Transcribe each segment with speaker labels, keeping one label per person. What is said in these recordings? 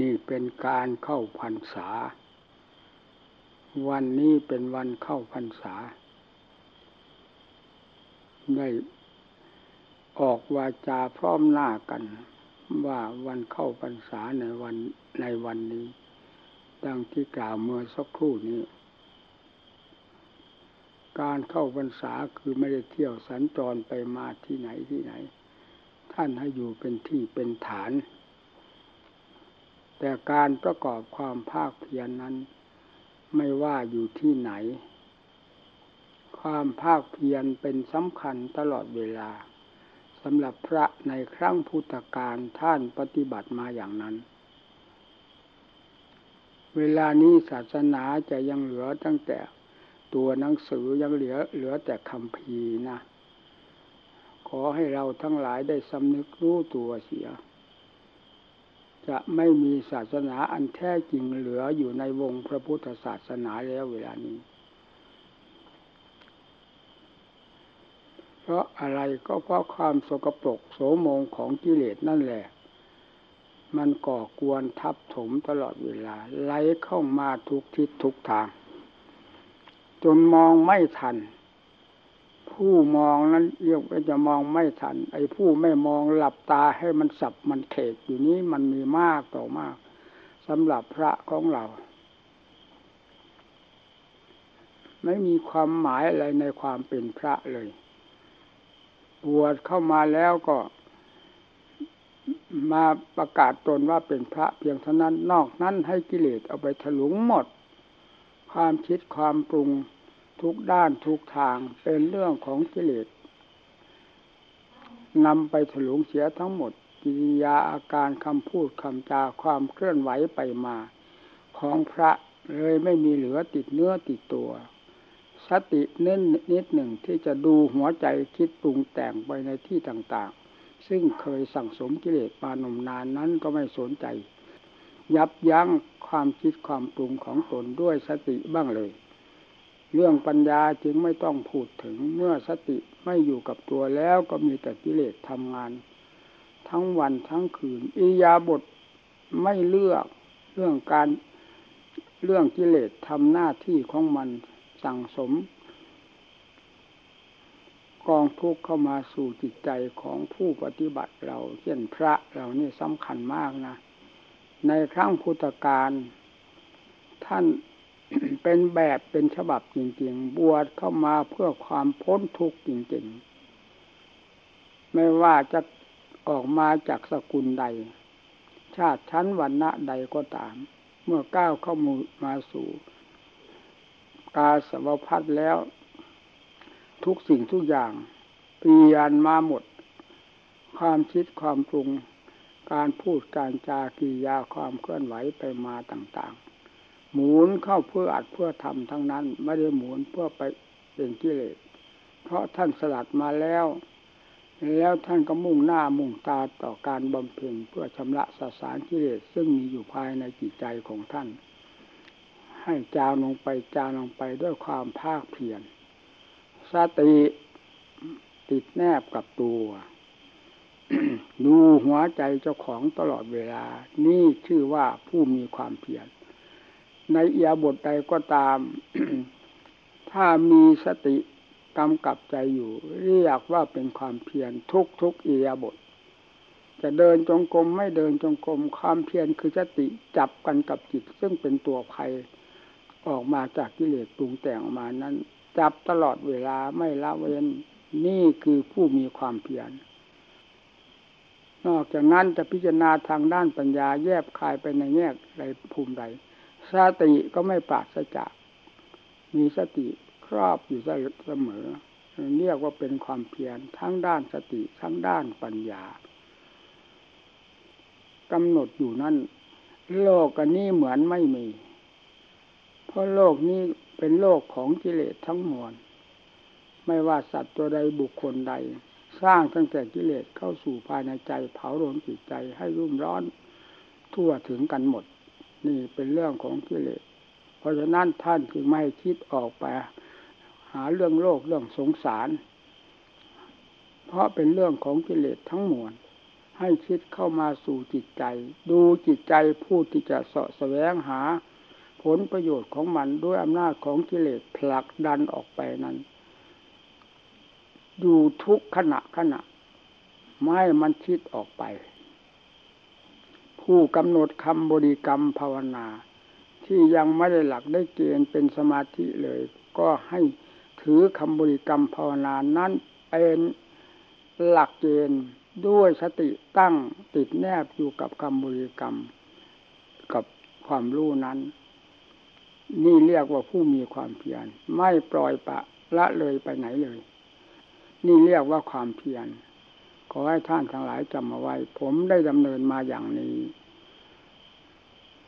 Speaker 1: นี่เป็นการเข้าพรรษา วันนี้เป็นวันเข้าพรรษา ได้ออกวาจาพร้อมหน้ากัน ว่าวันเข้าพรรษาในวันในวันนี้ ดังที่กล่าวเมื่อสักครู่นี้ การเข้าพรรษาคือไม่ได้เที่ยวสัญจรไปมาที่ไหนที่ไหน ท่านให้อยู่เป็นที่เป็นฐาน แต่การประกอบความภาคเพียรนนั้น ไม่ว่าอยู่ที่ไหน ความภาคเพียรเป็นสำคัญตลอดเวลาสำหรับพระในครั้งพุทธกาลท่านปฏิบัติมาอย่างนั้น เวลานี้ศาสนาจะยังเหลือตั้งแต่ตัวหนังสือยังเหลือเหลือแต่คำพีนะ ขอให้เราทั้งหลายได้สำนึกรู้ตัวเสีย จะไม่มีศาสนาอันแท้จริงเหลืออยู่ในวงพระพุทธศาสนาแล้วเวลานี้ เพราะอะไรก็เพราะความสกปรกโสมงของกิเลสนั่นแหละ มันก่อกวนทับถมตลอดเวลาไหลเข้ามาทุกทิศทุกทาง จนมองไม่ทัน ผู้มองนั้นเรียกว่าจะมองไม่ทัน ไอ้ผู้ไม่มองหลับตาให้มันสับมันเขกอยู่นี้มันมีมากต่อมากสำหรับพระของเรา ไม่มีความหมายอะไรในความเป็นพระเลย บวชเข้ามาแล้วก็ มาประกาศตนว่าเป็นพระเพียงเท่านั้นนอกนั้นให้กิเลสเอาไปถลุงหมด ความคิดความปรุง ทุกด้านทุกทางเป็นเรื่องของกิเลสนำไปถลุงเสียทั้งหมดกิริยาอาการคำพูดคำจาความเคลื่อนไหวไปมา ของพระเลยไม่มีเหลือติดเนื้อติดตัว สติเน้นนิดหนึ่งที่จะดูหัวใจคิดปรุงแต่งไปในที่ต่างๆ ซึ่งเคยสั่งสมกิเลสมานมนานนั้นก็ไม่สนใจ ยับยั้งความคิดความปรุงของตนด้วยสติบ้างเลย เรื่องปัญญาจึงไม่ต้องพูดถึงเมื่อสติไม่อยู่กับตัวแล้วก็มีแต่กิเลสทำงาน ทั้งวันทั้งคืนอิยาบทไม่เลือกเรื่องการเรื่องกิเลสทำหน้าที่ของมันสั่งสม กองทุกข์เข้ามาสู่จิตใจของผู้ปฏิบัติเราเช่นพระเรานี่สำคัญมากนะ ในครั้งพุทธกาลท่าน เป็นแบบเป็นฉบับจริงๆ บวชเข้ามาเพื่อความพ้นทุกข์จริงๆ ไม่ว่าจะออกมาจากสกุลใด ชาติชั้นวันณะใดก็ตาม เมื่อก้าวเข้ามือมาสู่ กาสวพัดแล้ว ทุกสิ่งทุกอย่างเปลี่ยนมาหมด ความคิดความปรุง การพูดการจากิยาความเคลื่อนไหวไปมาต่างๆ หมุนเข้าเพื่ออัดเพื่อทำทั้งนั้น ไม่ได้หมุนเพื่อไปเป็นกิเลสเพราะท่านสลัดมาแล้ว แล้วท่านก็มุ่งหน้ามุ่งตาต่อการบำเพ็ญเพื่อชำระสสารกิเลสซึ่งมีอยู่ภายในจิตใจของท่าน ให้จางลงไปจางลงไปด้วยความภาคเพียรสติติดแนบกับตัวดูหัวใจเจ้าของตลอดเวลา นี่ชื่อว่าผู้มีความเพียร ในเอียบทใดก็ตาม ถ้ามีสติกำกับใจอยู่ เรียกว่าเป็นความเพียรทุกทุกเอียบท จะเดินจงกรมไม่เดินจงกรมความเพียรคือสติจับกันกับจิต ซึ่งเป็นตัวภัยออกมาจากกิเลสปรุงแต่งออกมานั้น จับตลอดเวลาไม่ละเว้นนี่คือผู้มีความเพียรนอกจากนั้นจะพิจารณาทางด้านปัญญาแยบคายไปในแง่ใดภูมิใด สติก็ไม่ปราศจาก มีสติครอบอยู่เสมอ เรียกว่าเป็นความเพียรทั้งด้านสติทั้งด้านปัญญากำหนดอยู่นั่น โลกอันนี้เหมือนไม่มี เพราะโลกนี้เป็นโลกของกิเลสทั้งมวลไม่ว่าสัตว์ตัวใดบุคคลใด สร้างตั้งแต่กิเลสเข้าสู่ภายในใจเผาลนจิตใจให้รุ่มร้อนทั่วถึงกันหมด นี่เป็นเรื่องของกิเลส เพราะฉะนั้นท่านจึงไม่คิดออกไป หาเรื่องโลกเรื่องสงสาร เพราะเป็นเรื่องของกิเลสทั้งมวลให้คิดเข้ามาสู่จิตใจ ดูจิตใจผู้ที่จะเสาะแสวงหา ผลประโยชน์ของมันด้วยอำนาจของกิเลสผลักดันออกไปนั้น อยู่ทุกขณะขณะ ไม่มันคิดออกไป ผู้กำหนดคำบริกรรมภาวนา ที่ยังไม่ได้หลักได้เกณฑ์เป็นสมาธิเลย ก็ให้ถือคำบริกรรมภาวนานั้นเป็นหลักเกณฑ์ด้วยสติตั้งติดแนบอยู่กับคำบริกรรม กับความรู้นั้น นี่เรียกว่าผู้มีความเพียรไม่ปล่อยปะละเลยไปไหนเลย นี่เรียกว่าความเพียร ขอให้ท่านทั้งหลายจำเอาไว้ ผมได้ดำเนินมาอย่างนี้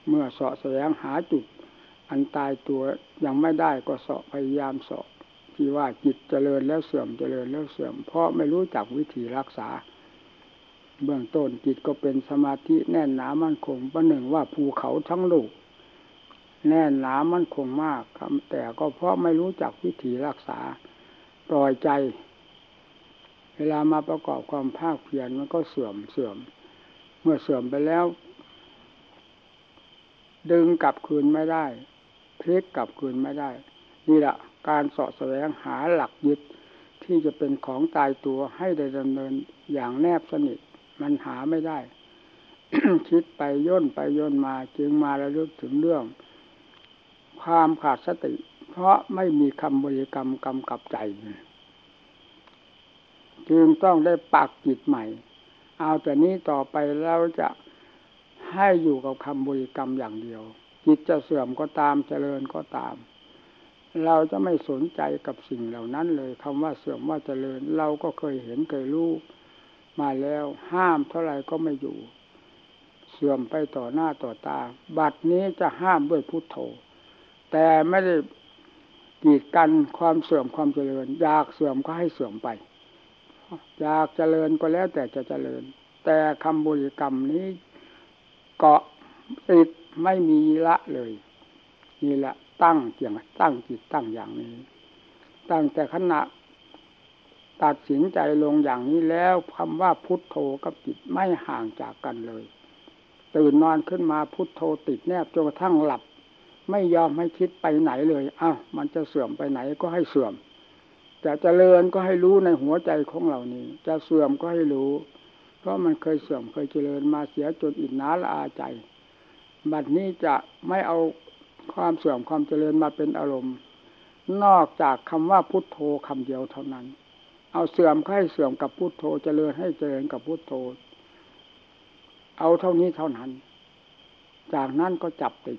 Speaker 1: เมื่อเสาะแสวงหาจุด อันตายตัวยังไม่ได้ก็เสาะพยายามเสาะที่ว่าจิตเจริญแล้วเสื่อมเจริญแล้วเสื่อม เพราะไม่รู้จักวิธีรักษา เบื้องต้นจิตก็เป็นสมาธิแน่นหนามั่นคงประหนึ่งว่าภูเขาทั้งลูก แน่นหนามั่นคงมากแต่ก็เพราะไม่รู้จักวิธีรักษาปล่อยใจ เวลามาประกอบความภาคเพียรมันก็เสื่อมเสื่อม เมื่อเสื่อมไปแล้ว ดึงกลับคืนไม่ได้พลิกกลับคืนไม่ได้ นี่แหละการสาะแสวงหาหลักยึดที่จะเป็นของตายตัวให้ได้ดำเนินอย่างแนบสนิทมันหาไม่ได้ คิดไปย่นไปย่นมาจึงมาระลึกถึงเรื่อง ความขาดสติ เพราะไม่มีคำบริกรรมกำกับใจ จึงต้องได้ปักจิตใหม่ เอาแต่นี้ต่อไปเราจะให้อยู่กับคำบริกรรมอย่างเดียว จิตจะเสื่อมก็ตามเจริญก็ตาม เราจะไม่สนใจกับสิ่งเหล่านั้นเลยคำว่าเสื่อมว่าเจริญ เราก็เคยเห็นเคยรู้มาแล้วห้ามเท่าไหร่ก็ไม่อยู่ เสื่อมไปต่อหน้าต่อตา บัดนี้จะห้ามด้วยพุทโธ แต่ไม่ได้กีดกันความเสื่อมความเจริญ อยากเสื่อมก็ให้เสื่อมไป อยากเจริญก็แล้วแต่จะเจริญ แต่คำบริกรรมนี้ เกาะติดไม่มีละเลยนี่แหละตั้งเกี่ยงตั้งจิตตั้งอย่างนี้ ตั้งแต่ขณะตัดสินใจลงอย่างนี้แล้วคำว่าพุทโธกับจิตไม่ห่างจากกันเลย ตื่นนอนขึ้นมาพุทโธติดแนบจนกระทั่งหลับ ไม่ยอมให้คิดไปไหนเลย อ้าวมันจะเสื่อมไปไหนก็ให้เสื่อม จะเจริญก็ให้รู้ในหัวใจของเรานี้ จะเสื่อมก็ให้รู้ เพราะมันเคยเสื่อมเคยเจริญมาเสียจนอิจนาละอาใจ บัดนี้จะไม่เอาความเสื่อมความเจริญมาเป็นอารมณ์ นอกจากคำว่าพุทโธคำเดียวเท่านั้น เอาเสื่อมให้เสื่อมกับพุทโธเจริญให้เจริญกับพุทโธ เอาเท่านี้เท่านั้น จากนั้นก็จับติด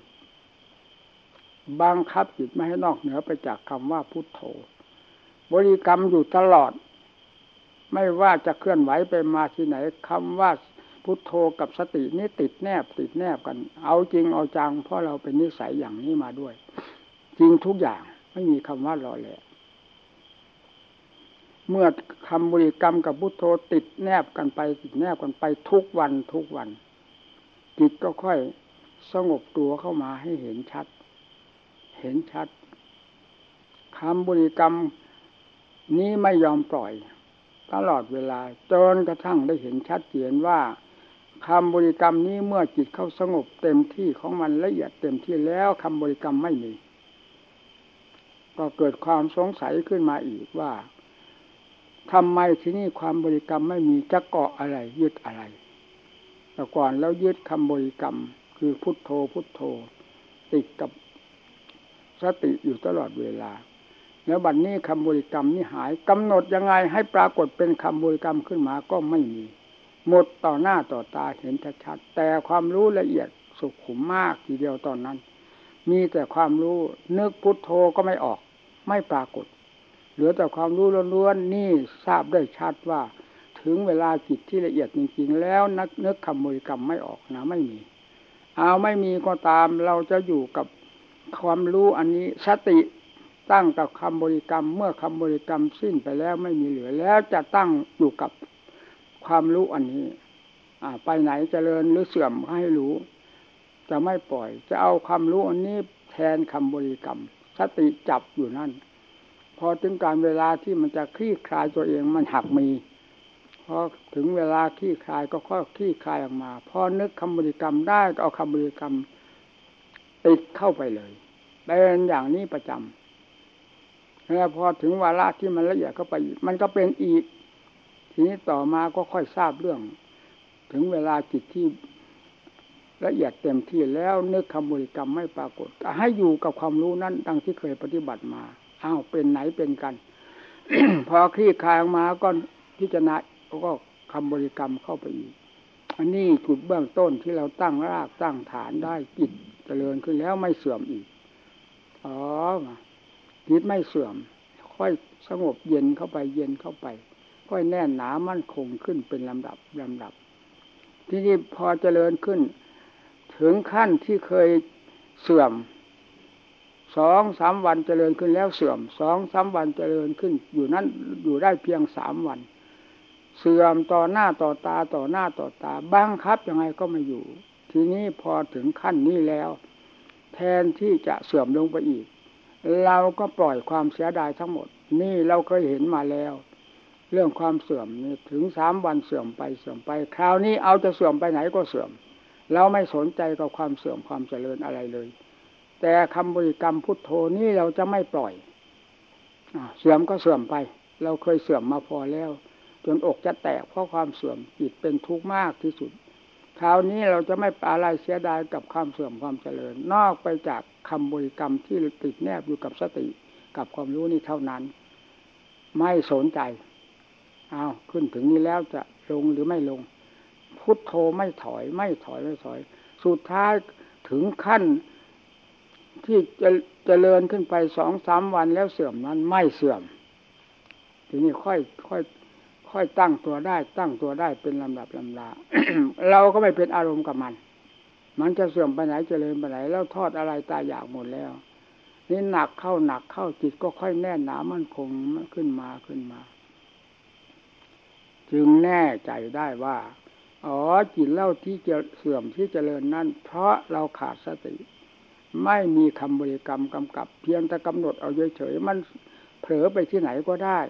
Speaker 1: บังคับจิตไม่ให้นอกเหนือไปจากคำว่าพุทโธ บริกรรมอยู่ตลอด ไม่ว่าจะเคลื่อนไหวไปมาที่ไหนคำว่าพุทโธกับสตินี่ติดแนบติดแนบกัน เอาจริงเอาจังเพราะเราเป็นนิสัยอย่างนี้มาด้วย จริงทุกอย่างไม่มีคำว่ารอแหละเมื่อคำบริกรรมกับพุทโธติดแนบกันไป ติดแนบกันไปทุกวันทุกวัน จิตก็ค่อยสงบตัวเข้ามาให้เห็นชัด เห็นชัดคำบริกรรม นี้ไม่ยอมปล่อย ตลอดเวลาจนกระทั่งได้เห็นชัดเจนว่าคำบริกรรมนี้เมื่อจิตเข้าสงบเต็มที่ของมันละเอียดเต็มที่แล้วคำบริกรรมไม่มี ก็เกิดความสงสัยขึ้นมาอีกว่าทำไมที่นี่ความบริกรรมไม่มีจะเกาะอะไร ยึดอะไรแต่ก่อนแล้วยึดคำบริกรรม คือพุทโธพุทโธ ติดกับสติอยู่ตลอดเวลา แล้วบัดนนี้คำบริกรรมนี่หายกำหนดยังไงให้ปรากฏเป็นคำบริกรรมขึ้นมาก็ไม่มี หมดต่อหน้าต่อตาเห็นชัดแต่ความรู้ละเอียดสุขุมมากทีเดียวตอนนั้น มีแต่ความรู้นึกพุทโธก็ไม่ออก ไม่ปรากฏ เหลือแต่ความรู้ล้วนๆนี่ทราบได้ชัดว่า ถึงเวลาจิตที่ละเอียดจริงๆ แล้วนักนึกคำบริกรรมไม่ออกนะไม่มี เอาไม่มีก็ตามเราจะอยู่กับความรู้อันนี้สติ ตั้งกับคำบริกรรม เมื่อคำบริกรรมสิ้นไปแล้วไม่มีเหลือแล้วจะตั้งอยู่กับความรู้อันนี้ อ่า ไปไหนเจริญหรือเสื่อมให้รู้ จะไม่ปล่อย จะเอาความรู้อันนี้แทนคำบริกรรม สติจับอยู่นั่น พอถึงการเวลาที่มันจะคลี่คลายตัวเองมันหักมีพอถึงเวลาขี้คลายก็ค่อยขี้คลายออกมาพอนึกคำบริกรรมได้ก็เอาคำบริกรรมติดเข้าไปเลยเป็นอย่างนี้ประจำ แล้วพอถึงวาระที่มันละเอียดเข้าไปมันก็เป็นอีก ทีนี้ต่อมาก็ค่อยทราบเรื่อง ถึงเวลาจิตที่ละเอียดเต็มที่แล้วนึกคำบริกรรมไม่ปรากฏให้อยู่กับความรู้นั้นดังที่เคยปฏิบัติมาอ้าวเป็นไหนเป็นกัน พอคลี่คลายออกมาก็พิจารณาก็คำบริกรรมเข้าไปอีกอันนี้จุดเบื้องต้นที่เราตั้งรากตั้งฐานได้จิตเจริญขึ้นแล้วไม่เสื่อมอีก อ๋อ จิตไม่เสื่อม ค่อยสงบเย็นเข้าไปเย็นเข้าไป ค่อยแน่นหนามั่นคงขึ้นเป็นลำดับลำดับ ที่นี่พอเจริญขึ้น ถึงขั้นที่เคยเสื่อมสองสามวันเจริญขึ้นแล้วเสื่อมสองสามวันเจริญขึ้น อยู่นั้นอยู่ได้เพียงสามวัน เสื่อมต่อหน้าต่อตาต่อหน้าต่อตาบังคับยังไงก็ไม่อยู่ ทีนี้พอถึงขั้นนี้แล้ว แทนที่จะเสื่อมลงไปอีก เราก็ปล่อยความเสียดายทั้งหมด นี่เราเคยเห็นมาแล้ว เรื่องความเสื่อมนี่ถึงสามวันเสื่อมไปเสื่อมไป คราวนี้เอาจะเสื่อมไปไหนก็เสื่อม เราไม่สนใจกับความเสื่อมความเจริญอะไรเลย แต่คำบริกรรมพุทโธนี้เราจะไม่ปล่อยอเสื่อมก็เสื่อมไป เราเคยเสื่อมมาพอแล้ว จนอกจะแตกเพราะความเสื่อมจิตเป็นทุกข์มากที่สุด คราวนี้เราจะไม่อะไรเสียดายกับความเสื่อมความเจริญ นอกไปจากคำบริกรรมที่ติดแนบอยู่กับสติกับความรู้นี้เท่านั้น ไม่สนใจเอาขึ้นถึงนี้แล้วจะลงหรือไม่ลง พุทโธไม่ถอย ไม่ถอยไม่ถอย สุดท้ายถึงขั้นที่จะเจริญขึ้นไปสองสามวันแล้วเสื่อมนั้นไม่เสื่อม ทีนี้ค่อยค่อย ค่อยตั้งตัวได้ ตั้งตัวได้เป็นลำดับลำดาเราก็ไม่เป็นอารมณ์กับมัน มันจะเสื่อมไปไหนเจริญไปไหน แล้วทอดอะไรตายอยากหมดแล้ว นี่หนักเข้าหนักเข้าจิตก็ค่อยแน่นหนามั่นคงขึ้นมาขึ้นมา จึงแน่ใจได้ว่า อ๋อจิตเล่าที่จะเสื่อมที่เจริญนั่นเพราะเราขาดสติ ไม่มีคำบริกรรมกำกับ เพียงแต่กำหนดเอาเฉยๆมันเผลอไปที่ไหนก็ได้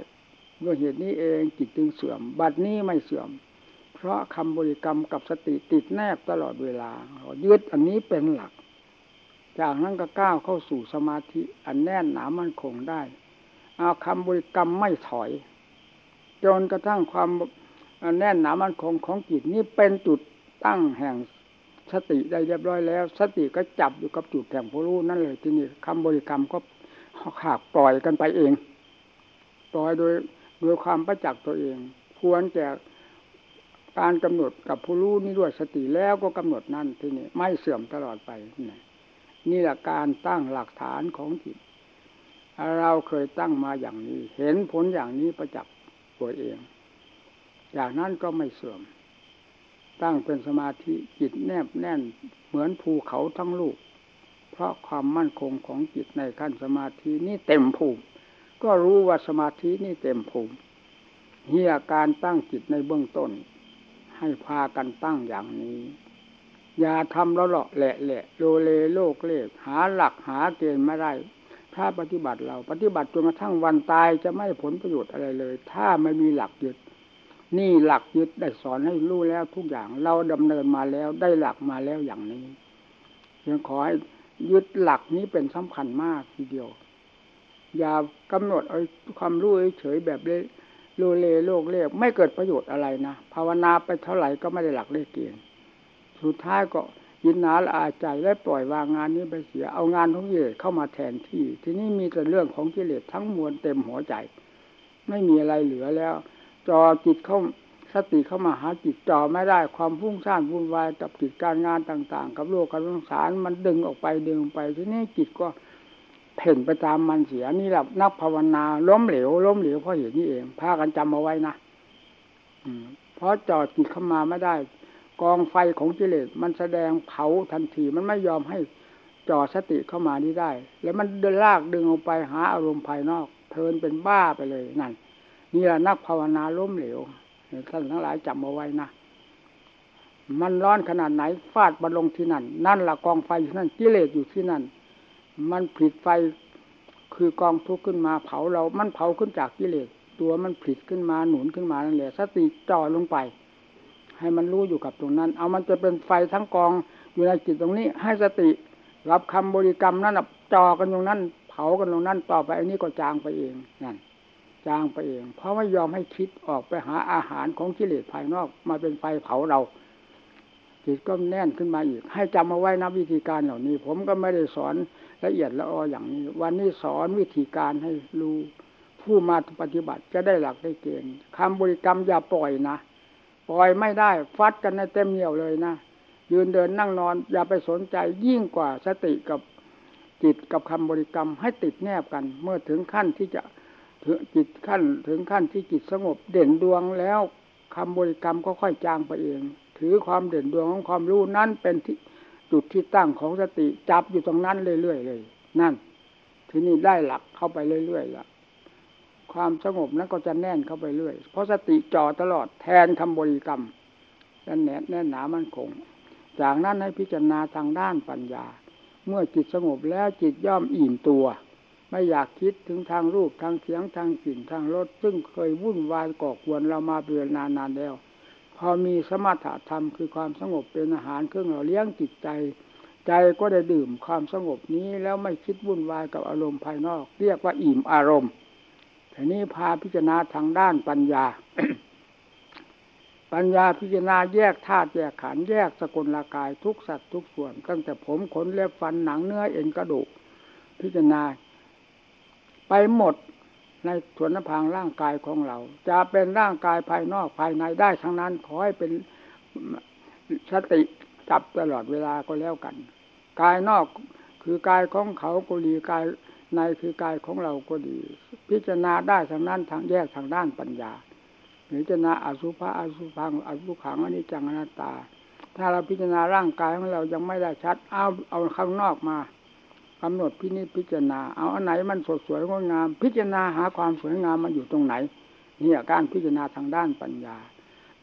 Speaker 1: ด้วยเหตุนี้เองจิตจึงเสื่อม บัดนี้ไม่เสื่อม เพราะคำบริกรรมกับสติติดแนบตลอดเวลายึดอันนี้เป็นหลัก จากนั้นก็ก้าวเข้าสู่สมาธิอันแน่นหนามั่นคงได้เอาคำบริกรรมไม่ถอย จนกระทั่งความแน่นหนามั่นคงของจิตนี้เป็นจุดตั้งแห่งสติได้เรียบร้อยแล้ว สติก็จับอยู่กับจุดแห่งผู้รู้นั่นเลยที่นี่คำบริกรรมก็ขาดปล่อยกันไปเอง ปล่อยโดย โดยความประจักษ์ตัวเอง ควรแก่การกำหนดกับผู้รู้นี่ด้วยสติแล้วก็กำหนดนั่นที่นี่ไม่เสื่อมตลอดไปนี่แหละการตั้งหลักฐานของจิตเราเคยตั้งมาอย่างนี้ เห็นผลอย่างนี้ประจักษ์ตัวเอง อย่างนั้นก็ไม่เสื่อม ตั้งเป็นสมาธิจิตแนบแน่นเหมือนภูเขาทั้งลูก เพราะความมั่นคงของจิตในขั้นสมาธินี่เต็มภูมิ ก็รู้ว่าสมาธินี่เต็มภูมิเฮียการตั้งจิตในเบื้องต้น ให้พากันตั้งอย่างนี้ อย่าทำแล้วหลาะแหละแหละโลเลโลกเลกหาหลักหาเกณฑ์ไม่ได้ถ้าปฏิบัติเราปฏิบัติจนกระทั่งวันตายจะไม่ผลประโยชน์อะไรเลย ถ้าไม่มีหลักยึด นี่หลักยึดได้สอนให้รู้แล้วทุกอย่างเราดำเนินมาแล้วได้หลักมาแล้วอย่างนี้ยังขอให้ยึดหลักนี้เป็นสำคัญมากทีเดียว อย่ากำหนดเอาความรู้เฉยแบบเลโลเลโลกเรียกไม่เกิดประโยชน์อะไรนะภาวนาไปเท่าไหร่ก็ไม่ได้หลักได้เกณฑ์สุดท้ายก็อิดหนาระอาใจและปล่อยวางงานนี้ไปเสียเอางานของกิเลสเข้ามาแทนที่ ทีนี้มีแต่เรื่องของกิเลสทั้งมวลเต็มหัวใจ ไม่มีอะไรเหลือแล้ว จอจิตเข้าสติเข้ามาหาจิตจอไม่ได้ความพุ่งสร้างวุ่นวายกับจิตการงานต่าง ๆ กับโลกกับสงสารมันดึงออกไปดึงไป ทีนี้จิตก็ เพ่งไปตามมันเสียนี่แหละนักภาวนา ล้มเหลว ล้มเหลวเพราะเหตุนี้เองพากันจำเอาไว้นะอืเพราะจอดจิตเข้ามาไม่ได้ กองไฟของกิเลสมันแสดงเผาทันทีมันไม่ยอมให้จอดสติเข้ามานี้ได้ แล้วมันเดินลากดึงออกไปหาอารมณ์ภายนอกเทินเป็นบ้าไปเลยนั่นนี่แหละนักภาวนาล้มเหลวท่านทั้งหลายจำเอาไว้นะมันร้อนขนาดไหนฟาดบรลงที่นั่น นั่นละกองไฟอยู่นั่นกิเลสอยู่ที่นั่น มันผิดไฟคือกองทุกข์ขึ้นมาเผาเรา มันเผาขึ้นจากกิเลสตัวมันผลิตขึ้นมาหนุนขึ้นมานั่นแหละสติจ่อลงไป ให้มันรู้อยู่กับตรงนั้น เอามันจะเป็นไฟทั้งกองอยู่ในจิตตรงนี้ ให้สติรับคำบริกรรมนั้นจ่อกันตรงนั้น เผากันตรงนั้นต่อไปอันนี้ก็จางไปเองนั่นจางไปเอง เพราะไม่ยอมให้คิดออกไปหาอาหารของกิเลสภายนอกมาเป็นไฟเผาเราจิตก็แน่นขึ้นมาอีก ให้จำเอาไว้นะวิธีการเหล่านี้ ผมก็ไม่ได้สอน ละเอียดละอออย่างนี้ วันนี้สอนวิธีการให้รู้ผู้มาปฏิบัติจะได้หลักได้เกณฑ์คำบริกรรมอย่าปล่อยนะ ปล่อยไม่ได้ฟัดกันในเต็มเหนียวเลยนะ ยืนเดินนั่งนอนอย่าไปสนใจยิ่งกว่าสติกับจิตกับคำบริกรรมให้ติดแนบกัน เมื่อถึงขั้นที่จะถึงจิตขั้นถึงขั้นที่จิตสงบเด่นดวงแล้วคำบริกรรมก็ค่อยจางไปเอง ถือความเด่นดวงของความรู้นั้นเป็นที่ จุดที่ตั้งของสติจับอยู่ตรงนั้นเรื่อยๆเลย นั่น ทีนี้ได้หลักเข้าไปเรื่อยๆละความสงบนั้นก็จะแน่นเข้าไปเรื่อย เพราะสติจ่อตลอดแทนคำบริกรรมแน่นแน่นหนามันคง จากนั้นให้พิจารณาทางด้านปัญญา เมื่อจิตสงบแล้วจิตย่อมอิ่มตัว ไม่อยากคิดถึงทางรูปทางเสียงทางกลิ่นทางรสซึ่งเคยวุ่นวายก่อกวนเรามาเปนานานแล้ว พอมีสมถะธรรมคือความสงบเป็นอาหารเครื่องเราเลี้ยงจิตใจ ใจก็ได้ดื่มความสงบนี้แล้วไม่คิดวุ่นวายกับอารมณ์ภายนอก เรียกว่าอิ่มอารมณ์ทีนี้พาพิจารณาทางด้านปัญญา ปัญญาพิจารณาแยกธาตุแยกขันธ์แยกสกุลลากายทุกสัตว์ทุกส่วน ตั้งแต่ผมขนเล็บฟันหนังเนื้อเอ็นกระดูก พิจารณา ไปหมด ในส่วนพางร่างกายของเรา จะเป็นร่างกายภายนอกภายในได้ทั้งนั้น ขอให้เป็นสติจับตลอดเวลาก็แล้วกัน กายนอกคือกายของเขาก็ดีกายในคือกายของเราก็ดี พิจารณาได้ทางนั้นทางแยกทางด้านปัญญาหรือพิจารณาอสุภะอสุพังอสุขังอนิจจังอนัตตา ถ้าเราพิจารณาร่างกายของเรายังไม่ได้ชัด เอาเอาข้างนอกมา กำหนดพินิจพิจารณา เอาอันไหนมันสดสวยงดงาม พิจารณาหาความสวยงามมันอยู่ตรงไหนนี่การพิจารณาทางด้านปัญญา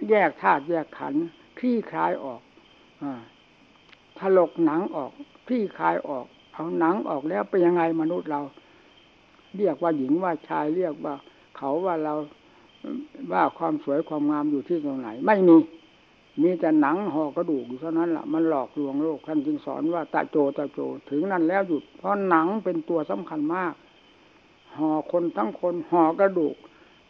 Speaker 1: แยกธาตุแยกขันธ์คลี่คลายออกอถลกหนังออกคลี่คลายออก เอาหนังออกแล้วเป็นยังไงมนุษย์เรา เรียกว่าหญิงว่าชายเรียกว่า เขาว่าเราว่าความสวยความงามอยู่ที่ตรงไหน ไม่มี มีแต่หนังห่อกระดูกอยู่เท่านั้นแหละมันหลอกลวงโลกท่านจึงสอนว่าตะโจตะโจถึงนั้นแล้วหยุด เพราะหนังเป็นตัวสำคัญมาก ห่อคนทั้งคนห่อกระดูก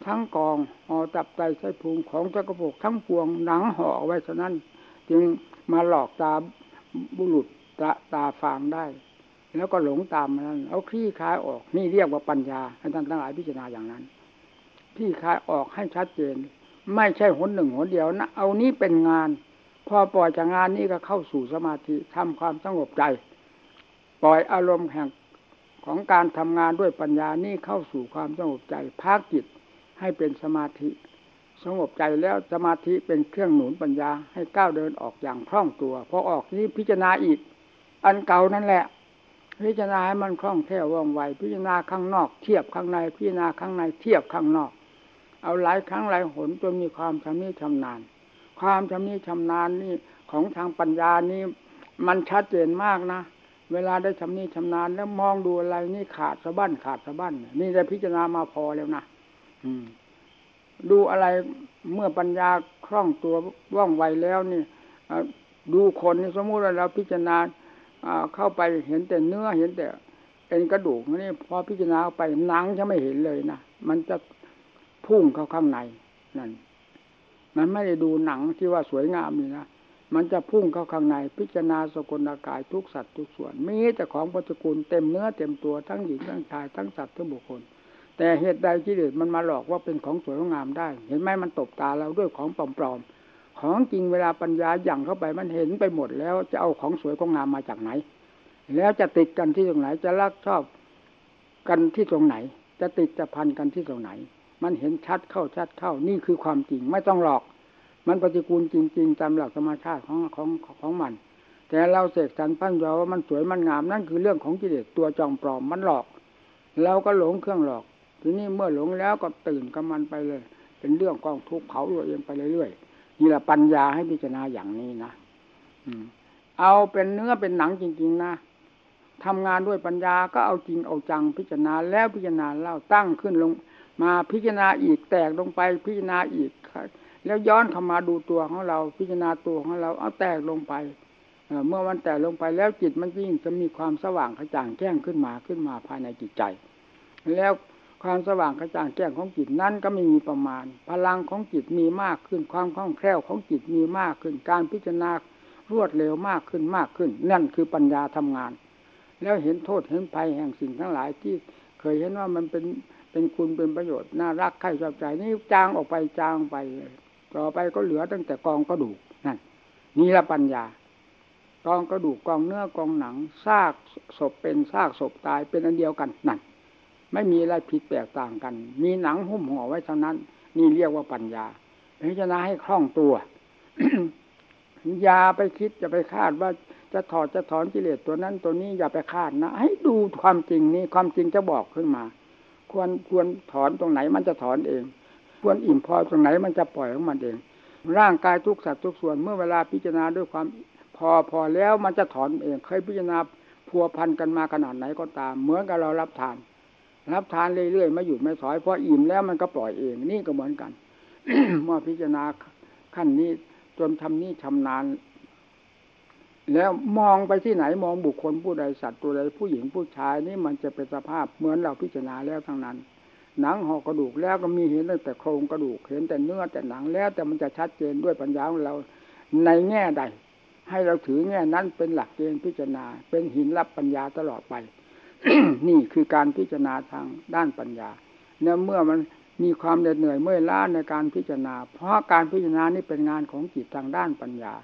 Speaker 1: ทั้งกองห่อตับไตไส้พุงของจักระโปกทั้งปวงหนังห่อไว้เท่านั้น จึงมาหลอกตาบุรุษตาตาฟางได้ แล้วก็หลงตามนั้นเอาคลี่คลายออกนี่เรียกว่าปัญญาให้ท่านทั้งหลายพิจารณาอย่างนั้นคลี่คลายออกให้ชัดเจน ไม่ใช่หนหนึ่งหนเดียวนะ เอานี้เป็นงาน พอปล่อยจากงานนี้ก็เข้าสู่สมาธิทำความสงบใจ ปล่อยอารมณ์แห่งของการทำงานด้วยปัญญานี่เข้าสู่ความสงบใจพักจิตให้เป็นสมาธิ สงบใจแล้วสมาธิเป็นเครื่องหนุนปัญญาให้ก้าวเดินออกอย่างคล่องตัวพอออกนี้พิจารณาอีก อันเก่านั่นแหละพิจารณาให้มันคล่องแคล่วว่องไวพิจารณาข้างนอกเทียบข้างในพิจารณาข้างในเทียบข้างนอก เอาหลายครั้งหลายหนจนมีความชำนิชำนาญ ความชำนิชำนาญนี่ของทางปัญญานี่มันชัดเจนมากนะ เวลาได้ชำนิชำนาญแล้วมองดูอะไรนี่ขาดสะบั้นขาดสะบั้นนี่ได้พิจารณามาพอแล้วนะอืม ดูอะไรเมื่อปัญญาคล่องตัวว่องไวแล้วนี่ดูคนนี่สมมุติว่าเราพิจารณาเข้าไปเห็นแต่เนื้อเห็นแต่เอ็นกระดูกนี่พอพิจารณาไปหนังจะไม่เห็นเลยนะมันจะ พุ่งเข้าข้างในนั่น มันไม่ได้ดูหนังที่ว่าสวยงามนี่นะมันจะพุ่งเข้าข้างในพิจารณาสกุลกายทุกสัตว์ทุกส่วนมีแต่ของปัจจุบันเต็มเนื้อเต็มตัวทั้งหญิงทั้งชายทั้งสัตว์ทั้งบุคคล แต่เหตุใดกิเลสมันมาหลอกว่าเป็นของสวยงามได้ เห็นไหมมันตบตาเราด้วยของปลอมๆของจริงเวลาปัญญาหยั่งเข้าไปมันเห็นไปหมดแล้วจะเอาของสวยของงามมาจากไหน แล้วจะติดกันที่ตรงไหนจะรักชอบกันที่ตรงไหน จะติดจะพันกันที่ตรงไหน มันเห็นชัดเข้าชัดเข้านี่คือความจริงไม่ต้องหลอก มันปฏิกูลจริง ๆ ตามหลักธรรมชาติของของของมัน แต่เราเสกสรรปั้นยอว่ามันสวยมันงามนั่นคือเรื่องของกิเลสตัวจองปลอมมันหลอกเราก็หลงเครื่องหลอก ทีนี้เมื่อหลงแล้วก็ตื่นกับมันไปเลย เป็นเรื่องกองทุกข์เผาตัวเองไปเรื่อยๆนี่แหละปัญญาให้พิจารณาอย่างนี้นะอืม เอาเป็นเนื้อเป็นหนังจริง ๆ นะทำงานด้วยปัญญาก็เอาจริงเอาจังพิจารณาแล้วพิจารณาเล่าตั้งขึ้นลง มาพิจารณาอีกแตกลงไปพิจารณาอีกแล้วย้อนเข้ามาดูตัวของเราพิจารณาตัวของเราเอาแตกลงไปเมื่อมันแตกลงไปแล้วจิตมันยิ่งจะมีความสว่างกระจ่างแจ้งขึ้นมาขึ้นมาภายในจิตใจ แล้วความสว่างกระจ่างแจ้งของจิตนั้นก็ไม่มีประมาณ พลังของจิตมีมากขึ้น ความคล่องแคล่วของจิตมีมากขึ้น การพิจารณารวดเร็วมากขึ้นมากขึ้น นั่นคือปัญญาทำงาน แล้วเห็นโทษเห็นภัยแห่งสิ่งทั้งหลายที่เคยเห็นว่ามันเป็น เป็นคุณเป็นประโยชน์น่ารักใครชอบใจนี่จางออกไปจางไปต่อไปก็เหลือตั้งแต่กองกระดูกนั่นนี่ละปัญญากองกระดูกกองเนื้อกองหนังซากศพเป็นซากศพตายเป็นอันเดียวกันนั่นไม่มีอะไรผิดแปลกต่างกัน มีหนังหุ้มห่อไว้เท่านั้น นี่เรียกว่าปัญญาพิจารณาให้คล่องตัวอย่าไปคิดอย่าไปคาดว่าจะถอดจะถอนกิเลสตัวนั้นตัวนี้อย่าไปคาดนะ ให้ดูความจริงนี้ความจริงจะบอกขึ้นมา ควรควรถอนตรงไหนมันจะถอนเอง ควรอิ่มพอตรงไหนมันจะปล่อยของมันเอง ร่างกายทุกสัตว์ทุกส่วนเมื่อเวลาพิจารณาด้วยความพอพอแล้วมันจะถอนเอง เคยพิจารณาพัวพันกันมาขนาดไหนก็ตาม เหมือนกับเรารับทาน รับทานเรื่อยๆไม่หยุดไม่ถอยพออิ่มแล้วมันก็ปล่อยเอง นี่ก็เหมือนกันเมื่อพิจารณาขั้นนี้จนทำนี้ชำนาญ แล้วมองไปที่ไหนมองบุคคลผู้ใดสัตว์ตัวใดผู้หญิงผู้ชายนี่มันจะเป็นสภาพเหมือนเราพิจารณาแล้วทั้งนั้น หนังห่อกระดูกแล้วก็มีเห็นตั้งแต่โครงกระดูกเห็นแต่เนื้อแต่หนังแล้วแต่มันจะชัดเจนด้วยปัญญาของเราในแง่ใด ให้เราถือแง่นั้นเป็นหลักเกณฑ์พิจารณา เป็นหินรับปัญญาตลอดไป นี่คือการพิจารณาทางด้านปัญญาเนี่ยเมื่อมันมีความเหน็ดเหนื่อยเมื่อยล้าในการพิจารณา เพราะการพิจารณานี่เป็นงานของจิตทางด้านปัญญา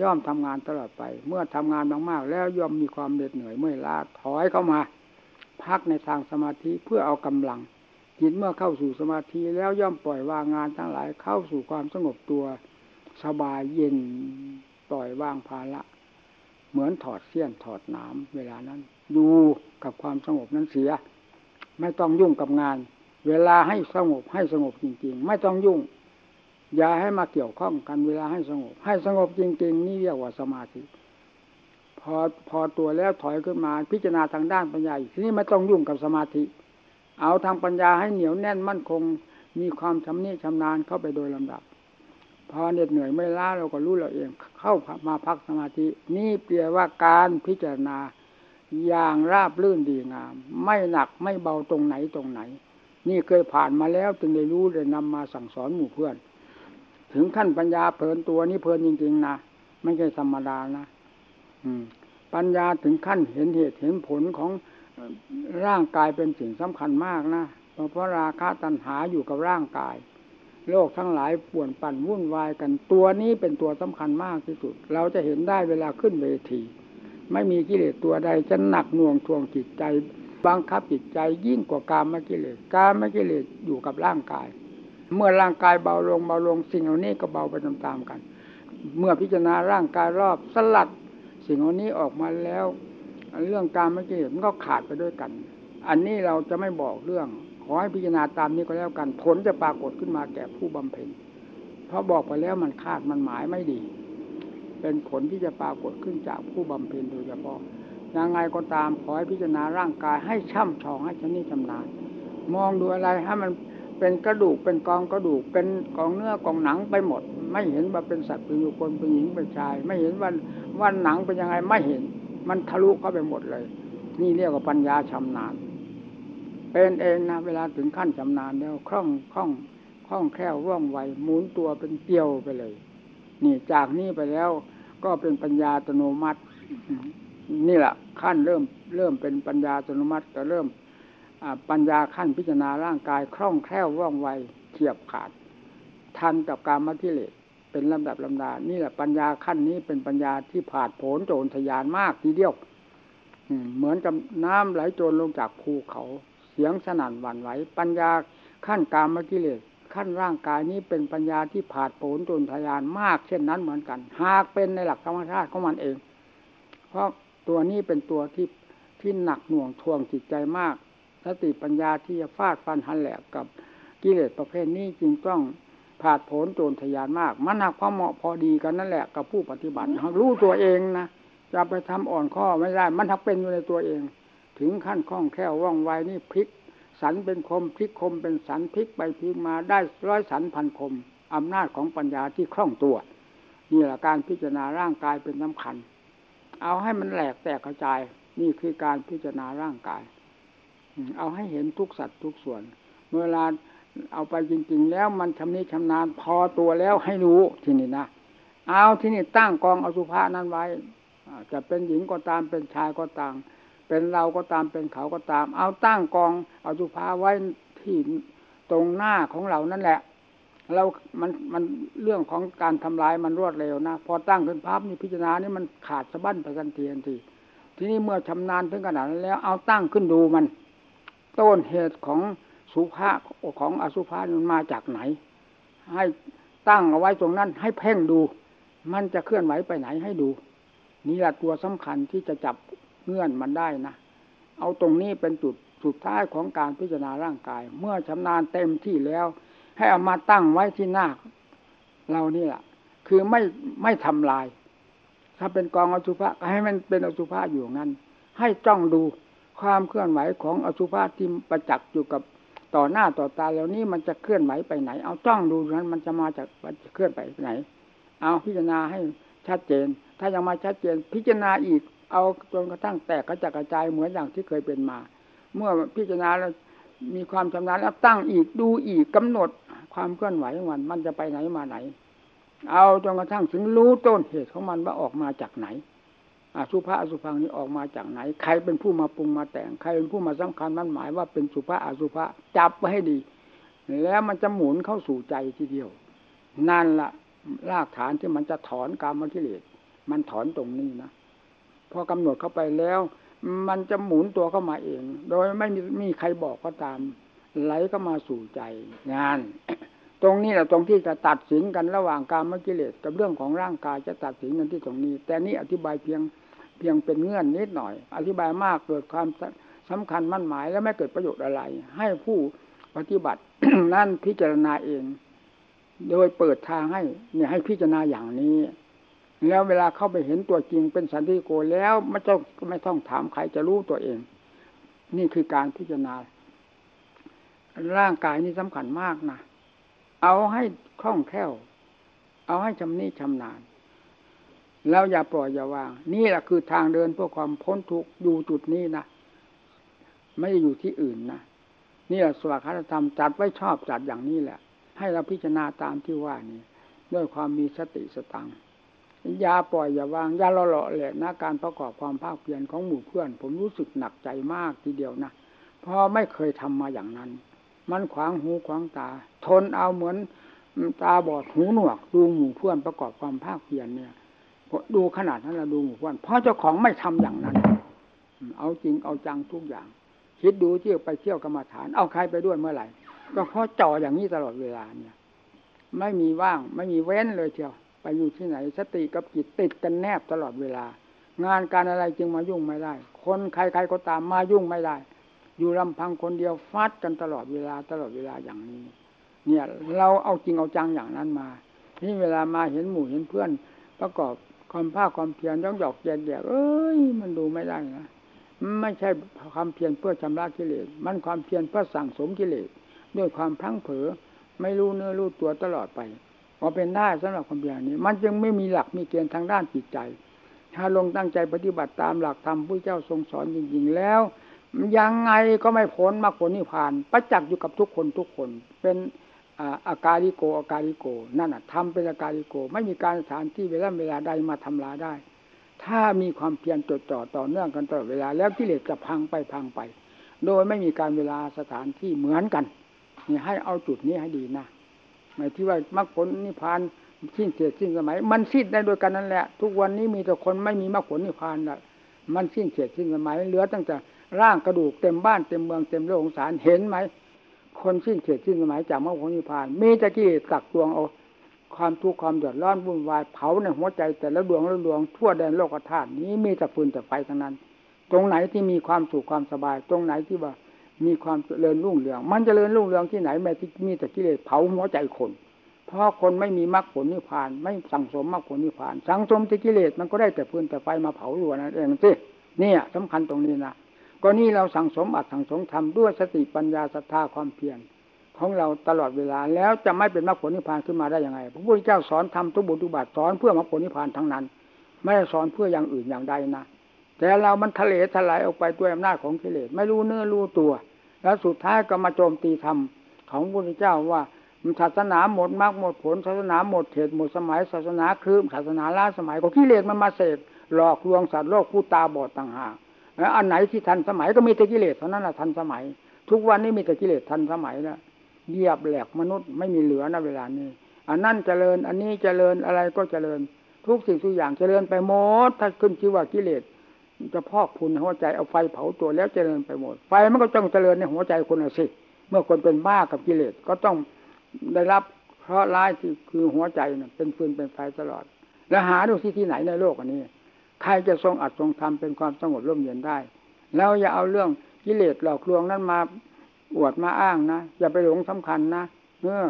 Speaker 1: ย่อมทำงานตลอดไป เมื่อทำงานมากๆ แล้วย่อมมีความเหน็ดเหนื่อยเมื่อยล้าถอยเข้ามา พักในทางสมาธิเพื่อเอากำลังจิตเมื่อเข้าสู่สมาธิแล้วย่อมปล่อยวางงานทั้งหลายเข้าสู่ความสงบตัวสบายเย็นปล่อยวางภาระเหมือนถอดเสี้ยนถอดนามเวลานั้นดูกับความสงบนั้นเสีย ไม่ต้องยุ่งกับงาน เวลาให้สงบให้สงบจริง ๆ ไม่ต้องยุ่ง อย่าให้มาเกี่ยวข้องกันเวลาให้สงบ ให้สงบจริง ๆ นี่เรียกว่าสมาธิ พอพอตัวแล้วถอยขึ้นมา พิจารณาทางด้านปัญญาอีกทีนี้ไม่ต้องยุ่งกับสมาธิ เอาทางปัญญาให้เหนียวแน่นมั่นคง มีความชำนิชำนาญเข้าไปโดยลำดับ พอเหน็ดเหนื่อยไม่ล้าเราก็รู้เราเอง เข้ามาพักสมาธิ นี่เปรียว่าการพิจารณาอย่างราบลื่นดีงาม ไม่หนักไม่เบาตรงไหนตรงไหน นี่เคยผ่านมาแล้วจึงได้รู้เลยนำมาสั่งสอนหมู่เพื่อน ถึงขั้นปัญญาเพลินตัวนี้เพลินจริงๆนะไม่ใช่ธรรมดานะอืม ปัญญาถึงขั้นเห็นเหตุเห็นผลของร่างกายเป็นสิ่งสำคัญมากนะเพราะราคะตัณหาอยู่กับร่างกาย โลกทั้งหลายป่วนปั่นวุ่นวายกันตัวนี้เป็นตัวสำคัญมากที่สุด เราจะเห็นได้เวลาขึ้นเวที ไม่มีกิเลสตัวใดจะหนักหน่วงทวงจิตใจบังคับจิตใจยิ่งกว่ากามกิเลสกามกิเลสอยู่กับร่างกาย เมื่อร่างกายเบาลงเบาลงสิ่งเหล่านี้ก็เบาไปตามๆกัน เมื่อพิจารณาร่างกายรอบสลัด สิ่งเหล่านี้ออกมาแล้ว เรื่องการมกิเลสมันก็ขาดไปด้วยกัน อันนี้เราจะไม่บอกเรื่อง ขอให้พิจารณาตามนี้ก็แล้วกันผลจะปรากฏขึ้นมาแก่ผู้บำเพ็ญเพราะบอกไปแล้วมันคาดมันหมายไม่ดี เป็นผลที่จะปรากฏขึ้นจากผู้บำเพ็ญโดยเฉพาะยังไงก็ตามขอให้พิจารณาร่างกายให้ช่ำชองให้ชนิดชำนาญมองดูอะไรให้มัน เป็นกระดูกเป็นกองกระดูกเป็นกองเนื้อกองหนังไปหมด ไม่เห็นว่าเป็นสัตว์เป็นบุคคลเป็นหญิงเป็นชาย ไม่เห็นว่าว่าหนังเป็นยังไงไม่เห็น มันทะลุเข้าไปหมดเลย นี่เรียกว่าปัญญาชำนาญ เป็นเองนะเวลาถึงขั้นชำนาญแล้วคล่องคล่องคล่องแคล่วว่องไวหมุนตัวเป็นเกลียวไปเลย นี่จากนี้ไปแล้วก็เป็นปัญญาอัตโนมัติ นี่แหละขั้นเริ่มเริ่มเป็นปัญญาอัตโนมัติก็เริ่ม ปัญญาขั้นพิจารณาร่างกายคล่องแคล่วว่องไวเฉียบขาด ทันกับการมัธิเลสเป็นลำดับลำดา นี่แหละปัญญาขั้นนี้เป็นปัญญาที่ผาดโผนโจรทยานมากทีเดียวเหมือนกับน้ำไหลโจรลงจากภูเขา เสียงสนั่นหวั่นไหวปัญญาขั้นการมกิเลสขั้นร่างกายนี้เป็นปัญญาที่ผาดโผนโจรทยานมาก เช่นนั้นเหมือนกัน หากเป็นในหลักธรรมชาติของมันเอง เพราะตัวนี้เป็นตัวที่ที่หนักหน่วงทวงจิตใจมาก สติปัญญาที่จะฟาดฟันหันแหลกกับกิเลสประเภทนี้จึงต้องผาดโผนโจรทยานมาก มันหักความเหมาะพอดีกันนั่นแหละกับผู้ปฏิบัติรู้ตัวเองนะจะไปทำอ่อนข้อไม่ได้ มันทักเป็นอยู่ในตัวเอง ถึงขั้นคล่องแคล่วว่องไวนี่พลิกสสันเป็นคมพลิกคมเป็นสันพลิกไปพลิกมาได้ร้อยสันพันคมอำนาจของปัญญาที่คล่องตัวนี่แหละการพิจารณาร่างกายเป็นสำคัญ เอาให้มันแหลกแตกกระจาย นี่คือการพิจารณาร่างกาย เอาให้เห็นทุกสัตว์ทุกส่วน เวลาเอาไปจริง ๆ แล้วมันชำนิชำนาญพอตัวแล้วให้รู้ที่นี่นะเอาที่นี่ตั้งกองอสุภะนั้นไว้จะเป็นหญิงก็ตามเป็นชายก็ตาม เป็นเราก็ตามเป็นเขาก็ตาม เอาตั้งกองอสุภะไว้ที่ตรงหน้าของเรานั่นแหละเรา มัน มัน เรื่องของการทำลายมันรวดเร็วนะ พอตั้งขึ้นภาพนี่พิจารณานี่มันขาดสะบั้นไปทันทีทันที ทีนี้เมื่อชำนาญถึงขนาดนั้นแล้ว เอาตั้งขึ้นดูมัน ต้นเหตุของสุภาของอสุภามันมาจากไหน ให้ตั้งเอาไว้ตรงนั้น ให้เพ่งดู มันจะเคลื่อนไหวไปไหนให้ดู นี่แหละตัวสำคัญที่จะจับเงื่อนมันได้นะเอาตรงนี้เป็นจุดสุดท้ายของการพิจารณาร่างกาย เมื่อชำนาญเต็มที่แล้ว ให้เอามาตั้งไว้ที่หน้าเรานี่แหละคือไม่ไม่ทำลาย ถ้าเป็นกองอสุภะให้มันเป็นอสุภะอยู่นั้น ให้จ้องดู ความเคลื่อนไหวของอสุภะที่ประจักษ์อยู่กับต่อหน้าต่อตาแล้วนี้มันจะเคลื่อนไหวไปไหน เอาจ้องดูนั้นมันจะมาจากมันจะเคลื่อนไปไหน เอาพิจารณาให้ชัดเจน ถ้ายังมาชัดเจน พิจารณาอีก เอาจนกระทั่งแตกกระจัดกระจายเหมือนอย่างที่เคยเป็นมา เมื่อพิจารณาแล้วมีความชำนาญแล้วตั้งอีกดูอีกกำหนดความเคลื่อนไหวของมันมันจะไปไหนมาไหน เอาจนกระทั่งถึงรู้ต้นเหตุของมันว่าออกมาจากไหน อสุภาอสุพังนี้ออกมาจากไหน ใครเป็นผู้มาปรุงมาแต่ง ใครเป็นผู้มาสำคัญมันหมายว่าเป็นสุภาอสุภาจับไว้ให้ดี แล้วมันจะหมุนเข้าสู่ใจทีเดียว นั่นละรากฐานที่มันจะถอนกรรมกิเลสมันถอนตรงนี้นะพอกำหนดเข้าไปแล้ว มันจะหมุนตัวเข้ามาเอง โดยไม่มีมีใครบอกก็ตาม ไหลก็มาสู่ใจงาน ตรงนี้แหละตรงที่จะตัดสินกันระหว่างกรรมกิเลสกับเรื่องของร่างกายจะตัดสินกันที่ตรงนี้ แต่นี่อธิบายเพียง เพียงเป็นเงื่อนนิดหน่อย อธิบายมากเกิดความสำคัญมั่นหมายและไม่เกิดประโยชน์อะไร ให้ผู้ปฏิบัตินั่นพิจารณาเอง โดยเปิดทางให้ เนี่ยให้พิจารณาอย่างนี้ แล้วเวลาเข้าไปเห็นตัวจริงเป็นสันติโกแล้วไม่ต้องไม่ต้องถามใครจะรู้ตัวเอง นี่คือการพิจารณา ร่างกายนี่สำคัญมากนะเอาให้คล่องแคล่ว เอาให้ชำนิชำนาญ แล้วอย่าปล่อยอย่าวาง นี่แหละคือทางเดินเพื่อความพ้นทุกข์อยู่จุดนี้นะไม่ได้อยู่ที่อื่นนะนี่แหละสวัสดิธรรมจัดไว้ชอบจัดอย่างนี้แหละ ให้เราพิจารณาตามที่ว่านี้ ด้วยความมีสติสตังอย่าปล่อยอย่าวางอย่าละเลาะแหละนะการประกอบความภาคเพียรของหมู่เพื่อน ผมรู้สึกหนักใจมากทีเดียวนะเพราะไม่เคยทำมาอย่างนั้น มันขวางหูขวางตา ทนเอาเหมือนตาบอดหูหนวกดูหมู่เพื่อนประกอบความภาคเพียรเนี่ย ดูขนาดนั้นเราดูหมู่บ้านเพราะเจ้าของไม่ทำอย่างนั้น เอาจริงเอาจังทุกอย่าง คิดดูเที่ยวไปเที่ยวกรรมฐาน เอาใครไปด้วยเมื่อไหร่ ก็เพราะจ่ออย่างนี้ตลอดเวลาเนี่ย ไม่มีว่างไม่มีเว้นเลยเที่ยว ไปอยู่ที่ไหน สติกับจิตติดกันแนบตลอดเวลา งานการอะไรจึงมายุ่งไม่ได้ คนใครๆก็ตามมายุ่งไม่ได้ อยู่ลำพังคนเดียวฟัดกันตลอดเวลาตลอดเวลาอย่างนี้ เนี่ย เราเอาจริงเอาจังอย่างนั้นมา นี่เวลามาเห็นหมู่เห็นเพื่อนประกอบ ความภาคความเพียรย่องหยอกแยกแยกเอ้ยมันดูไม่ได้นะไม่ใช่ความเพียรเพื่อชำระกิเลสมันความเพียรเพื่อสั่งสมกิเลสด้วยความพลั้งเผลอไม่รู้เนื้อรู้ตัวตลอดไปพอเป็นได้สำหรับความเพียรนี้ มันจึงไม่มีหลักมีเกณฑ์ทางด้านจิตใจ ถ้าลงตั้งใจปฏิบัติตามหลักธรรมผู้เจ้าทรงสอนจริงๆแล้วยังไงก็ไม่พ้นมรรคผลนิพพาน ประจักษ์อยู่กับทุกคนทุกคน เป็น อาการิโกอาการิโก นั่นอะทำเป็นอาการิโก ไม่มีการสถานที่เวลาเวลาใดมาทำลายได้ ถ้ามีความเพียรจดจ่อต่อเนื่องกันตลอดเวลา แล้วกิเลสจะพังไปพังไป โดยไม่มีการเวลาสถานที่เหมือนกันนี่ให้เอาจุดนี้ให้ดีนะหมายที่ว่ามรรคผลนิพพานสิ้นเสียสิ้นสมัย มันสิ้นได้โดยกันนั่นแหละ ทุกวันนี้มีแต่คนไม่มีมรรคผลนิพพานละมันสิ้นเสียสิ้นสมัยเหลือตั้งแต่ร่างกระดูกเต็มบ้านเต็มเมืองเต็มโลกสารเห็นไหม คนสิ้นเขตสิ้นสมัยจากมรรคผลนิพพาน มีจะกี่ตักตวงเอาความทุกข์ความเดือดร้อนวุ่นวายเผาในหัวใจแต่ละดวงละดวงทั่วแดนโลกธาตุนี้มีแต่ฟืนแต่ไฟทั้งนั้น ตรงไหนที่มีความสุขความสบาย ตรงไหนที่ว่ามีความเจริญรุ่งเรือง มันจเจริญรุ่งเรืองที่ไหนแม้ที่มีแต่กิเลสเผาหัวใจคน เพราะคนไม่มีมรรคผลนิพพาน ไม่สั่งสมมรรคผลนิพพาน สังสมที่กิเลสมันก็ได้แต่ฟืนแต่ไฟมาเผาอยู่นั่นเองสิเนี่ยสำคัญตรงนี้นะ ก็นี่เราสั่งสมอัดสั่งสมทำด้วยสติปัญญาศรัทธาความเพียรของเราตลอดเวลาแล้วจะไม่เป็นมรรคผลนิพพานขึ้นมาได้ยังไง พระพุทธเจ้าสอนทำทุกบุญทุกบาทสอนเพื่อมรรคผลนิพพานทั้งนั้น ไม่ได้สอนเพื่ออย่างอื่นอย่างใดนะแต่เรามันทะเลทลายออกไปด้วยอำนาจของกิเลสไม่รู้เนื้อรู้ตัว แล้วสุดท้ายก็มาโจมตีธรรมของพระพุทธเจ้าว่าศาสนาหมดมรรคหมดผลศาสนาหมดเหตุหมดสมัยศาสนาคืมศาสนาล้าสมัยก็กิเลสมันมาเสกหลอกลวงสัตว์โลกผู้ตาบอดต่างหาก อันไหนที่ทันสมัยก็มีแต่กิเลสเท่านั้นแหะทันสมัย ทุกวันนี้มีแต่กิเลสทันสมัยแล้วเยียบแหลกมนุษย์ไม่มีเหลือในเวลานี้ อันนั้นเจริญ อันนี้เจริญอะไรก็เจริญ ทุกสิ่งทุกอย่างเจริญไปหมด ถ้าขึ้นชื่อว่ากิเลสจะพอกพุนหัวใจเอาไฟเผาตัวแล้วเจริญไปหมด ไฟมันก็ต้องเจริญในหัวใจคนสิ เมื่อคนเป็นบ้ากับกิเลสก็ต้องได้รับเพราะร้ายที่คือหัวใจเป็นฟืนเป็นไฟตลอด แล้วหาดูที่ที่ไหนในโลกอันนี้ ใครจะทรงอัดทรงทำเป็นความสงบร่มเย็นได้ แล้วอย่าเอาเรื่องกิเลสหลอกลวงนั้นมาอวดมาอ้างนะ อย่าไปหลงสำคัญนะเมื่อ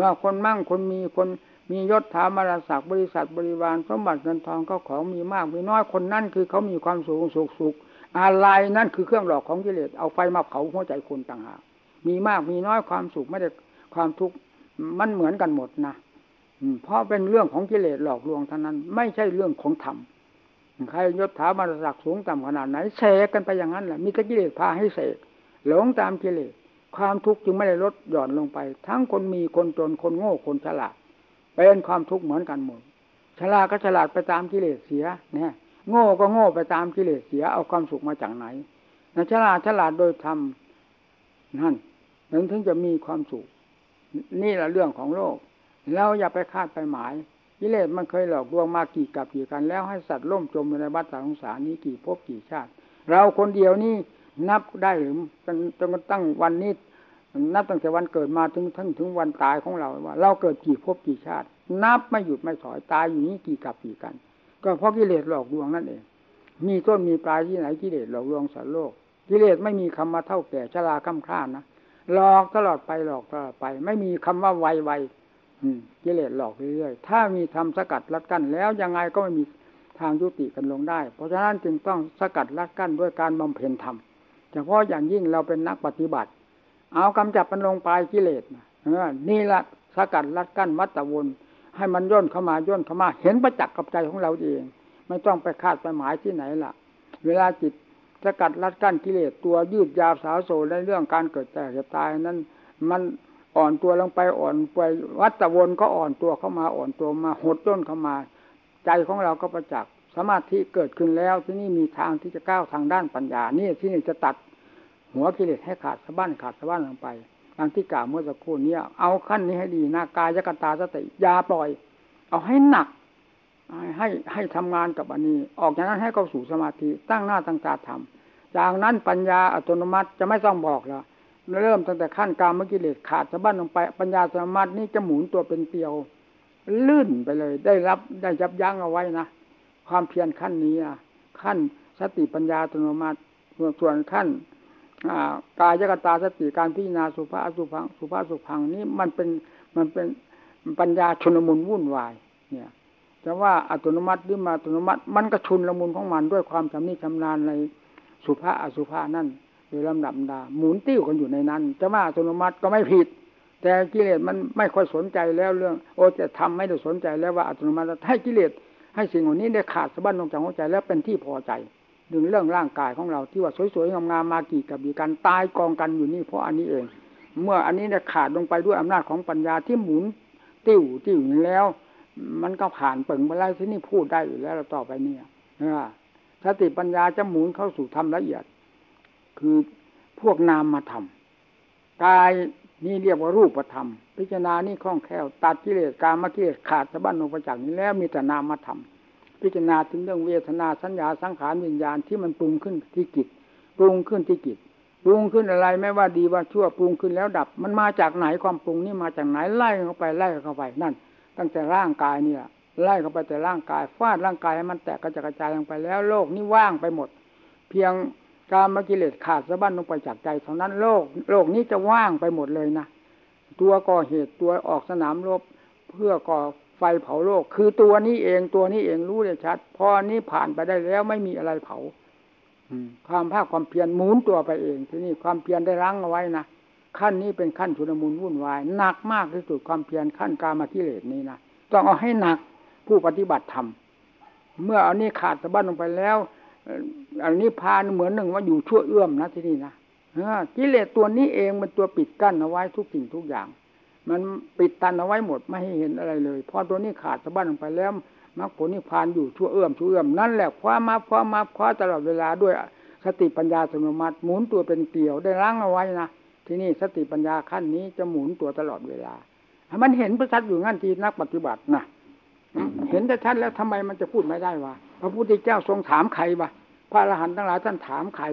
Speaker 1: ว่าคนมั่งคนมีคนมียศถามาราศักดิ์บริษัทบริวารสมบัติเงินทองเขาของมีมากมีน้อยคนนั่นคือเขามีความสูงสุขสุขอะไรนั่นคือเครื่องหลอกของกิเลสเอาไฟมาเผาหัวใจคนต่างหากมีมากมีน้อยความสุขไม่ได้ความทุกข์มันเหมือนกันหมดนะเพราะเป็นเรื่องของกิเลสหลอกลวงเท่านั้น ไม่ใช่เรื่องของธรรม ใครยศถาบรรศักดิ์สูงต่ำขนาดไหนเสกกันไปอย่างนั้นแหละมีแต่กิเลสพาให้เสกหลงตามกิเลสความทุกข์จึงไม่ได้ลดหย่อนลงไป ทั้งคนมีคนจนคนโง่คนฉลาดเป็นความทุกข์เหมือนกันหมดฉลาดก็ฉลาดไปตามกิเลสเสียเนี่ยโง่ก็โง่ไปตามกิเลสเสียเอาความสุขมาจากไหนนะฉลาดฉลาดโดยธรรมนั่นนั้นถึงจะมีความสุข นี่แหละเรื่องของโลก เราอย่าไปคาดไปหมาย กิเลสมันเคยหลอกลวงมากี่กับกี่กันแล้วให้สัตว์ล่มจมอยู่ในบัฏสงสารนี้กี่ภพกี่ชาติ เราคนเดียวนี่นับได้หรือจนจนตั้งวันนี้นับตั้งแต่วันเกิดมาถึงทั้งถึงวันตายของเราว่า เราเกิดกี่ภพกี่ชาติ นับไม่หยุดไม่ถอยตายอยู่นี้กี่กับกี่กัน ก็เพราะกิเลสหลอกลวงนั่นเอง มีต้นมีปลายที่ไหนกิเลสหลอกลวงสัตว์โลก กิเลสไม่มีคำมาเท่าแก่ชราคำคร่านะหลอกตลอดไปหลอกตลอดไป ไม่มีคำว่าไวไว กิเลสหลอกเรื่อยๆ ถ้ามีทำสกัดรัดกั้นแล้วยังไงก็ไม่มีทางยุติกันลงได้ เพราะฉะนั้นจึงต้องสกัดรัดกั้นด้วยการบำเพ็ญธรรมเฉพาะอย่างยิ่งเราเป็นนักปฏิบัติ เอากำจับมันลงไปกิเลสนี่ละสกัดรัดกั้นวัตวนให้มันย่นเข้ามาย่นเข้ามา เห็นประจักษ์กับใจของเราเอง ไม่ต้องไปคาดไปหมายที่ไหนล่ะ เวลาจิตสกัดรัดกั้นกิเลสตัวยืดยาวสาวโซในเรื่องการเกิดแต่จะตายนั้นมัน อ่อนตัวลงไปอ่อนไปวัตวนก็อ่อนตัวเข้ามาอ่อนตัวมาหดต้นเข้ามา ใจของเราก็ประจักษ์สมาธิเกิดขึ้นแล้วที่นี่มีทางที่จะก้าวทางด้านปัญญานี่ที่นี่จะตัดหัวกิเลสให้ขาดสะบั้นขาดสะบั้นลงไปดังที่กล่าวเมื่อสักครู่นี้เอาขั้นนี้ให้ดีนะกายกตาสติยาปล่อย เอาให้หนัก ให้ให้ทำงานกับอันนี้ ออกจากนั้นให้เข้าสู่สมาธิตั้งหน้าตั้งตาทำจากนั้นปัญญาอัตโนมัติจะไม่ต้องบอกแล้ว เริ่มตั้งแต่ขั้นกามกิเลสขาดสะบั้นลงไป ปัญญาสมาธินี่จะหมุนตัวเป็นเตียวลื่นไปเลย ได้รับได้ยับยั้งเอาไว้นะความเพียรขั้นนี้อะขั้นสติปัญญาอัตโนมัติส่วนขั้นกายกตาสติการพิจารณาสุภาสุพังสุภาสุพังนี้มันเป็นมันเป็นปัญญาชนมุนวุ่นวาย เนี่ยจะว่าอัตโนมัติหรือมาอัตโนมัติ มันก็ชุนละมุนของมันด้วยความชำนิชำนาญในสุภาอสุภานั่น โดยลำดับดาหมุนติ้วกันอยู่ในนั้น จะว่าอัตโนมัติก็ไม่ผิด แต่กิเลสมันไม่ค่อยสนใจแล้วเรื่อง โอ้จะทำไม่ได้สนใจแล้วว่าอัตโนมัติให้กิเลสให้สิ่งเหล่านี้ได้ขาดสะบั้นลงจากหัวใจแล้วเป็นที่พอใจดึงเรื่องร่างกายของเราที่ว่าสวยๆงามๆมากี่กับกี่กันตายกองกันอยู่นี่เพราะอันนี้เอง เมื่ออันนี้เนี่ยขาดลงไปด้วยอำนาจของปัญญาที่หมุนติ้วติ้วแล้ว มันก็ผ่านเปิงไปแล้วที่นี่พูดได้อยู่แล้วต่อไปเนี่ยสติปัญญาจะหมุนเข้าสู่ธรรมละเอียด คือพวกนามมาทำกายนี่เรียกว่ารูปธรรม พิจารณานี่คล่องแคล่วตัดกิเลสการมกิเลสขาดสะบั้นลงไปจากนี้แล้วมีแต่นามมาทำพิจารณาถึงเรื่องเวทนาสัญญาสังขารวิญญาณที่มันปรุงขึ้นที่จิตปรุงขึ้นที่จิตปรุงขึ้นอะไรไม่ว่าดีว่าชั่วปรุงขึ้นแล้วดับ มันมาจากไหนความปรุงนี่มาจากไหนไล่เข้าไปไล่เข้าไปนั่น ตั้งแต่ร่างกายเนี่ยไล่เข้าไปแต่ร่างกายฟาดร่างกายให้มันแตกกระจายกระจายลงไปแล้ว โลกนี่ว่างไปหมด เพียง การมกิเลสขาดสะบั้นลงไปจากใจเท่านั้นโลก โลกนี้จะว่างไปหมดเลยนะตัวก่อเหตุตัวออกสนามรบเพื่อก่อไฟเผาโลก คือตัวนี้เองตัวนี้เองรู้ได้ชัด พอนี้ผ่านไปได้แล้วไม่มีอะไรเผาความภาคความเพียรหมุนตัวไปเองที่นี่ความเพียรได้รั้งเอาไว้นะขั้นนี้เป็นขั้นชุนมุนวุ่นวายหนักมากที่สุดความเพียรขั้นกามากิเลสนี้นะต้องเอาให้หนักผู้ปฏิบัติธรรมเมื่อเอันนี้ขาดสะบั้นลงไปแล้ว อันนี้พานเหมือนหนึ่งว่าอยู่ชั่วเอื้อมนะที่นี่นะกิเลสตัวนี้เองมันตัวปิดกั้นเอาไว้ทุกสิ่งทุกอย่าง มันปิดตันเอาไว้หมดไม่ให้เห็นอะไรเลยพอตัวนี้ขาดสะบั้นลงไปแล้วมรรคผลนิพพานอยู่ชั่วเอื้อมชั่วเอื้อมนั่นแหละคว้ามาคว้ามาคว้าตลอดเวลาด้วยสติปัญญาสมมติหมุนตัวเป็นเกลียวได้ล้างเอาไว้นะที่นี่สติปัญญาขั้นนี้จะหมุนตัวตลอดเวลา มันเห็นประชัดอยู่งั้นทีนักปฏิบัตินะเห็นแต่ชัดแล้วทำไมมันจะพูดไม่ได้วะ พระพุทธเจ้าทรงถามใครวะพระอรหันต์ทั้งหลายท่านถามใคร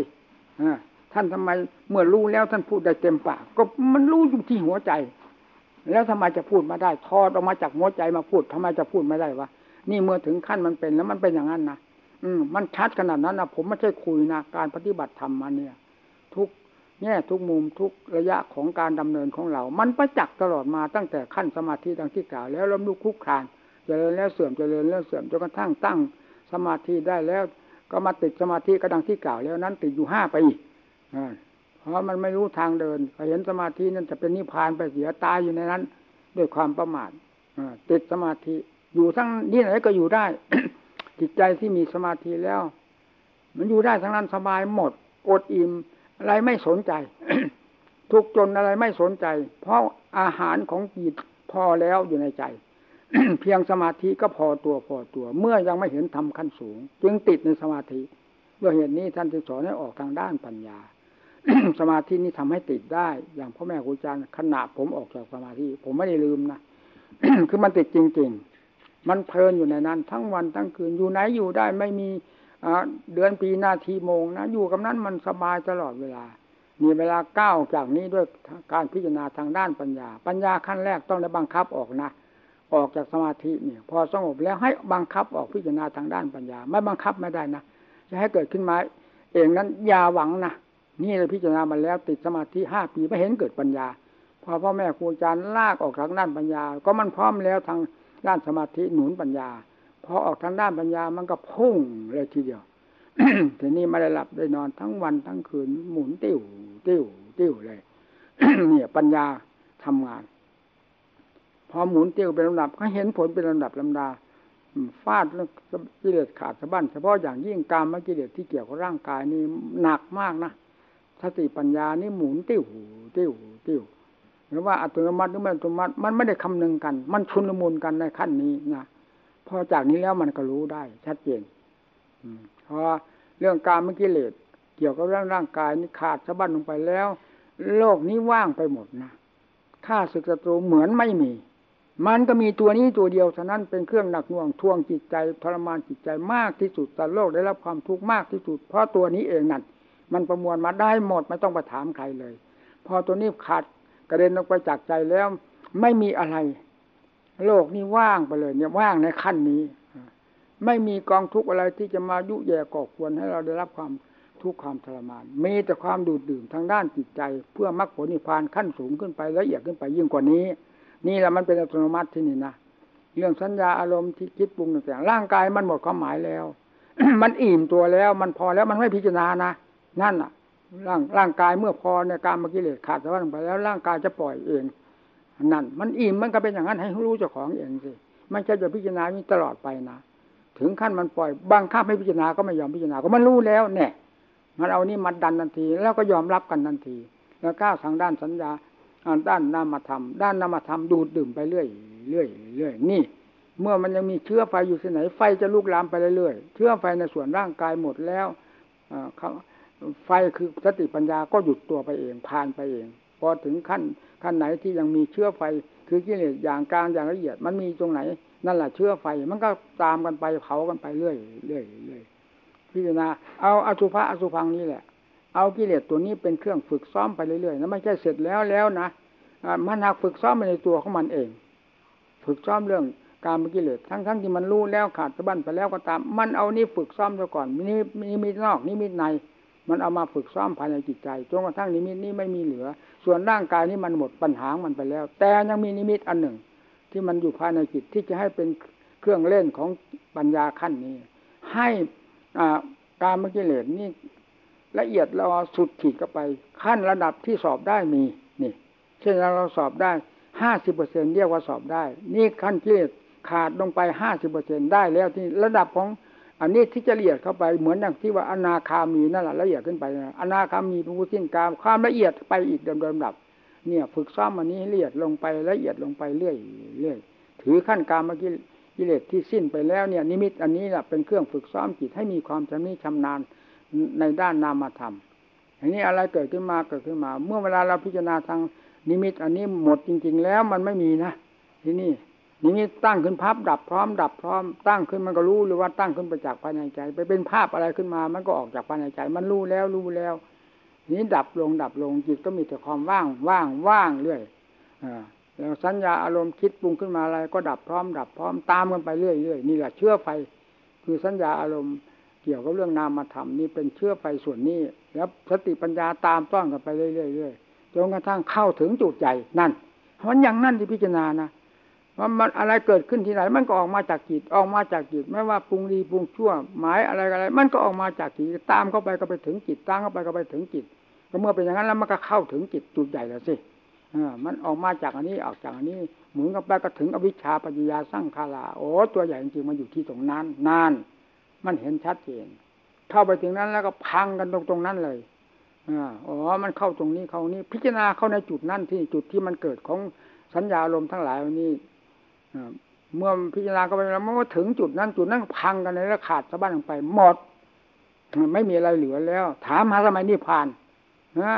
Speaker 1: ท่านทำไมเมื่อรู้แล้วท่านพูดได้เต็มปาก ก็มันรู้อยู่ที่หัวใจ แล้วทำไมจะพูดมาได้ทอดออกมาจากหัวใจมาพูดทำไมจะพูดไม่ได้วะนี่เมื่อถึงขั้นมันเป็นแล้วมันเป็นอย่างนั้นนะอืมมันชัดขนาดนั้นนะผมไม่ใช่คุยนะการปฏิบัติธรรมมาเนี่ย ทุกแง่ทุกมุมทุกระยะของการดำเนินของเรา มันประจักษ์ตลอดมาตั้งแต่ขั้นสมาธิดังที่กล่าวแล้วล้มลุกคุกคลานเจริญแล้วเสื่อมเจริญแล้วเสื่อมจนกระทั่งตั้ง สมาธิได้แล้ว ก็มาติดสมาธิก็ดังที่กล่าวแล้วนั้น ติดอยู่ห้าปีเพราะมันไม่รู้ทางเดินเห็นสมาธินั้นจะเป็นนิพพานไปเสียตายอยู่ในนั้น ด้วยความประมาทติดสมาธิ อยู่ทั้งนี่ไหนก็อยู่ได้ จิตใจที่มีสมาธิแล้ว มันอยู่ได้ทั้งนั้นสบายหมดอดอิ่มอะไรไม่สนใจ ทุกจนอะไรไม่สนใจ เพราะอาหารของจิตพอแล้วอยู่ในใจ เพียงสมาธิก็พอตัวพอตัว เมื่อยังไม่เห็นทำขั้นสูง จึงติดในสมาธิด้วยเหตุนี้ท่านจึงสอนให้ออกทางด้านปัญญา สมาธินี้ทำให้ติดได้ อย่างพ่อแม่ครูอาจารย์ขณะผมออกจากสมาธิ ผมไม่ได้ลืมนะคือมันติดจริง ๆ มันเพลินอยู่ในนั้น ทั้งวันทั้งคืนอยู่ไหนอยู่ได้ไม่มีเดือนปีนาทีโมงนะอยู่กับนั้นมันสบายตลอดเวลามีเวลาก้าวจากนี้ด้วยการพิจารณาทางด้านปัญญา ปัญญาขั้นแรกต้องได้บังคับออกนะ ออกจากสมาธิเนี่ยพอสงบแล้วให้บังคับออกพิจารณาทางด้านปัญญา ไม่บังคับไม่ได้นะจะให้เกิดขึ้นมาเองนั้นอย่าหวังนะนี่เราพิจารณามาแล้วติดสมาธิห้าปีไม่เห็นเกิดปัญญาพอพ่อแม่ครูอาจารย์ลากออกทางด้านปัญญา ก็มันพร้อมแล้วทางด้านสมาธิหนุนปัญญาพอออกทางด้านปัญญามันก็พุ่งเลยทีเดียวทีนี้ไม่ได้หลับได้นอนทั้งวันทั้งคืนหมุนติ้วติ้วติ้วเลยเนี่ยปัญญาทำงาน พอหมุนเติ้ยวเป็นลำดับก็เห็นผลเป็นลำดับลำดาฟาดกิเลสขาดสะบั้นเฉพาะอย่างยิ่งการมกิเลสที่เกี่ยวกับร่างกายนี่หนักมากนะสติปัญญานี่หมุนติ้วติ้วติ้วหรือว่าอัตโนมัติหรือไม่อัตโนมัติมันไม่ได้คำนึงกัน มันชุนละมุนกันในขั้นนี้นะพอจากนี้แล้วมันก็รู้ได้ ชัดเจนเพราะเรื่องการมกิเลสเกี่ยวกับเรื่องร่างกายนี่ขาดสะบั้นลงไปแล้ว โลกนี้ว่างไปหมดนะข้าศึกศัตรูเหมือนไม่มี มันก็มีตัวนี้ตัวเดียวเท่านั้นเป็นเครื่องหนักหน่วงทวงจิตใจทรมานจิตใจมากที่สุดแต่โลกได้รับความทุกข์มากที่สุด เพราะตัวนี้เองนั่นมันประมวลมาได้หมดไม่ต้องไปถามใครเลย พอตัวนี้ขาดกระเด็นลงไปจากใจแล้ว ไม่มีอะไร โลกนี้ว่างไปเลย เนี่ยว่างในขั้นนี้ ไม่มีกองทุกข์อะไรที่จะมายุแย่ก่อควรให้เราได้รับความทุกข์ความทรมานมีแต่ความดูดดื่มทางด้านจิตใจ เพื่อมรรคผลนิพพานขั้นสูงขึ้นไปละเอียดขึ้นไปยิ่งกว่านี้ นี่แหละมันเป็นอัตโนมัติที่นี่นะเรื่องสัญญาอารมณ์ที่คิดปรุงต่างๆร่างกายมันหมดความหมายแล้ว มันอิ่มตัวแล้วมันพอแล้วมันไม่พิจารณานะนั่นอะ ร่างร่างกายเมื่อพอในการมากิเลสขาดสะบั้นไปแล้วร่างกายจะปล่อยเองนั่น มันอิ่มมันก็เป็นอย่างนั้นให้รู้เจ้าของเองสิไม่ใช่จะพิจารณานี้ตลอดไปนะถึงขั้นมันปล่อยบังคับให้พิจารณาก็ไม่ยอมพิจารณาก็มันรู้แล้วเนี่ยมันเอานี่มันดันทันที แล้วก็ยอมรับกันทันที แล้วก้าวทางด้านสัญญา ด้านนามธรรม ด้านนามธรรมดูดดื่มไปเรื่อยเรื่อยเรื่อยนี่ เมื่อมันยังมีเชื้อไฟอยู่ที่ไหน ไฟจะลุกลามไปเรื่อยเชื้อไฟในส่วนร่างกายหมดแล้วไฟคือสติปัญญาก็หยุดตัวไปเองผ่านไปเอง พอถึงขั้นขั้นไหนที่ยังมีเชื้อไฟ คือกิเลสอย่างกลางอย่างละเอียด มันมีตรงไหน นั่นแหละเชื้อไฟมันก็ตามกันไปเผากันไปเรื่อยเรื่อยเรื่อยพิจารณาเอาอสุภะอสุพังนี่แหละ เอากิเลสตัวนี้เป็นเครื่องฝึกซ้อมไปเรื่อยๆนะไม่ใช่เสร็จแล้วแล้วนะมันหักฝึกซ้อมไปในตัวของมันเอง ฝึกซ้อมเรื่องการมกิเลสทั้งๆทที่มันรู้แล้วขาดสะบั้นไปแล้วก็ตาม มันเอานี่ฝึกซ้อมซะก่อนนี่มีมีนอกนี่มีใน มันเอามาฝึกซ้อมภายในจิตใจจนกระทั่งนิมิตนี้ไม่มีเหลือ ส่วนร่างกายนี้มันหมดปัญหามันไปแล้ว แต่ยังมีนิมิตอันหนึ่ง ที่มันอยู่ภายในจิตที่จะให้เป็นเครื่องเล่นของปัญญาขั้นนี้ ให้การมกิเลสนี่ ละเอียดเราสุดขีดก็ไป ขั้นระดับที่สอบได้มีนี่ เช่นเราสอบได้ห้าสิบเปอร์เซ็นเรียกว่าสอบได้ นี่ขั้นกิเลสขาดลงไปห้าสิบเปอร์เซ็นได้แล้วที่ระดับของอันนี้ที่จะละเอียดเข้าไปเหมือนอย่างที่ว่าอนาคามีนั่นแหละละเอียดขึ้นไปอนาคามีเป็นผู้สิ้นกามความละเอียดไปอีกเดิมๆดับ เนี่ย ฝึกซ้อมอันนี้ละเอียดลงไปละเอียดลงไปเรื่อยเรื่อยถือขั้นกามเมื่อกี้กิเลสที่สิ้นไปแล้วเนี่ย นิมิตอันนี้แหละเป็นเครื่องฝึกซ้อมจิตให้มีความชำนิชำนาญ ในด้านนามธรรมอันนี้อะไรเกิดขึ้นมาเกิดขึ้นมา เมื่อเวลาเราพิจารณาทางนิมิต อันนี้หมดจริง ๆ แล้วมันไม่มีนะที่นี่นิมิตตั้งขึ้นพับดับพร้อมดับพร้อมตั้งขึ้นมันก็รู้หรือว่าตั้งขึ้นไปจากภายในใจ ไปเป็นภาพอะไรขึ้นมา มันก็ออกจากภายในใจ มันรู้แล้วรู้แล้ว นี้ดับลงดับลงจิตก็มีแต่ความว่างว่างว่างเรื่อยอ่าแล้วสัญญาอารมณ์คิดปรุงขึ้นมาอะไร ก็ดับพร้อมดับพร้อมตามกันไปเรื่อยเรื่อยนี่แหละเชื่อไฟ คือสัญญาอารมณ์ กี่ยวกับเรื่องนามธรรมนี่เป็นเชื่อไฟส่วนนี้ แล้วสติปัญญาตามต้อนกันไปเรื่อยเรื่อยจนกระทั่งเข้าถึงจุดใหญ่นั่นมันอย่างนั่นที่พิจารณานะว่ามันอะไรเกิดขึ้นที่ไหน มันก็ออกมาจากจิตออกมาจากจิตไม่ว่าปรุงดีปรุงชั่วหมายอะไรอะไร มันก็ออกมาจากจิตตามเข้าไปก็ไปถึงจิตตามเข้าไปก็ไปถึงจิตก็เมื่อเป็นอย่างนั้นแล้วมันก็เข้าถึงจิตจุดใหญ่แล้วสิมันออกมาจากอันนี้ออกจากอันนี้เหมือนกับไปก็ถึงอวิชชาปัญญาสร้างคาลาโอ้ตัวใหญ่จริงๆมันอยู่ที่ตรงนั้นนาน มันเห็นชัดเจนเข้าไปถึงนั้นแล้วก็พังกันตรงตรงนั้นเลยอ๋อ มันเข้าตรงนี้เข้านี้ พิจารณาเข้าในจุดนั้นที่จุดที่มันเกิดของสัญญาลมทั้งหลายวันนี้เมื่อพิจารณาเข้าไปแล้วมันก็ถึงจุดนั้นจุดนั้นพังกันเลยแล้วขาดสะบั้นลงไป หมดไม่มีอะไรเหลือแล้ว ถามหาสมัยนิพพานนะ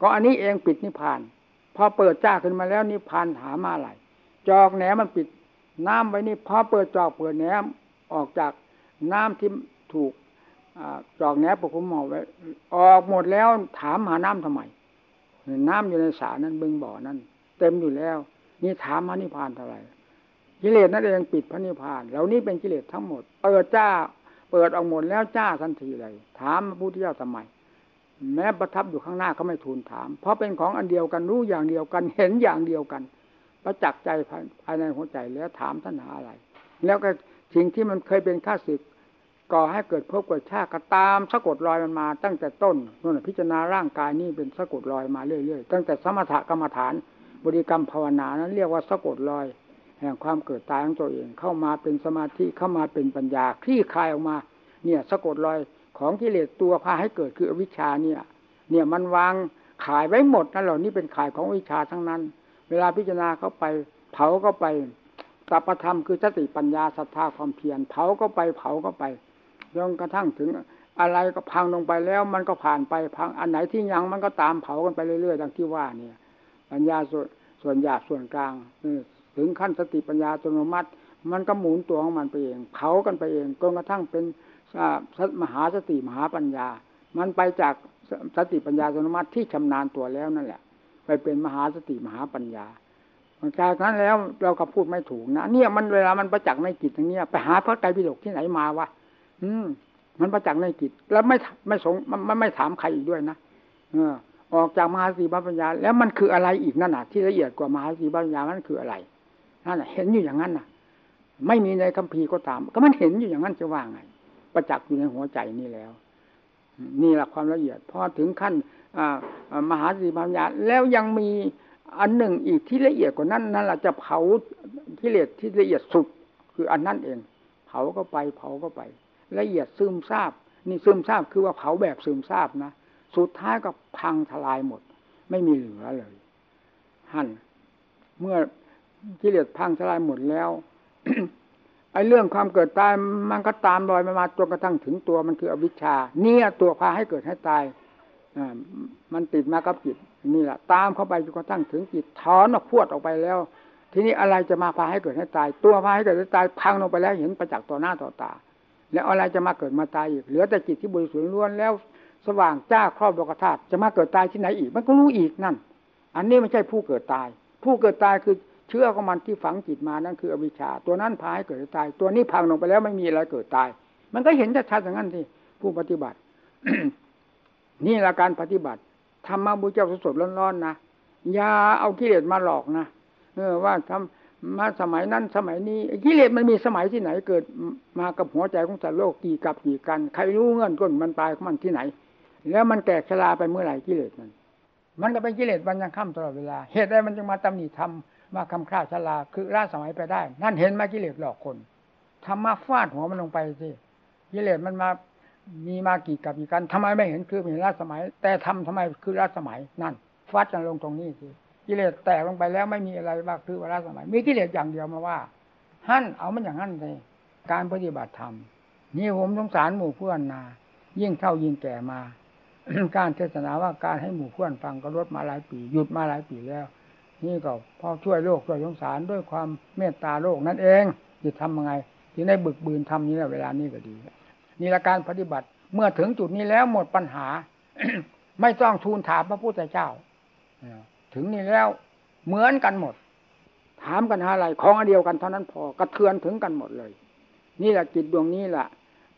Speaker 1: ก็อันนี้เองปิดนิพพาน พอเปิดจ้าขึ้นมาแล้วนิพพานหามาอะไรจอกแหนมันปิดน้ำไว้นี่พอเปิดจอกเปิดแหนมออกจาก น้ำที่ถูกจอกแหนปกคลุมหมอไว้ออกหมดแล้วถามหาน้ำทำไม น้ำอยู่ในสานั้นบึงบ่อนั้น เต็มอยู่แล้ว นี่ถามหานิพพานเท่าไหร่กิเลสนั่นเองปิดพระนิพพานเหล่านี้เป็นกิเลสทั้งหมด เปิดจ้า เปิดออกหมดแล้วจ้าทันทีเลย ถามพระพุทธเจ้าทำไม แม้ประทับอยู่ข้างหน้าเขาไม่ทูลถาม เพราะเป็นของอันเดียวกันรู้อย่างเดียวกันเห็นอย่างเดียวกัน ประจักษ์ใจภายในหัวใจแล้วถามท่านหาอะไร แล้วก็ สิ่งที่มันเคยเป็นข้าศึกก่อให้เกิดพบเกิดชาติก็ตามสะกดรอยมันมา ตั้งแต่ต้นนู่นพิจารณาร่างกายนี่เป็นสะกดรอยมาเรื่อยๆตั้งแต่สมถกรรมฐาน บริกรรมภาวนานั้นเรียกว่าสะกดรอย แห่งความเกิดตายของตัวเอง เข้ามาเป็นสมาธิเข้ามาเป็นปัญญาคลี่คลายออกมา เนี่ยสะกดรอยของกิเลสตัวพาให้เกิดคืออวิชชาเนี่ย เนี่ยมันวางขายไว้หมดนั่นเหล่านี้เป็นขายของวิชาทั้งนั้น เวลาพิจารณาเข้าไป เผาก็ไป สัพธรรมคือสติปัญญาศรัทธาความเพียรเผาก็ไปเผาก็ไปจนกระทั่งถึงอะไรก็พังลงไปแล้วมันก็ผ่านไปพังอันไหนที่ยังมันก็ตามเผากันไปเรื่อยๆดังที่ว่าเนี่ย ปัญญาส่วนส่วนหยาบส่วนกลางถึงขั้นสติปัญญาอัตโนมัติ มันก็หมุนตัวของมันไปเอง เผากันไปเองจนกระทั่งเป็นมหาสติมหาปัญญา มันไปจากสติปัญญาสมมติที่ชำนาญตัวแล้วนั่นแหละ ไปเป็นมหาสติมหาปัญญา จากนั้นแล้วเราก็พูดไม่ถูกนะเนี่ยมันเวลามันประจักษ์ในจิตอย่างเนี้ยไปหาพระไตรปิฎกที่ไหนมาวะอืม มันประจักษ์ในจิต แล้วไม่ไม่สงมันไม่ถามใครอีกด้วยนะเออ ออกจากมหาสติปัญญา แล้วมันคืออะไรอีกนั่นน่ะ ที่ละเอียดกว่ามหาสติปัญญามันคืออะไรนั่นแหะเห็นอยู่อย่างนั้นน่ะ ไม่มีในคัมภีร์ก็ตาม ก็มันเห็นอยู่อย่างนั้นจะว่าไง ประจักษ์อยู่ในหัวใจนี่แล้ว นี่แหละความละเอียดพอถึงขั้นมหาสติปัญญาแล้วยังมี อันหนึ่งอีกที่ละเอียดกว่านั้นนั่นแหละจะเผากิเลสที่ละเอียดสุดคืออันนั้นเอง เผาก็ไปเผาก็ไป ละเอียดซึมซาบ นี่ซึมซาบคือว่าเผาแบบซึมซาบนะสุดท้ายก็พังทลายหมด ไม่มีเหลือเลยหั่นเมื่อกิเลสพังทลายหมดแล้วไอ้เรื่องความเกิดตายมันก็ตามรอยมามาจนกระทั่งถึงตัวมันคืออวิชชา เนี่ยตัวพาให้เกิดให้ตาย มันติดมากับจิตนี่แหละตามเข้าไปจนกระทั่งถึงจิตถอนออกพวดออกไปแล้ว ทีนี้อะไรจะมาพาให้เกิดให้ตาย ตัวพาให้เกิดให้ตายพังลงไปแล้วเห็นประจักษ์ต่อหน้าต่อตา แล้วอะไรจะมาเกิดมาตายอีกเหลือแต่จิตที่บริสุทธิ์ล้วนแล้ว สว่างจ้าครอบโลกธาตุจะมาเกิดตายที่ไหนอีก มันก็รู้อีกนั่น อันนี้ไม่ใช่ผู้เกิดตาย ผู้เกิดตายคือเชื่อของมันที่ฝังจิตมานั่นคืออวิชชา ตัวนั้นพาให้เกิดตาย ตัวนี้พังลงไปแล้วไม่มีอะไรเกิดตาย มันก็เห็นชัดๆอย่างนั้นที่ผู้ปฏิบัติ นี่ละการปฏิบัติธรรมะบุญเจ้าสดๆร้อนๆนะอย่าเอากิเลสมาหลอกนะเออว่าทำมาสมัยนั้นสมัยนี้กิเลสมันมีสมัยที่ไหนเกิดมากับหัวใจของสัตว์โลกกี่กับกี่กัน ใครรู้เงื่อนต้นมันตายของมันที่ไหน แล้วมันแตกชราไปเมื่อไหร่กิเลสมันมันก็เป็นกิเลสวันยังค่ำตลอดเวลา เหตุใดมันจึงมาตำหนิทำมาคำคร่าชราคือล่าสมัยไปได้ นั่นเห็นไหมกิเลสหลอกคนทำมาฟาดหัวมันลงไปสิกิเลสมันมา มีมากี่กับกี่กันทำไมไม่เห็นคือเห็นล่าสมัย แต่ทำทำไมคือล่าสมัยนั่นฟาดกันลงตรงนี้สิกิเลสแตกลงไปแล้วไม่มีอะไรบ้างคือว่าล่าสมัย มีกิเลสอย่างเดียวมาว่า หั่นเอามันอย่างนั้นเลยการปฏิบัติธรรมนี่ผมสงสารหมู่เพื่อนนายิ่งเท่ายิ่งแก่มา การเทศนาว่าการให้หมู่เพื่อนฟังก็ลดมาหลายปีหยุดมาหลายปีแล้ว นี่ก็พอช่วยโลกช่วยสงสารด้วยความเมตตาโลกนั่นเองจะทำยังไงที่ได้บึกบืนทำนี้เวลานี้ก็ดี นี่ละการปฏิบัติ เมื่อถึงจุดนี้แล้วหมดปัญหา ไม่ต้องทูลถามพระพุทธเจ้าถึงนี่แล้วเหมือนกันหมด ถามกันอะไรของอันเดียวกันเท่านั้นพอกระเทือนถึงกันหมดเลย นี่แหละจิตดวงนี้แหละ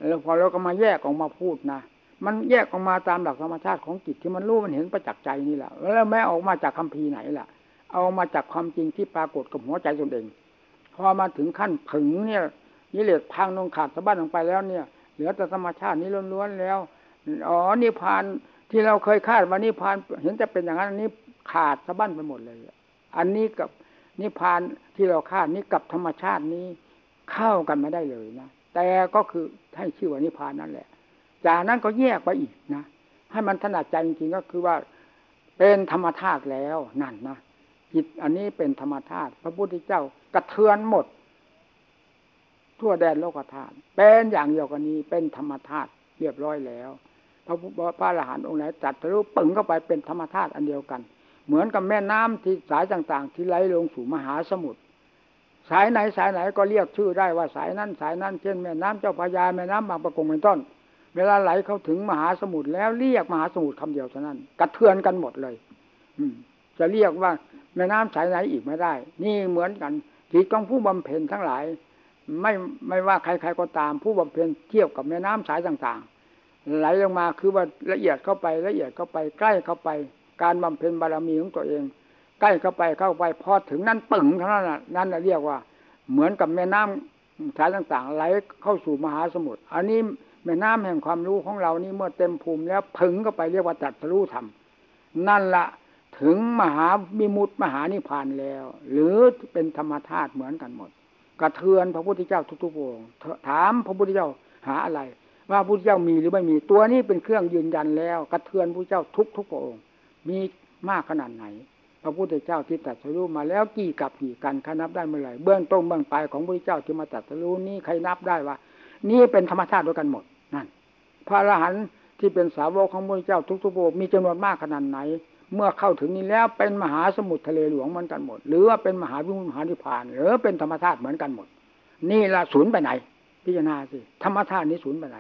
Speaker 1: แล้วพอเราก็มาแยกออกมาพูดนะมันแยกออกมาตามหลักธรรมชาติของจิตที่มันรู้มันเห็นประจักษ์ใจนี่แหละแล้วแม้ออกมาจากคัมภีร์ไหนล่ะ เอามาจากความจริงที่ปรากฏกับหัวใจตนเองพอมาถึงขั้นผึงเนี่ยนิเลศพังลงขาดสะบั้นลงไปแล้วเนี่ย เหลือแต่ธรรมชาตินี้ล้วนๆแล้ว อ๋อนิพานที่เราเคยคาดว่านิพานเห็นจะเป็นอย่างนั้นอันนี้ขาดสะบั้นไปหมดเลย อันนี้กับนิพานที่เราคาดนี้กับธรรมชาตินี้เข้ากันไม่ได้เลยนะแต่ก็คือให้ชื่อว่านิพานนั่นแหละ จากนั้นก็แยกไปอีกนะให้มันถนัดใจจริงๆก็คือว่าเป็นธรรมธาตุแล้วนั่นนะจิตอันนี้เป็นธรรมธาตุพระพุทธเจ้ากระเทือนหมด ทั่วแดนโลกธาตุเป็นอย่างเดียวกันนี้เป็นธรรมธาตุเรียบร้อยแล้ว พระพระอรหันต์องค์ไหนจัดทะลุปึงเข้าไปเป็นธรรมธาตุอันเดียวกัน เหมือนกับแม่น้ำที่สายต่าง ๆ ที่ไหลลงสู่มหาสมุทรสายไหนสายไหนก็เรียกชื่อได้ว่าสายนั้นสายนั้นเช่นแม่น้ำเจ้าพระยาแม่น้ำบางประกงเป็นต้น เวลาไหลเข้าถึงมหาสมุทรแล้วเรียกมหาสมุทรคำเดียวเท่านั้น กระเทือนกันหมดเลย อืมจะเรียกว่าแม่น้ำสายไหนอีกไม่ได้ นี่เหมือนกันจิตของผู้บำเพ็ญทั้งหลาย ไม่ไม่ว่าใครๆก็ตามผู้บำเพ็ญเทียบกับแม่น้ำสายต่างๆ ไหลลงมาคือว่าละเอียดเข้าไปละเอียดเข้าไปใกล้เข้าไป การบำเพ็ญบารมีของตัวเอง ใกล้เข้าไปเข้าไปพอถึงนั้นปึ่งเท่านั้นนั่นเรียกว่า เหมือนกับแม่น้ำสายต่างๆ ไหลเข้าสู่มหาสมุทรอันนี้แม่น้ำแห่งความรู้ของเรานี่เมื่อเต็มภูมิแล้วพึงก็ไปเรียกว่าจัดสรู้ธรรมนั่นละถึงมหาบิมุตมหานิพานแล้ว หรือเป็นธรรมธาตุเหมือนกันหมด กระเทือนพระพุทธเจ้าทุกๆองค์ถามพระพุทธเจ้าหาอะไร ว่าพระพุทธเจ้ามีหรือไม่มีตัวนี้เป็นเครื่องยืนยันแล้ว กระเทือนพระเจ้าทุกทุกองค์ มีมากขนาดไหน พระพุทธเจ้าที่ตัดสรู้มาแล้วกี่กับกี่กันใครนับได้เมื่อไหร่เบื้องต้นเบื้องปลายของพระพุทธเจ้าที่มาตัดสรู้นี้ใครนับได้ว่า นี่เป็นธรรมชาติด้วยกันหมดนั่นพระอรหันต์ที่เป็นสาวกของพระพุทธเจ้าทุกๆพระองค์มีจำนวนมากขนาดไหน เมื่อเข้าถึงนี้แล้วเป็นมหาสมุทรทะเลหลวงเหมือนกันหมด หรือว่าเป็นมหาวิมุตมหานิพพาน หรือเป็นธรรมชาติเหมือนกันหมด นี่ละศูนย์ไปไหน พิจารณาสิธรรมชาตินี้ศูนย์ไปไหน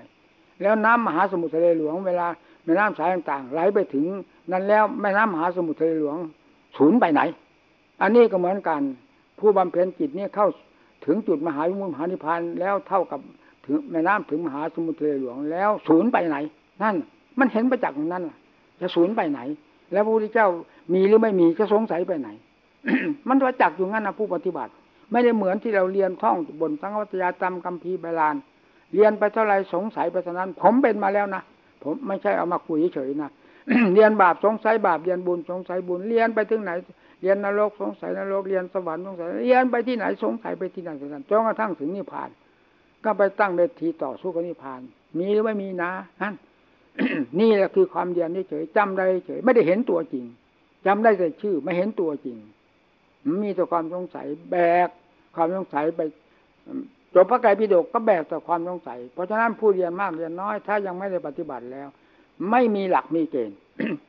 Speaker 1: แล้วน้ำมหาสมุทรทะเลหลวงเวลาแม่น้ำสายต่างๆไหลไปถึง นั้นแล้วแม่น้ำมหาสมุทรทะเลหลวงศูนย์ไปไหน อันนี้ก็เหมือนกัน ผู้บำเพ็ญจิตนี่เข้าถึงจุดมหาวิมุตมหานิพพานแล้วเท่ากับถึงแม่น้ำถึงมหาสมุทรทะเลหลวงแล้วศูนย์ไปไหน นั่น มันเห็นประจักษ์ของนั้นล่ะจะศูนย์ไปไหน แล้วพระพุทธเจ้ามีหรือไม่มีจะสงสัยไปไหน มันประจักษ์อยู่งั้นนะผู้ปฏิบัติ ไม่ได้เหมือนที่เราเรียนท่องบนสังวัตยาตามกัมพีบาลาน เรียนไปเท่าไรสงสัยไปเท่านั้น ผมเป็นมาแล้วนะผมไม่ใช่เอามาคุยเฉยๆนะเรียนบาปสงสัยบาปเรียนบุญสงสัยบุญเรียนไปถึงไหน เรียนนรกสงสัยนรกเรียนสวรรค์สงสัยเรียนไปที่ไหนสงสัยไปที่นั่นจนกระทั่งถึงนิพพาน ก็ไปตั้งเวทีต่อสู้กับนิพพาน มีหรือไม่มีนะนั่น นี่แหละคือความเรียนเฉยจำได้เฉยไม่ได้เห็นตัวจริงจำได้แต่ชื่อ ไม่เห็นตัวจริง มีแต่ความสงสัยแบก ความสงสัยไปจบพระไตรปิฎกก็แบกแต่ความสงสัย เพราะฉะนั้นผู้เรียนมากเรียนน้อย ถ้ายังไม่ได้ปฏิบัติแล้ว ไม่มีหลักมีเกณฑ์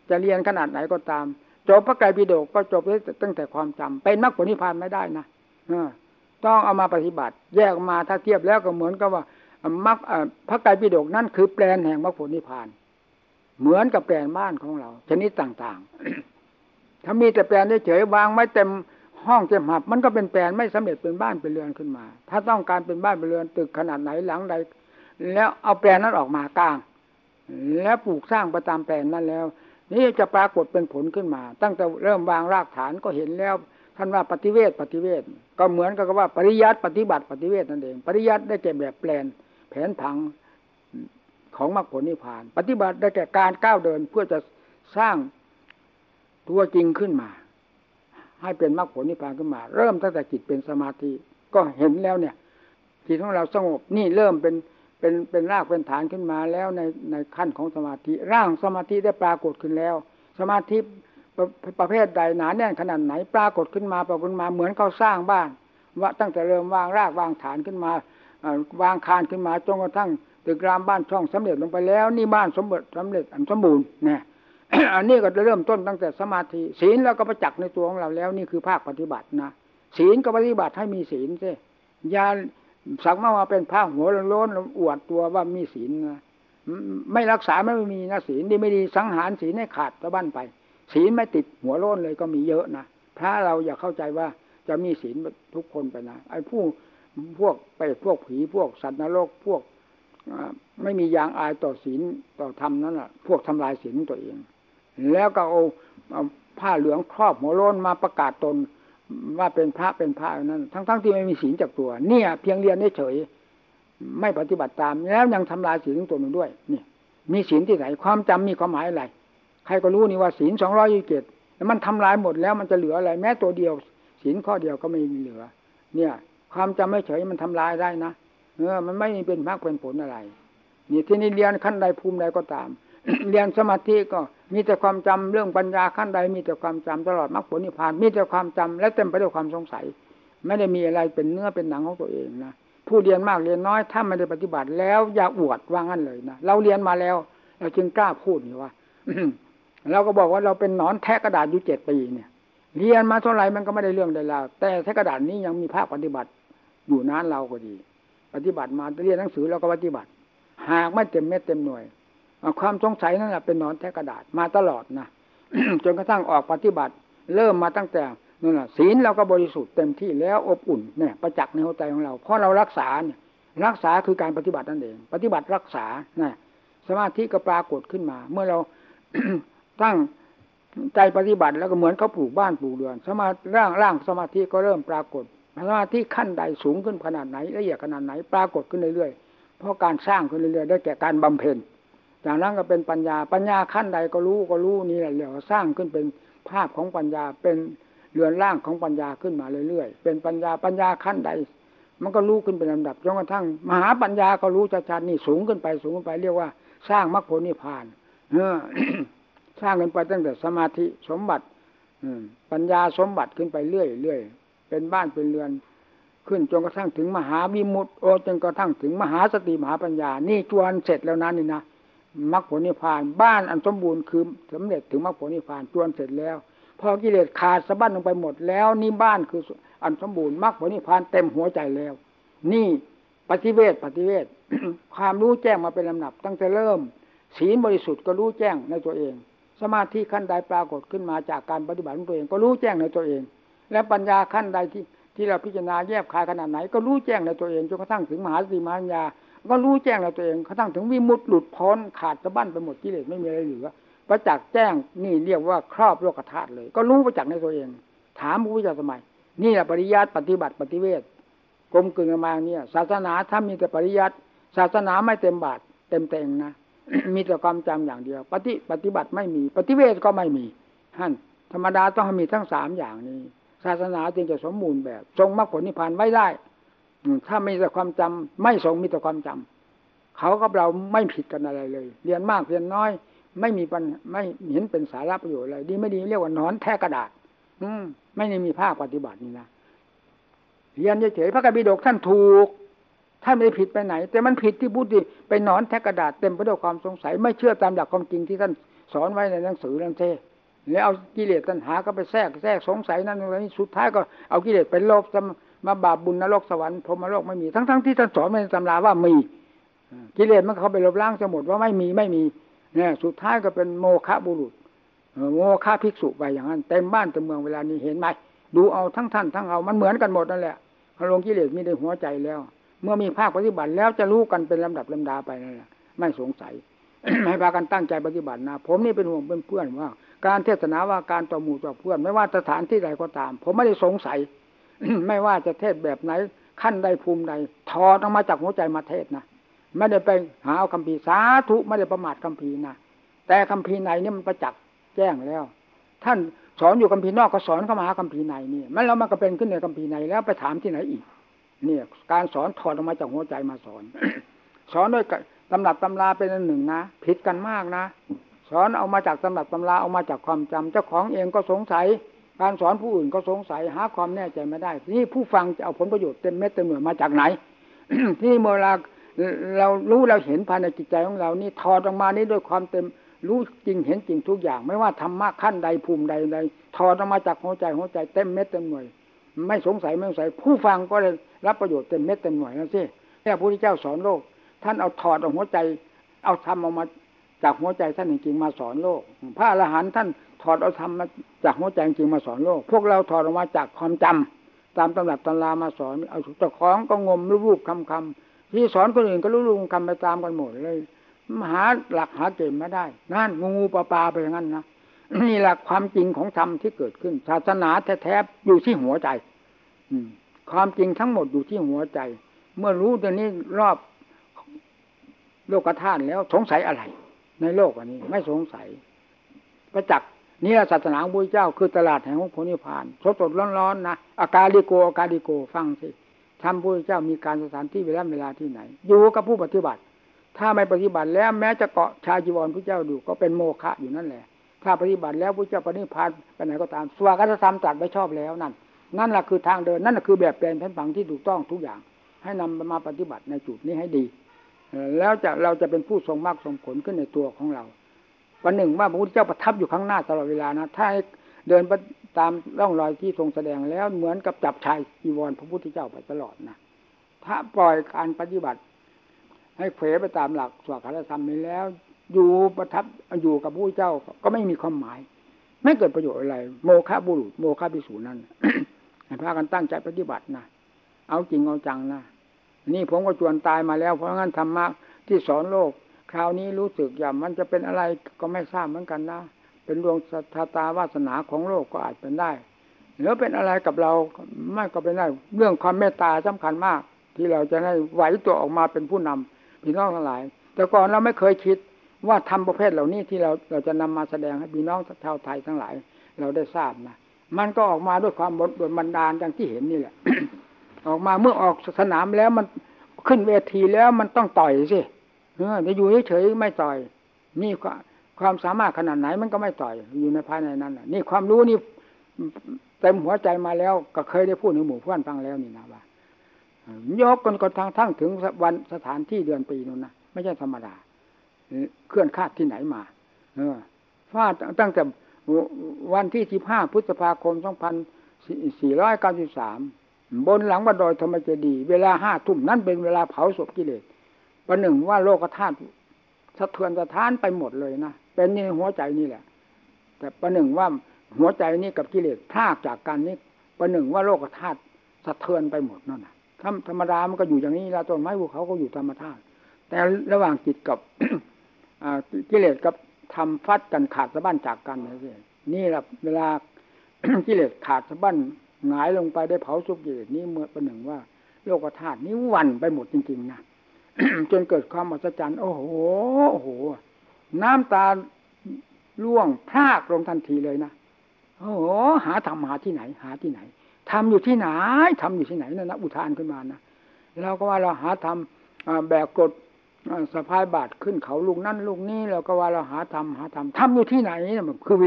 Speaker 1: จะเรียนขนาดไหนก็ตามจบพระไตรปิฎกก็จบตั้งแต่ความจำเป็นมรรคผลนิพพานไม่ได้นะต้องเอามาปฏิบัติ แยกมาถ้าเทียบแล้วก็เหมือนกับว่า มรรคพระไตรปิฎกนั่นคือแปลนแห่งมรรคผลนิพพาน เหมือนกับแปลนบ้านของเรา ชนิดต่างๆ ถ้ามีแต่แปลนเฉยวางไม่เต็มห้องเต็มหับ มันก็เป็นแปลนไม่สำเร็จเป็นบ้านเป็นเรือนขึ้นมา ถ้าต้องการเป็นบ้านเป็นเรือนตึกขนาดไหนหลังใด แล้วเอาแปลนนั้นออกมากลาง แล้วปลูกสร้างประตามแปลนนั้นแล้วนี่จะปรากฏเป็นผลขึ้นมา ตั้งแต่เริ่มวางรากฐานก็เห็นแล้วท่านว่าปฏิเวทปฏิเวทก็เหมือนกับว่าปริยัติปฏิบัติปฏิเวทนั่นเอง ปริยัติได้แก่แบบแปลน แผนผังของมรรคผลนิพพาน ปฏิบัติได้แก่การก้าวเดินเพื่อจะสร้างตัวจริงขึ้นมา ให้เป็นมรรคผลนิพพานขึ้นมา เริ่มตั้งแต่จิตเป็นสมาธิก็เห็นแล้วเนี่ยจิตของเราสงบนี่เริ่มเป็นเป็นเป็นรากเป็นฐานขึ้นมาแล้วในในขั้นของสมาธิร่างสมาธิได้ปรากฏขึ้นแล้ว สมาธิประประเภทใดหนาแน่นขนาดไหนปรากฏขึ้นมาปรากฏมาเหมือนเขาสร้างบ้าน ว่าตั้งแต่เริ่มวางรากวางฐานขึ้นมา วางคานขึ้นมาจนกระทั่งตึกรามบ้านช่องสำเร็จลงไปแล้ว นี่บ้านสมบูรณ์สำเร็จอันสมบูรณ์เนี่ยอันนี้ก็จะเริ่มต้นตั้งแต่สมาธิศีลเราก็ประจักษ์ในตัวของเราแล้ว นี่คือภาคปฏิบัตินะศีลก็ปฏิบัติให้มีศีลสิยาสักมาว่าเป็นพระหัวโล้นอวดตัวว่ามีศีลนะไม่รักษาไม่มีนะศีลดีไม่ดีสังหารศีลให้ขาดตะบั้นไป ศีลไม่ติดหัวโล้นเลยก็มีเยอะนะพระเราอย่าเข้าใจว่าจะมีศีลทุกคนไปนะไอ้ผู้ พวกไปพวกผีพวกสัตว์นรกพวกไม่มียางอายต่อศีลต่อธรรมนั้นอะพวกทำลายศีลตัวเอง แล้วก็เอาผ้าเหลืองครอบหัวโล้นมาประกาศตนว่าเป็นพระเป็นพระนั้น ทั้งๆทที่ไม่มีศีลจากตัว เนี่ย เพียงเรียนเฉยไม่ปฏิบัติตามแล้วยังทำลายศีลของตัวหนึ่งด้วยนี่มีศีลที่ไหนความจำมีความหมายอะไร ใครก็รู้นี่ว่าศีลสองร้อยยี่สิบเจ็ดแล้วมันทำลายหมดแล้วมันจะเหลืออะไร แม้ตัวเดียวศีลข้อเดียวก็ไม่มีเหลือ เนี่ย ความจำไม่เฉยมันทำลายได้นะเออมันไม่เป็นมรรคเป็นผลอะไร นี่ที่นี่เรียนขั้นใดภูมิใดก็ตาม เรียนสมาธิก็มีแต่ความจำเรื่องปัญญาขั้นใด มีแต่ความจำตลอดมรรคผลนิพพาน มีแต่ความจำและเต็มไปด้วยความสงสัย ไม่ได้มีอะไรเป็นเนื้อเป็นหนังของตัวเองนะผู้เรียนมากเรียนน้อยถ้าไม่ได้ปฏิบัติแล้วอย่าอวดว่างั้นเลยนะเราเรียนมาแล้ว เราจึงกล้าพูดนี่ว่าเราก็บอกว่าเราเป็นหนอนแทะกระดาษอยู่เจ็ดปีเนี่ย เรียนมาเท่าไหร่มันก็ไม่ได้เรื่องใดแล้วแต่แทะกระดาษนี้ยังมีภาคปฏิบัติ อยู่นานเราก็ดี ปฏิบัติมาเรียนหนังสือเราก็ปฏิบัติ หากไม่เต็มเม็ดเต็มหน่วยความสงสัยนั่นแหละเป็นนอนแท้กระดาษมาตลอดนะจนกระทั่งออกปฏิบัติ เริ่มมาตั้งแต่นั่นแหละศีลเราก็บริสุทธิ์เต็มที่แล้วอบอุ่นเนี่ยประจักษ์ในหัวใจของเรา เพราะเรารักษาเนี่ยรักษาคือการปฏิบัตินั่นเอง ปฏิบัติรักษานะสมาธิก็ปรากฏขึ้นมา เมื่อเราตั้งใจปฏิบัติแล้วก็เหมือนเขาปลูกบ้านปลูกเรือน สมาร่างร่างสมาธิก็เริ่มปรากฏ สมาธิขั้นใดสูงขึ้นขนาดไหนละเอียดขนาดไหนปรากฏขึ้นเรื่อยๆ เพราะการสร้างขึ้นเรื่อยๆได้แก่การบำเพ็ญจากนั้นก็เป็นปัญญาปัญญาขั้นใดก็รู้ก็รู้นี่แหละเรียกว่าสร้างขึ้นเป็นภาพของปัญญาเป็นเรือนร่างของปัญญาขึ้นมาเรื่อยๆ เป็นปัญญาปัญญาขั้นใด มันก็รู้ขึ้นเป็นลำดับจนกระทั่ง มหาปัญญาก็รู้ชัดๆนี่สูงขึ้นไปสูงขึ้นไปเรียกว่า สร้างมรรคผลนิพพานเออสร้างขึ้นไปตั้งแต่สมาธิสมบัติปัญญาสมบัติขึ้นไปเรื่อยเรื่อย เป็นบ้านเป็นเรือน ขึ้นจนกระทั่งถึงมหาวิมุตติโอจนกระทั่งถึงมหาสติมหาปัญญา นี่จวนเสร็จแล้วนั้นนี่นะมรรคผลนิพพานบ้านอันสมบูรณ์คือสำเร็จถึงมรรคผลนิพพานจวนเสร็จแล้ว พอกิเลสขาดสะบั้นลงไปหมดแล้ว นี่บ้านคืออันสมบูรณ์มรรคผลนิพพานเต็มหัวใจแล้ว นี่ปฏิเวทปฏิเวทความรู้แจ้งมาเป็นลำดับ ตั้งแต่เริ่ม ศีลบริสุทธิ์ก็รู้แจ้งในตัวเอง สมาธิขั้นใดปรากฏขึ้นมาจากการปฏิบัติของตัวเอง ก็รู้แจ้งในตัวเอง และปัญญาขั้นใดที่ที่เราพิจารณาแยบคายขนาดไหน ก็รู้แจ้งในตัวเองจนกระทั่งถึงมหาสติมัญญา ก็รู้แจ้งเราตัวเองเขาตั้งถึงวิมุตต์หลุดพ้นขาดสะบั้นไปหมดกิเลสไม่มีอะไรเหลือประจักษ์แจ้งนี่เรียกว่าครอบโลกธาตุเลย ก็รู้ประจักษ์ในตัวเอง ถามพระพุทธเจ้าสมัยนี่แหละปริยัติปฏิบัติปฏิเวทกลมกลืนกันมาเนี่ยศาสนาถ้ามีแต่ปริยัติศาสนาไม่เต็มบาทเต็มเต็งนะมีแต่ความจำอย่างเดียว ปฏิปฏิบัติไม่มี ปฏิเวทก็ไม่มีท่านธรรมดาต้องมีทั้งสามอย่างนี้ ศาสนาจึงจะสมบูรณ์แบบ ทรงมรรคผลนิพพานไว้ได้ถ้ามีแต่ความจำไม่ทรงมีแต่ความจำเขากับเราไม่ผิดกันอะไรเลย เรียนมากเรียนน้อย ไม่มีปัญไม่เห็นเป็นสาระประโยชน์อะไรดีไม่ดีเรียกว่านอนแท้กระดาษ อืมไม่ได้มีภาคปฏิบัตินี่นะเรียนเฉยๆพระกบิดกท่านถูกท่านไม่ได้ผิดไปไหน แต่มันผิดที่พุทธิไปนอนแท้กระดาษเต็มไปด้วยความสงสัย ไม่เชื่อตามหลักความจริงที่ท่านสอนไว้ในหนังสือนั่นเท แล้วเอากิเลสตัณหาก็ไปแทรกแทรกสงสัยนั่นนี่สุดท้ายก็เอากิเลสไปโลภมาบาปบุญนรกสวรรค์พรมโลกไม่มีทั้งๆที่ท่านสอนในตำราว่ามีกิเลสมันเข้าไปลบล้างจะหมดว่าไม่มีไม่มีเนี่ยสุดท้ายก็เป็นโมฆะบุรุษโมฆะภิกษุไปอย่างนั้นเต็มบ้านเต็มเมืองเวลานี้เห็นไหมดูเอาทั้งท่านทั้งเอามันเหมือนกันหมดนั่นแหละพลงกิเลสมีในหัวใจแล้ว เมื่อมีภาคปฏิบัติแล้วจะรู้กันเป็นลำดับลำดาไปนั่นแหละไม่สงสัยให้พากันตั้งใจปฏิบัตินะผมนี่เป็นห่วงเป็นเพื่อนว่า การเทศนาว่าการต่อหมู่ต่อเพื่อน ไม่ว่าสถานที่ใดก็ตาม ผมไม่ได้สงสัย ไม่ว่าจะเทศแบบไหน ขั้นใดภูมิใดถอดออกมาจากหัวใจมาเทศนะไม่ได้ไปหาเอาคำพีสาธุไม่ได้ประมาทคำพีนะแต่คำพีในนี่มันประจักษ์แจ้งแล้ว ท่านสอนอยู่คำพีนอกก็สอนเข้ามาหาคำพีในนี่มันแล้วมันก็เป็นขึ้นในคำพีในแล้วไปถามที่ไหนอีก เนี่ย การสอนถอดออกมาจากหัวใจมาสอน สอนด้วยตำรับตำราเป็นอันหนึ่งนะผิดกันมากนะ สอนเอามาจากตำรับตำราเอามาจากความจำเจ้าของเองก็สงสัย การสอนผู้อื่นก็สงสัยหาความแน่ใจไม่ได้ นี่ผู้ฟังจะเอาผลประโยชน์เต็มเม็ดเต็มหน่วยมาจากไหน ที่เมื่อเราเรารู้เราเห็นภายในจิตใจของเรานี่ถอดออกมานี่ด้วยความเต็มรู้จริงเห็นจริงทุกอย่าง ไม่ว่าธรรมะขั้นใดภูมิใดใดถอดออกมาจากหัวใจหัวใจเต็มเม็ดเต็มหน่วย ไม่สงสัยไม่สงสัย ผู้ฟังก็ได้รับประโยชน์เต็มเม็ดเต็มหน่วยแล้วสิเนี่ยพระพุทธเจ้าสอนโลก ท่านเอาถอดออกหัวใจ เอาทำออกมา จากหัวใจท่านจริงๆมาสอนโลก พระอรหันต์ท่านถอดเอาธรรมมาจากหัวใจจริงมาสอนโลก พวกเราถอดออกมาจากความจำตามตำรับตำรามาสอน เอาเจ้าของก็งมรูปคำคำที่สอนคนอื่นก็รู้รูคำไปตามกันหมดเลยหาหลักหาเกณฑ์ไม่ได้ นั่นงูงูปลาปลาไปอย่างนั้นนะนี่หลักความจริงของธรรมที่เกิดขึ้น ศาสนาแท้ๆอยู่ที่หัวใจ อืม ความจริงทั้งหมดอยู่ที่หัวใจ เมื่อรู้ตัวนี้รอบโลกธาตุแล้วสงสัยอะไร ในโลกอันนี้ ไม่สงสัย ประจักษ์นี่ศาสนาบุญเจ้าคือตลาดแห่งของผลนิพพานสดสดร้อนๆนะอากาลิโกอากาลิโกฟังสิทำพระเจ้ามีการสถานที่เวลาเวลาที่ไหน อยู่กับผู้ปฏิบัติ ถ้าไม่ปฏิบัติแล้วแม้จะเกาะชาจีวรพระเจ้าดูก็เป็นโมฆะอยู่นั่นแหละ ถ้าปฏิบัติแล้วพระเจ้าปฏิพานไปไหนก็ตามสวากาธรรมจัดไว้ชอบแล้วนั่น นั่นแหละคือทางเดิน นั่นแหละคือแบบแปลนแผนผังที่ถูกต้องทุกอย่าง ให้นำมาปฏิบัติในจุดนี้ให้ดี แล้วจะเราจะเป็นผู้ทรงมากทรงผลขึ้นในตัวของเราวันหนึ่งว่าพระพุทธเจ้าประทับอยู่ข้างหน้าตลอดเวลานะถ้าเดินตามร่องรอยที่ทรงแสดงแล้วเหมือนกับจับชายจีวรพระพุทธเจ้าไปตลอดนะถ้าปล่อยการปฏิบัติ ให้เผยไปตามหลักสวดคาธรรมนี้แล้ว อยู่ประทับอยู่กับผู้เจ้าก็ไม่มีความหมาย ไม่เกิดประโยชน์อะไร โมฆะบุรุษ โมฆะภิสูนั้นให้พากันตั้งใจปฏิบัตินะเอาจริงเอาจังนะ นี่ผมก็จวนตายมาแล้ว เพราะงั้นธรรมะที่สอนโลก คราวนี้รู้สึกอย่างมันจะเป็นอะไรก็ไม่ทราบเหมือนกันนะ เป็นดวงชะตาวาสนาของโลกก็อาจเป็นได้หรือเป็นอะไรกับเราไม่ก็เป็นได้ เรื่องความเมตตาสำคัญมาก ที่เราจะได้ไหวตัวออกมาเป็นผู้นำพี่น้องทั้งหลาย แต่ก่อนเราไม่เคยคิดว่าทำประเภทเหล่านี้ที่เราเราจะนำมาแสดงให้พี่น้องชาวไทยทั้งหลาย เราได้ทราบนะมันก็ออกมาด้วยความบดบันดาลอย่างที่เห็นนี่แหละ ออกมาเมื่อออกสนามแล้วมันขึ้นเวทีแล้วมันต้องต่อยสิเออจะอยู่เฉยๆไม่ต่อย นี่ความสามารถขนาดไหนมันก็ไม่ต่อย อยู่ในภายในนั้นนี่ความรู้นี่เต็มหัวใจมาแล้ว ก็เคยได้พูดในหมู่เพื่อนฟังแล้วนี่นะว่ายกกันกระทั่งทั้งถึงวันสถานที่เดือนปีนู้นนะไม่ใช่ธรรมดาเคลื่อนคาดที่ไหนมา เออฟาดตั้งแต่วันที่สิบห้าพฤษภาคมสองพันสี่ร้อยเก้าสิบสาม บนหลังบันดอยธรรมเจดี เวลาห้าทุ่มนั่นเป็นเวลาเผาศพกิเลสประหนึ่งว่าโลกธาตุสะเทือนสะท้านไปหมดเลยนะเป็นในหัวใจนี่แหละ แต่ประหนึ่งว่าหัวใจนี้กับกิเลสพลากจากกันนี้ประหนึ่งว่าโลกธาตุสะเทือนไปหมดนั่นนะธรรมดามันก็อยู่อย่างนี้แล้วต้นไม้ภูเขาก็อยู่ธรรมธาตุแต่ระหว่างจิตกับกิเลสกับทำฟัดกันขาดสะบั้นจากกันนี่นี่แหละเวลากิเลสขาดสะบั้น หงายลงไปได้เผาสุกเลสนี้เมื่อประหนึ่งว่า โลกธาตุนี้วันไปหมดจริงๆนะจนเกิดความอัศจรรย์โอ้โหโอ้โห น้ำตาล่วงพรากลงทันทีเลยนะโอ้โหหาทำหาที่ไหน หาที่ไหนทำอยู่ที่ไหนทำอยู่ที่ไหนนะนะอุทานขึ้นมานะเราก็ว่าเราหาทำแบกกดสะพายบาทขึ้นเขาลูกนั่นลูกนี้เราก็ว่าเราหาทำหาทำทำอยู่ที่ไหนคือ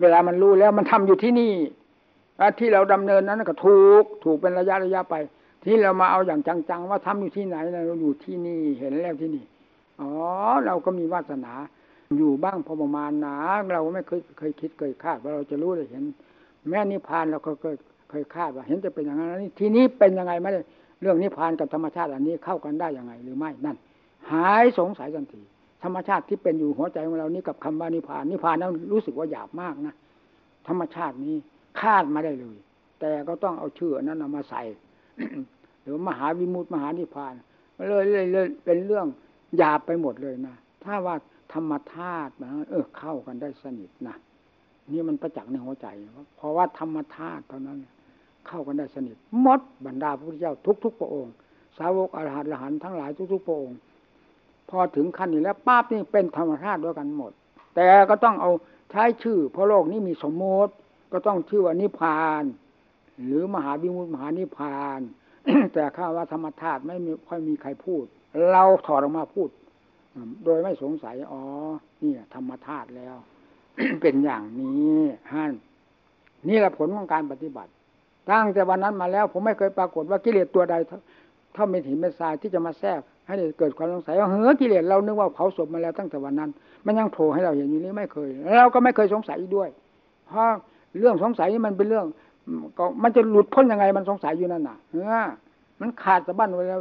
Speaker 1: เวลามันรู้แล้วมันทำอยู่ที่นี่ ที่เราดำเนินนั้นก็ถูกถูกเป็นระยะระยะไป ที่เรามาเอาอย่างจังๆ ว่าทำอยู่ที่ไหนเราอยู่ที่นี่เห็นแล้วที่นี่อ๋อเราก็มีวาสนาอยู่บ้างพอประมาณนะเราไม่เคยเคยคิดเคยคาดว่าเราจะรู้เลยเห็น แม่นิพานเราก็เคยเคยคาดว่า เห็นจะเป็นอย่างนั้นทีนี้เป็นยังไงไม่ได้เรื่องนิพานกับธรรมชาติอันนี้เข้ากันได้ยังไงหรือไม่นั่น หายสงสัยทันทีธรรมชาติที่เป็นอยู่หัวใจของเรานี่กับคำว่านิพานนิพพานนั้นรู้สึกว่าหยาบมากนะธรรมชาตินี้ คาดมาได้เลย แต่ก็ต้องเอาชื่อนั้นมาใส่ หรือมหาวิมุตติมหานิพพานเลยเลยเลยเป็นเรื่องหยาบไปหมดเลยนะถ้าว่าธรรมธาตุนะเออเข้ากันได้สนิทนะนี่มันประจักษ์ในหัวใจ เพราะว่าธรรมธาตุเท่านั้น เข้ากันได้สนิทมดบรรดาพระพุทธเจ้าทุก ๆ พระองค์ สาวกอรหันต์อรหันต์ทั้งหลายทุก ๆ พระองค์ พอถึงขั้นนี้แล้วปั๊บนี่เป็นธรรมชาติด้วยกันหมด แต่ก็ต้องเอาใช้ชื่อ เพราะโลกนี้มีสมมติ ก็ต้องชื่อว่านิพาน หรือมหาวิมุตติมหานิพาน แต่ข้าว่าธรรมธาตุไม่ค่อยมีใครพูด เราถอดออกมาพูด โดยไม่สงสัยอ๋อนี่ธรรมธาตุแล้ว เป็นอย่างนี้ฮั่นนี่แหละผลของการปฏิบัติ ตั้งแต่วันนั้นมาแล้ว ผมไม่เคยปรากฏว่ากิเลสตัวใดเท่าเป็นหินเป็นทรายที่จะมาแทรกให้เกิดความสงสัยว่าเฮ้อกิเลสเรานึกว่าเผาศพมาแล้วตั้งแต่วันนั้น มันยังโผล่ให้เราเห็นอยู่นี้ไม่เคย เราก็ไม่เคยสงสัยด้วย เพราะ เรื่องสงสัยนี่มันเป็นเรื่องก็มันจะหลุดพ้นยังไงมันสงสัยอยู่นั่นน่ะเออมันขาดสะบั้นไว้แล้ว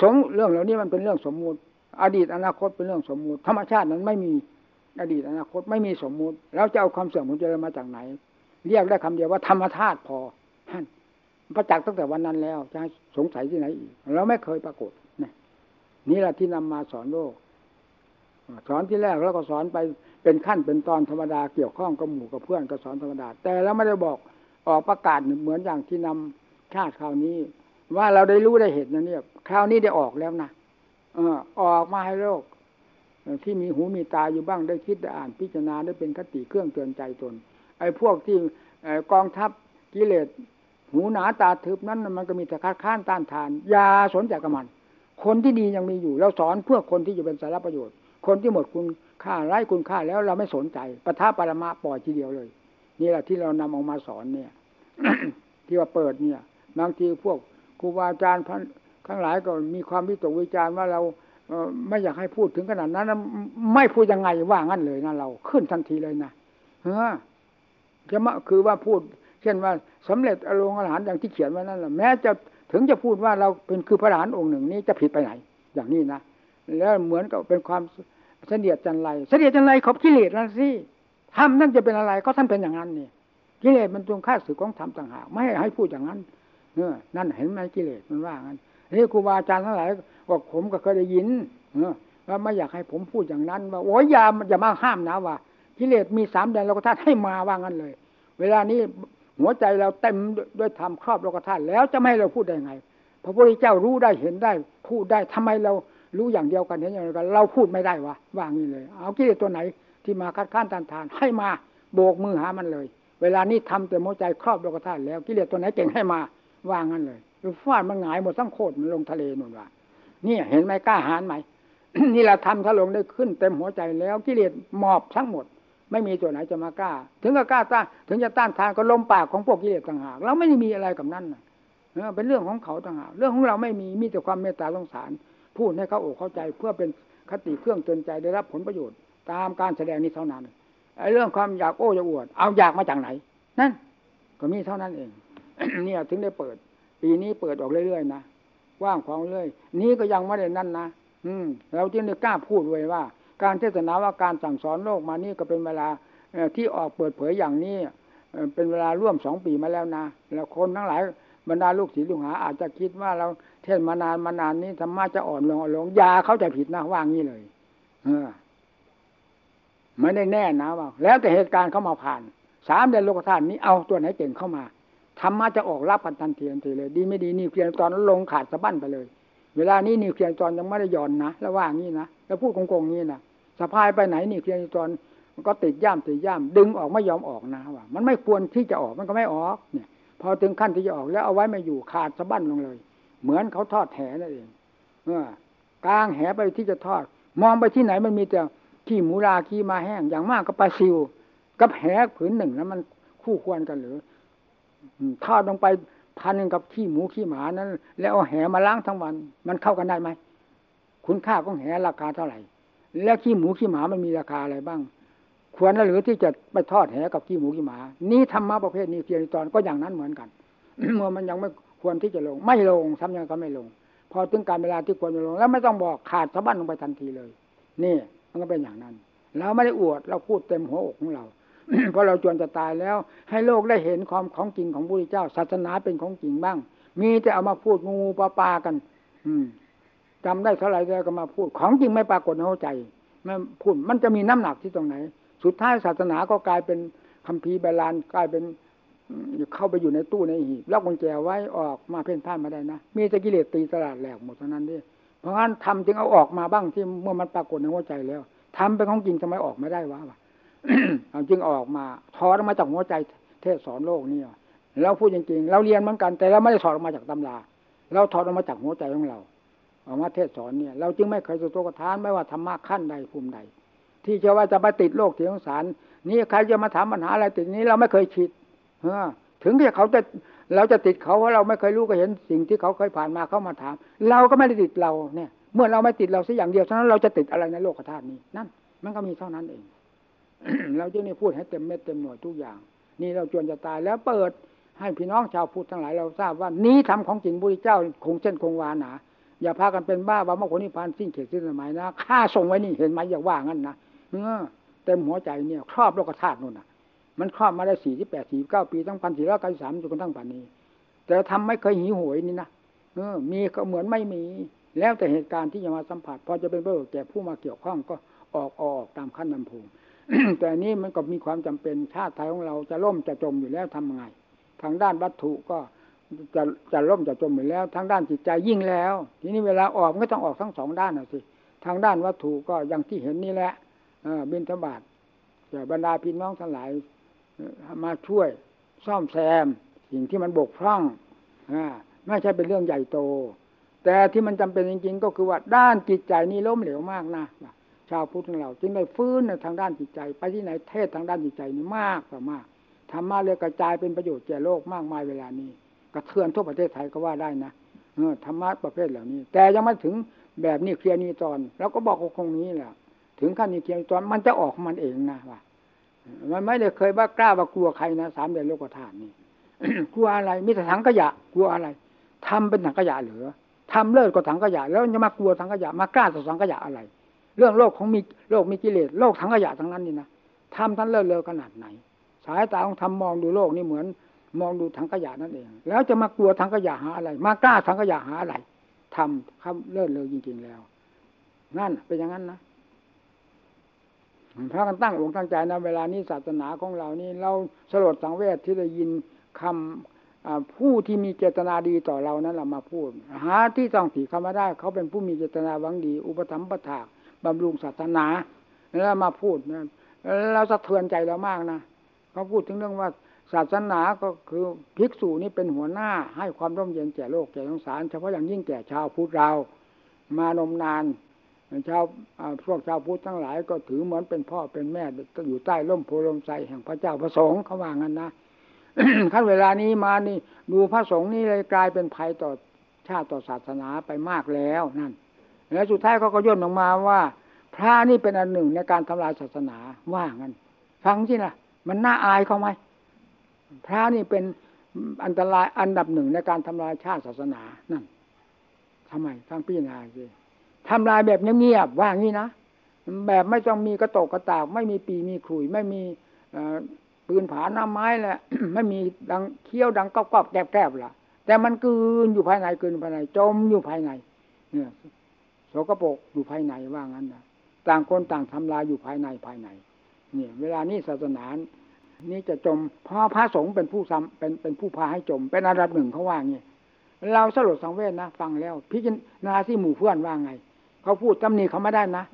Speaker 1: สงเรื่องเหล่านี้มันเป็นเรื่องสมมุติ อดีตอนาคตเป็นเรื่องสมมุติ ธรรมชาตินั้นไม่มีอดีตอนาคตไม่มีสมมุติ แล้วจะเอาความเสื่อมของเจริญมาจากไหน เรียกได้คำเดียวว่าธรรมธาตุพอท่านประจักษ์ตั้งแต่วันนั้นแล้วจะสงสัยที่ไหนอีกเราไม่เคยปรากฏนี่นี่แหละที่นำมาสอนโลกสอนที่แรกแล้วก็สอนไป เป็นขั้นเป็นตอนธรรมดาเกี่ยวข้องกับหมู่กับเพื่อนก็สอนธรรมดา แต่แล้วไม่ได้บอกออกประกาศเหมือนอย่างที่นำชาติคราวนี้ ว่าเราได้รู้ได้เห็นนะเนี่ยคราวนี้ได้ออกแล้วนะเออออกมาให้โลกที่มีหูมีตาอยู่บ้างได้คิดได้อ่านพิจารณาได้เป็นคติเครื่องเตือนใจตน ไอ้พวกที่กองทัพกิเลสหูหนาตาทึบนั้นมันก็มีแต่คัดค้านต้านทานยาสนใจกับมัน คนที่ดียังมีอยู่เราสอนเพื่อคนที่จะเป็นสาระประโยชน์ คนที่หมดคุณค่าไร้คุณค่าแล้วเราไม่สนใจปะทะปรมาปล่อยทีเดียวเลย นี่แหละที่เรานำออกมาสอนเนี่ย ที่ว่าเปิดเนี่ยบางทีพวกครูบาอาจารย์ทั้งหลายก็มีความวิตกวิจารณ์ว่าเราไม่อยากให้พูดถึงขนาดนั้นไม่พูดยังไงว่างั้นเลยนะเราขึ้นทันทีเลยนะเฮ้อจะมาคือว่าพูด เช่นว่าสำเร็จอารมณ์อรหันต์อย่างที่เขียนไว้นั่นแหละแม้จะถึงจะพูดว่าเราเป็นคือพระอรหันต์องค์หนึ่งนี้จะผิดไปไหน อย่างนี้นะแล้วเหมือนกับเป็นความ เสนียดจันไรเสนียดจันไรขอบกิเลสนั่นสิทำนั่นจะเป็นอะไรก็ท่านเป็นอย่างนั้นนี่กิเลสมันตรงข้าศึกของธรรมต่างหากไม่ให้พูดอย่างนั้นเออนั่นเห็นไหมกิเลสมันว่างั้นนี่ครูบาอาจารย์ทั้งหลายบอกผมก็เคยได้ยินเออว่าไม่อยากให้ผมพูดอย่างนั้น ว่าโอ้ยอย่าอย่ามาห้ามนะว่ากิเลสมีสามแดนโลกธาตุให้มาว่างั้นเลย เวลานี้หัวใจเราเต็มด้วยธรรมครอบโลกธาตุแล้วจะไม่ให้เราพูดได้ไง พระพุทธเจ้ารู้ได้เห็นได้พูดได้ทำไมเรา รู้อย่างเดียวกันเห็นอย่างเดียวกัน เราพูดไม่ได้วะว่างนี้เลย เอากิเลสตัวไหน ที่มาคัดค้านต้านทาน ให้มาโบกมือหามันเลย เวลานี้ทำแต่หัวใจครอบโลกธาตุแล้วกิเลสตัวไหนเก่งให้มาว่างั้นเลยฟาดมันหงายหมดทั้งโคตรมันลงทะเลนู่นว่านี่เห็นไหมกล้าหาญไหมนี่เราทำถ้าลงได้ขึ้นเต็มหัวใจแล้วกิเลสหมอบทั้งหมด ไม่มีตัวไหนจะมากล้า ถึงก็กล้าต้านถึงจะต้านทานก็ลมปากของพวกกิเลสต่างหากเราไม่ได้มีอะไรกับนั่นเป็นเรื่องของเขาต่างหากเรื่องของเราไม่มีมีแต่ความเมตตาสงสาร พูดให้เขาอกเข้าใจเพื่อเป็นคติเครื่องเตือนใจได้รับผลประโยชน์ตามการแสดงนี้เท่านั้นไอ้เรื่องความอยากโอ้อยากอวด เอาอยากมาจากไหน นั่น ก็มีเท่านั้นเอง เนี่ยถึงได้เปิด ปีนี้เปิดออกเรื่อยๆนะว่างของเรื่อยนี้ก็ยังไม่ได้นั่นนะอืมเราจึงได้กล้าพูดไว้ว่า การเทศนาว่าการสั่งสอนโลกมานี่ก็เป็นเวลาที่ออกเปิดเผยอย่างนี้เป็นเวลาร่วมสองปีมาแล้วนะแล้วคนทั้งหลายบรรดาลูกศิษย์ลูกหาอาจจะคิดว่าเรา เทศมานานมานานนี้ธรรมะจะอ่อนลงอ่อนลงยาเขาจะผิดนะว่างี้เลยเออไม่ได้แน่นะว่า แล้วแต่เหตุการณ์เข้ามาผ่านสามเดือนโลกธาตุนี้เอาตัวไหนเก่งเข้ามาธรรมะจะออกรับกันทันทีทันทีเลย ดีไม่ดีนิวเคลียร์ตอนลงขาดสะบั้นไปเลย เวลานี้นิวเคลียร์ตอนยังไม่ได้ย่อนนะแล้วว่างี้นะแล้วพูดโกงๆงี้นะสะพายไปไหนนิวเคลียร์ตอนมันก็ติดย่ามติดย่ามดึงออกไม่ยอมออกนะว่า มันไม่ควรที่จะออกมันก็ไม่ออกเนี่ย พอถึงขั้นที่จะออกแล้วเอาไว้ไม่อยู่ขาดสะบั้นลงเลย เหมือนเขาทอดแหนั่นเองเออกลางแหไปที่จะทอด มองไปที่ไหนมันมีแต่ขี้หมูราขี้มาแห้งอย่างมากก็ปลาซิว กับแหผืนหนึ่งแล้วมันคู่ควรกันหรือทอดลงไปพันกับขี้หมูขี้หมานั้น แล้วเอาแหมาล้างทั้งวัน มันเข้ากันได้ไหมคุณค่าของแหราคาเท่าไหร่ แล้วขี้หมูขี้หมามันมีราคาอะไรบ้าง ควรหรือที่จะไปทอดแหกับขี้หมูขี้หมา นี่ธรรมะประเภทนี้เพียงตอนก็อย่างนั้นเหมือนกัน เมื่อมันยังไม่ ควรที่จะลง ไม่ลงทำยังก็ไม่ลง พอถึงการเวลาที่ควรจะลง แล้วไม่ต้องบอกขาดสะบั้นลงไปทันทีเลย นี่มันก็เป็นอย่างนั้นเราไม่ได้อวดเราพูดเต็มหัวอกของเราเพราะเราจวนจะตายแล้ว ให้โลกได้เห็นความของจริงของพระพุทธเจ้า ศาสนาเป็นของจริงบ้าง มีแต่เอามาพูดงูปลาปากัน อืมจำได้เท่าไหร่ก็มาพูดของจริงไม่ปรากฏในหัวใจไม่พูดมันจะมีน้ำหนักที่ตรงไหน สุดท้ายศาสนาก็กลายเป็นคัมภีร์ใบลานกลายเป็น อยู่เข้าไปอยู่ในตู้ในหีบล็อกกุญแจไว้ออกมาเพ่นพ่านมาได้นะมีแต่กิเลสตีตลาดแหลกหมดเท่านั้นที่เพราะงั้นทำจึงเอาออกมาบ้างที่เมื่อมันปรากฏในหัวใจแล้วทำเป็นของจริงทำไมออกไม่ได้วะจึงออกมาถอดออกมาจากหัวใจเทศสอนโลกนี่เราพูดจริงๆ เราเรียนเหมือนกัน แต่เราไม่ได้ถอดออกมาจากตำราเราถอดออกมาจากหัวใจของเราออกมาเทศสอนเนี่ย เราจึงไม่เคยสุโตกทานไม่ว่าธรรมะขั้นใดภูมิใด ที่จะว่าจะไปติดโลกเทียงสารนี่ใครจะมาถามปัญหาอะไรติดนี้เราไม่เคยคิด ถึงที่เขาจะเราจะติดเขาเพราะเราไม่เคยรู้ก็เห็นสิ่งที่เขาเคยผ่านมาเขามาถาม เราก็ไม่ได้ติดเราเนี่ย เมื่อเราไม่ติดเราสักอย่างเดียวฉะนั้นเราจะติดอะไรในโลกธาตุนี้นั่นมันก็มีเท่านั้นเองเราจึงนี่พูดให้เต็มเม็ดเต็มหน่วยทุกอย่าง นี่เราจวนจะตายแล้วเปิดให้พี่น้องชาวพุทธทั้งหลายเราทราบว่านี้ทำของจริงบุริเจ้าคงเช่นคงวานาอย่าพากันเป็นบ้าบ้ามโหนิพานสิ้นเขตสิ้นสมัยนะข้าส่งไว้นี่เห็นไหมอย่าว่างั้นนะเออเต็มหัวใจเนี่ย ครอบโลกธาตุนู่นน่ะ มันครอบมาได้สี่ที่แปดสี่เก้าปีตั้งพันสี่ร้อยเก้าสิบสามจนกระทั่งป่านนี้ แต่ทำไม่เคยหิวโหยนี่นะเออ มีก็เหมือนไม่มี แล้วแต่เหตุการณ์ที่จะมาสัมผัสพอจะเป็นประโยชน์แก่ผู้มาเกี่ยวข้องก็ออกออกตามขั้นนำภูมิแต่นี้มันก็มีความจำเป็นชาติไทยของเราจะล่มจะจมอยู่แล้วทำไง ทางด้านวัตถุก็จะจะล่มจะจมอยู่แล้ว ทางด้านจิตใจยิ่งแล้ว ทีนี้เวลาออกก็ต้องออกทั้งสองด้านนะสิทางด้านวัตถุก็อย่างที่เห็นนี่แหละบินทบาทจะบรรดาพี่น้องทั้งหลาย มาช่วยซ่อมแซมสิ่งที่มันบกพร่องไม่ใช่เป็นเรื่องใหญ่โต แต่ที่มันจำเป็นจริง ๆ ก็คือว่าด้านจิตใจนี่ล้มเหลวมากนะชาวพุทธของเรา จึงได้ฟื้นในทางด้านจิตใจ ไปที่ไหนเทศทางด้านจิตใจนี่มากต่อมากธรรมะเลยกระจายเป็นประโยชน์แก่โลกมากมายเวลานี้ กระเทือนทั่วประเทศไทยก็ว่าได้นะเออธรรมะประเภทเหล่านี้ แต่ยังไม่ถึงแบบนี้เคลียร์นี้ตอน แล้วก็บอกคงนี้แหละถึงขั้นนี้เคลียร์ตอนมันจะออกมันเองนะว่า มันไม่ได้เคยว่ากล้าว่ากลัวใครนะสามเดือนโลกธาตุนี่กลัวอะไรมีแต่ถังขยะ กลัวอะไรทำเป็นถังขยะเหลือทำเลิศก็ถังขยะ แล้วจะมากลัวถังขยะมากล้าต่อถังขยะอะไร เรื่องโลกของมีโลกมีกิเลสโลกถังขยะทั้งนั้นนี่นะทำท่านเลิศเลอขนาดไหน สายตาของทำมองดูโลกนี่เหมือน มองดูถังขยะนั่นเอง แล้วจะมากลัวถังขยะหาอะไร มากล้าถังขยะหาอะไรทำคำเลิศเลอจริงๆแล้ว นั่นเป็นอย่างนั้นนะ พระกันตั้งองค์ตั้งใจนะเวลานี้ศาสนาของเรานี่เราสลดสังเวชที่ได้ยินคำผู้ที่มีเจตนาดีต่อเรานั้นเรามาพูด หาที่ต้องถีเขามาได้ เขาเป็นผู้มีเจตนาหวังดี อุปถัมภ์ประถากบำรุงศาสนา แล้วมาพูดนะเราสะเทือนใจเรามากนะเขาพูดถึงเรื่องว่าศาสนาก็คือภิกษุนี่เป็นหัวหน้า ให้ความร่มเย็นแก่โลกแก่สงสารเฉพาะอย่างยิ่งแก่ชาวพุทธเรา มานมนาน ชาวพวกชาวพุทธทั้งหลายก็ถือเหมือนเป็นพ่อเป็นแม่อยู่ใต้ร่มโพลมไทรแห่งพระเจ้าพระสงฆ์เขาว่างั้นนะขั้นเวลานี้มานี่ ดูพระสงฆ์นี่เลยกลายเป็นภัยต่อชาติต่อศาสนาไปมากแล้วนั่นแล้วสุดท้ายเขาก็ย่นออกมาว่า พระนี่เป็นอันหนึ่งในการทำลายศาสนาว่างั้นฟังที่นะมันน่าอายเขาไหมพระนี่เป็นอันตรายอันดับหนึ่งในการทำลายชาติศาสนานั่นทำไมทั้งพิจารณาสิ ทำลายแบบเงียบๆว่างี้นะแบบไม่ต้องมีกระตกกระตาก ไม่มีปีมีขลุย ไม่มีปืนผาหน้าไม้แหละไม่มีดังเคี้ยวดังกรอบๆแกรบๆล่ะ แต่มันกืนอยู่ภายในกืนภายใน จมอยู่ภายใน เนี่ยโสกโปกอยู่ภายในว่างั้นนะต่างคนต่างทำลายอยู่ภายในภายใน เนี่ย เวลานี้ศาสนานี้จะจมเพราะพระสงฆ์เป็นผู้ซ้ำเป็นเป็นผู้พาให้จม เป็นอันดับหนึ่งเขาว่างี้เราสลดสังเวชนะ ฟังแล้ว พิจารณาที่หมู่เพื่อนว่าไง เขาพูดตำหนิเขาไม่ได้นะ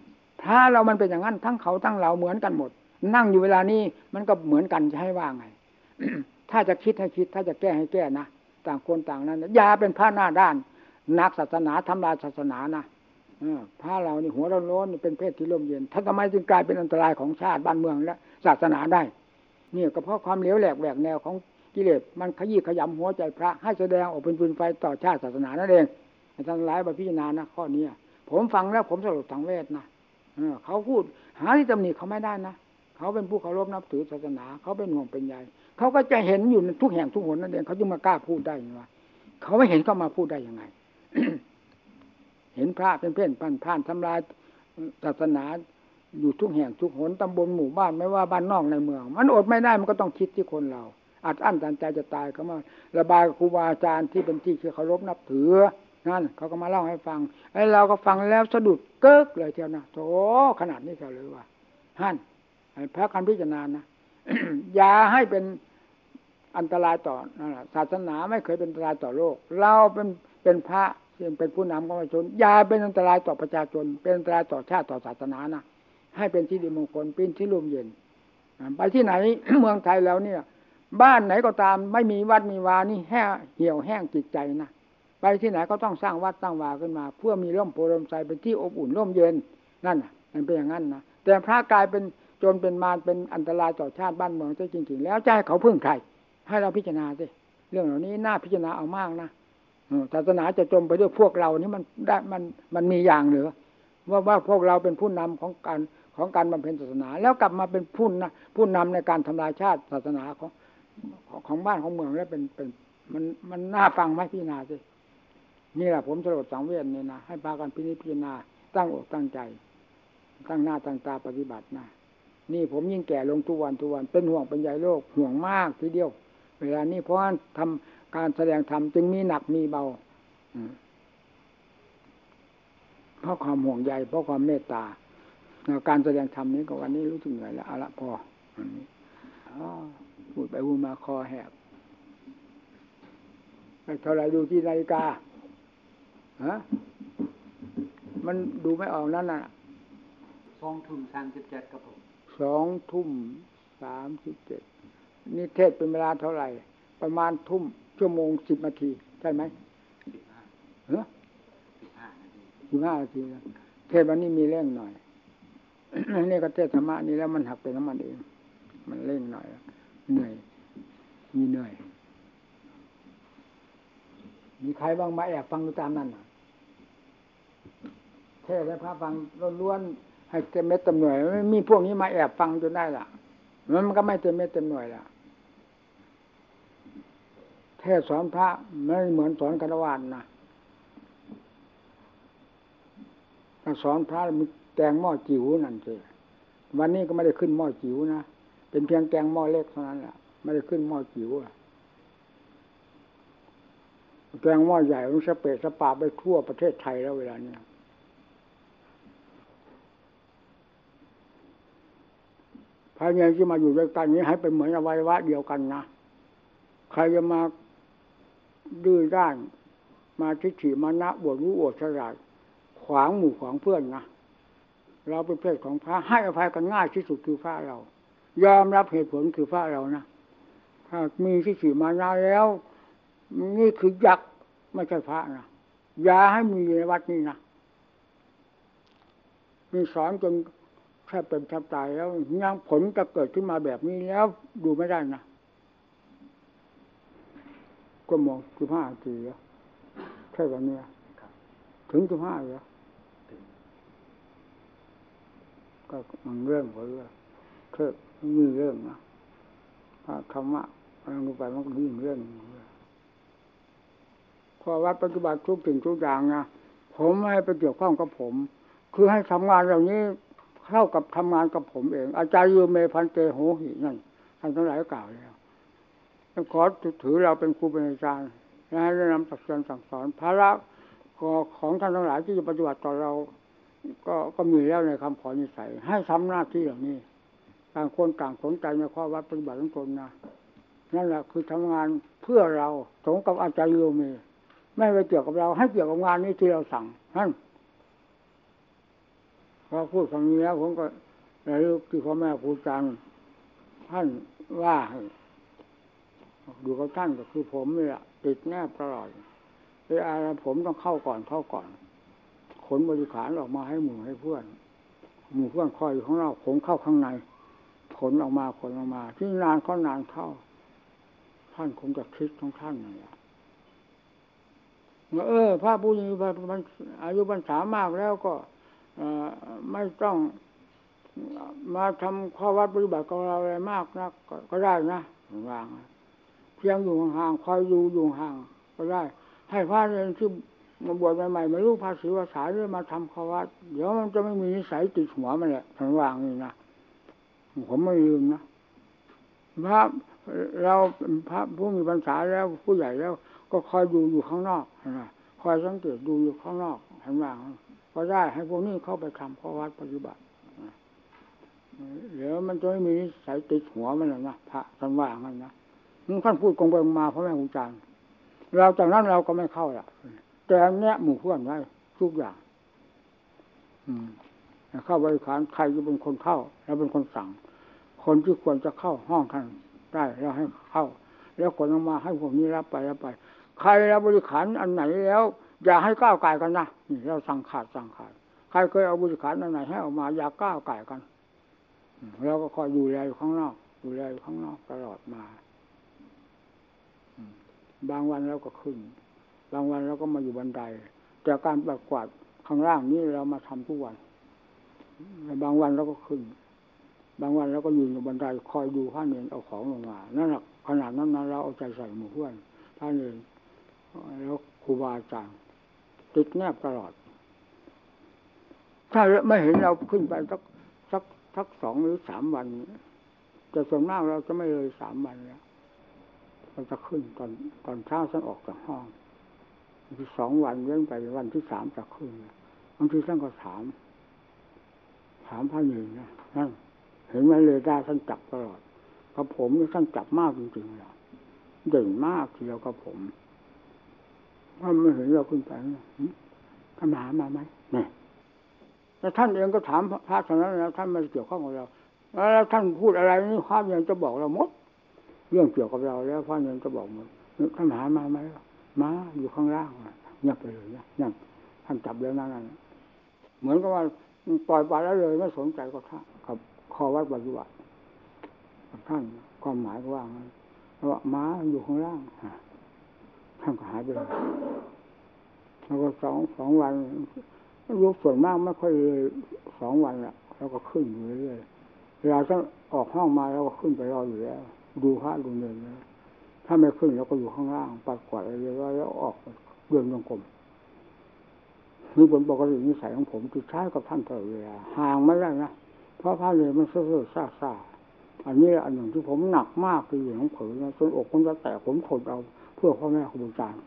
Speaker 1: ถ้าเรามันเป็นอย่างนั้นทั้งเขาทั้งเราเหมือนกันหมด นั่งอยู่เวลานี้มันก็เหมือนกันจะให้ว่าไงถ้าจะคิดให้คิด ถ้าจะแก้ให้แก้นะต่างคนต่างนั้นอย่าเป็นพระหน้าด้าน นักศาสนาทำลายศาสนานะพระเรานี่หัวร้อนๆเป็นเพศที่ร่มเย็นท่านทำไมจึงกลายเป็นอันตรายของชาติบ้านเมืองและศาสนาได้เนี่ยก็เพราะความเหลวแหลกแหวกแนวของกิเลสมันขยี้ขยำหัวใจพระให้แสดงออกเป็นฟืนไฟต่อชาติศาสนานั่นเองท่านหลายบพิจารณานะข้อนี้ ผมฟังแล้วผมสรุปทางเวทนะเขาพูด หาที่ตำหนิเขาไม่ได้นะเขาเป็นผู้เคารพนับถือศาสนา เขาเป็นห่วงเป็นใยเขาก็จะเห็นอยู่ทุกแห่งทุกหนนั่นเองเขาจึงมากล้าพูดได้ยังไงเขาไม่เห็นก็มาพูดได้ยังไง เห็นพระเป็นเพื่อนพันผ่านทำลายศาสนาอยู่ทุกแห่งทุกหนตำบลหมู่บ้านไม่ว่าบ้านนอกในเมือง มันอดไม่ได้มันก็ต้องคิดที่คนเราอัดอั้นตันใจจะตายเขามาระบายครูบาอาจารย์ที่เป็นที่เคารพนับถือ นั่นเขาก็มาเล่าให้ฟังไอ้เราก็ฟังแล้วสะดุดเกิกเลยเทียวนะโถขนาดนี้เทียวเลยว่าท่านพระคันพิจารณานะอย่าให้เป็นอันตรายต่อศาสนาไม่เคยเป็นอันตรายต่อโลก เราเป็นเป็นพระเป็นผู้นำของประชาชนอย่าเป็นอันตรายต่อประชาชน เป็นอันตรายต่อชาติต่อศาสนานะให้เป็นที่ดีมงคลเป็นที่ร่มเย็นไปที่ไหนเมืองไทยแล้วเนี่ย บ้านไหนก็ตามไม่มีวัดมีวานี่แห้เหี่ยวแห้งจิตใจนะ ไปที่ไหนก็ต้องสร้างวัดสร้างวาขึ้นมา เพื่อมีร่มโพรมใจเป็นที่อบอุ่นร่มเย็นนั่นมันเป็นอย่างนั้นนะแต่พระกลายเป็นจนเป็นมารเป็นอันตรายต่อชาติบ้านเมืองซะจริง ๆ แล้วจะให้เขาพึ่งใครให้เราพิจารณาสิเรื่องเหล่านี้น่าพิจารณาเอามากนะศาสนาจะจมไปด้วยพวกเรานี่มันได้มันมันมีอย่างหรือว่าว่าพวกเราเป็นผู้นำของการของการบำเพ็ญศาสนา แล้วกลับมาเป็นผู้นะผู้นำในการทำลายชาติศาสนาของของบ้านของเมืองแล้วเป็นเป็นมันมันน่าฟังไหมพิจารณาสิ นี่แหละผมสรุปสังเวชเนี่ยนะให้พากันพิจารณาตั้งอกตั้งใจ ตั้งหน้าตั้งตาปฏิบัตินะนี่ผมยิ่งแก่ลงทุกวันทุกวันเป็นห่วงเป็นใยโลกห่วงมากทีเดียว เวลานี้เพราะทำการแสดงธรรมจึงมีหนักมีเบาเพราะความห่วงใยเพราะความเมตตาการแสดงธรรมนี้ก็วันนี้รู้สึกเหนื่อยแล้วอาละพออันนี้พูดไปพูดมาคอแหบเท่าไรดูที่นาฬิกา ฮะมันดูไม่ออกนั่นน่ะ
Speaker 2: สองทุ่มสามสิบเจ็ดครับผม
Speaker 1: สองทุ่มสามสิบเจ็ดนี่เทศเป็นเวลาเท่าไหร่ ประมาณทุ่มชั่วโมงสิบนาที ใช่ไหม
Speaker 2: สิบห้า
Speaker 1: เออสิบห้านาทีสิบห้านาทีเทศวันนี้มีเร่งหน่อยนี่ก็เทศธรรมะนี่แล้วมันหักเป็นน้ำมันเอง มันเร่งหน่อย เหนื่อย มีเหนื่อย มีใครบ้างมาแอบฟังดูตามนั่น เทศและพระฟังล้วนให้เต็มเม็ดเต็มหน่วยไม่มีพวกนี้มาแอบฟังจนได้ล่ะมันก็ไม่เต็มเม็ดเต็มหน่วยล่ะ เทศสอนพระไม่เหมือนสอนกระวานนะสอนพระมีแกงหม้อจิ๋วนั่นสิวันนี้ก็ไม่ได้ขึ้นหม้อจิ๋วนะเป็นเพียงแกงหม้อเล็กเท่านั้นแหละไม่ได้ขึ้นหม้อจิ๋วแกงหม้อใหญ่มันสเปะสปาไปทั่วประเทศไทยแล้วเวลานี้ภายในที่มาอยู่ด้วยกันนี้ให้เป็นเหมือนอวัยวะเดียวกันนะ ใครจะมาดื้อด้าน มาทิฏฐิมานะบวชรู้อดฉลาดขวางหมู่ขวางเพื่อนนะ เราเป็นเพศของพระให้อภัยกันง่ายที่สุดคือพระเรา ยอมรับเหตุผลคือพระเรานะ ถ้ามีทิฏฐิมานะแล้ว นี่คือยักษ์ไม่ใช่พระนะอย่าให้มีในวัดนี้นะมีสอนจน ค่เป็นแทบตายแล้วยังผลจะเกิดขึ้นมาแบบนี้แล้วดูไม่ได้นะก็มองสิบห้าทีแล้วใช่แบบนี้ถึงสิบห้าเหรอก็มันเรื่องของเรื่องเทิดมีเรื่องนะพระธรรมะมันลงไปมันก็มีเรื่องพอวัดปฏิบัติทุกสิ่งทุกอย่างนะผมไม่ให้ไปเกี่ยวข้องกับผม คือให้ทำงานเหล่านี้ เท่ากับทำงานกับผมเอง อาจารย์ยูเมพันเตโหหินั่นท่านทั้งหลายกล่าวแล้วขอถือเราเป็นครูเป็นอาจารย์และให้แนะนำตักเตือนสั่งสอนภาระของท่านทั้งหลายที่จะปฏิบัติต่อเรา ก็ก็มีแล้วในคำขอนิสัย ให้ทำหน้าที่อย่างนี้ต่างคนต่างสนใจในข้อวัดปฏิบัติของตนนะนั่นแหละคือทำงานเพื่อเราสงกับอาจารย์โยเมไม่ไปเกี่ยวกับเรา ให้เกี่ยวกับงานนี้ที่เราสั่งท่าน พอพูดคำนี้แล้วผมก็ระลึกที่พ่อแม่ครูจารย์ท่านว่าดูกับท่านก็คือผมนี่แหละติดแนบตลอดเวลาผมต้องเข้าก่อนเข้าก่อน ขนบริขารออกมาให้หมู่ให้เพื่อน หมู่เพื่อนคอยอยู่ข้างนอกผมเข้าข้างในขนออกมาขนออกมา ที่นานก็นานเข้า ท่านคงจะคิดของท่านนั่นแหละเออพระผู้มีอายุพรรษามากแล้วก็ ไม่ต้องมาทำข้อวัดปฏิบัติกับเราอะไรมากนะก็ได้นะวางเพียงอยู่ห่างคอยอยู่อยู่ห่างก็ได้ ให้พระเรียนที่มาบวชใหม่ๆมาลูกภาษีภาษาด้วยมาทำข้อวัด เดี๋ยวมันจะไม่มีนิสัยติดหัวมันแหละทันวางนี่นะผมไม่ลืมนะพระเราพระผู้มีพรรษาแล้วผู้ใหญ่แล้ว ก็คอยดูอยู่ข้างนอกนะคอยสังเกตดูอยู่ข้างนอกทันวาง ก็ได้ให้พวกนี้เข้าไปทำข้อวัดปฏิบัติเดี๋ยวมันจะไม่มีสายติดหัวมันหรอกนะพระท่านว่างั้นนะท่านพูดกงไปมาเพราะแม่ครูจารย์เราจากนั้นเราก็ไม่เข้าละแต่เนี้ยหมู่เพื่อนไว้ทุกอย่าง อืมเข้าบริการใครจะเป็นคนเข้าแล้วเป็นคนสั่ง คนที่ควรจะเข้าห้องท่านได้แล้วให้เข้า แล้วคนออกมาให้พวกนี้รับไปรับไป ใครรับบริขารอันไหนแล้ว อย่าให้ก้าวไก่กันนะนี่เราสั่งขาดสั่งขาดใครเคยเอาบริขารอันไหนให้ออกมาอย่าก้าวไก่กันเราก็คอยดูแลอยู่ข้างนอก ดูแลอยู่ข้างนอกตลอดมาบางวันเราก็ขึ้น บางวันเราก็มาอยู่บันได แต่การประกวาดข้างล่างนี้เรามาทำทุกวันบางวันเราก็ขึ้น บางวันเราก็ยืนอยู่บันไดคอยดูพระเนรเอาของลงมานั่นแหละขนาดนั้นนะเราเอาใจใส่หมู่เพื่อนพระเนรแล้วครูบาอาจารย์ ติดแนบตลอด ถ้าไม่เห็นเราขึ้นไปสักสักสักสองหรือสามวันแต่ส่วนมากเราจะไม่เลยสามวันแล้วเราจะขึ้นตอนตอนเช้าฉันออกจากห้องที่สองวันเว้นไปวันที่สามจะขึ้นบางทีท่านก็ถามถามพระหนึ่งนะนั่นเห็นไหมเลยได้ท่านจับตลอดกับผมนี่ท่านจับมากจริงๆเลยเด่นมากทีเดียวกับผม ถ้าไม่เห็นเราขึ้นไปท่านหามาไหมเนี่ยแล้วท่านเองก็ถามพระเท่านั้นแล้วท่านไม่เกี่ยวข้องกับเรา แล้วท่านพูดอะไรนี่พระยังจะบอกเราหมด เรื่องเกี่ยวกับเราแล้วพระยังจะบอกหมดท่านหามาไหมมาอยู่ข้างล่างเงียบไปเลยนะนั่นท่านจับแล้วนั่นเหมือนกับว่าปล่อยไปแล้วเลยไม่สนใจกับท่านกับคอวัดปฏิบัติกับท่านความหมายก็ว่างั้นว่าม้าอยู่ข้างล่าง ท่านก็หายไปเลยแล้วก็สองสองวันรู้ส่วนมากไม่ค่อยเลยสองวันละแล้วก็ขึ้นอยู่เรื่อยเวลาถ้าออกห้องมาแล้วก็ขึ้นไปรออยู่แล้ว ดูพระดูเนินแล้วถ้าไม่ขึ้นเราก็อยู่ข้างล่างปัดกวาดอะไรแล้วออกเดินจงกรมนี่ผลปกตินิสัยของผมคือใช้กับท่านตลอดเวลาห่างไม่ได้นะเพราะพระเลยมันเสื่อซ่าซ่าอันนี้อันหนึ่งที่ผมหนักมากคืออย่างของเผยนะจนอกผมจะแตกผมทนเอา พื่อพ่อแม่ครูอาจารย์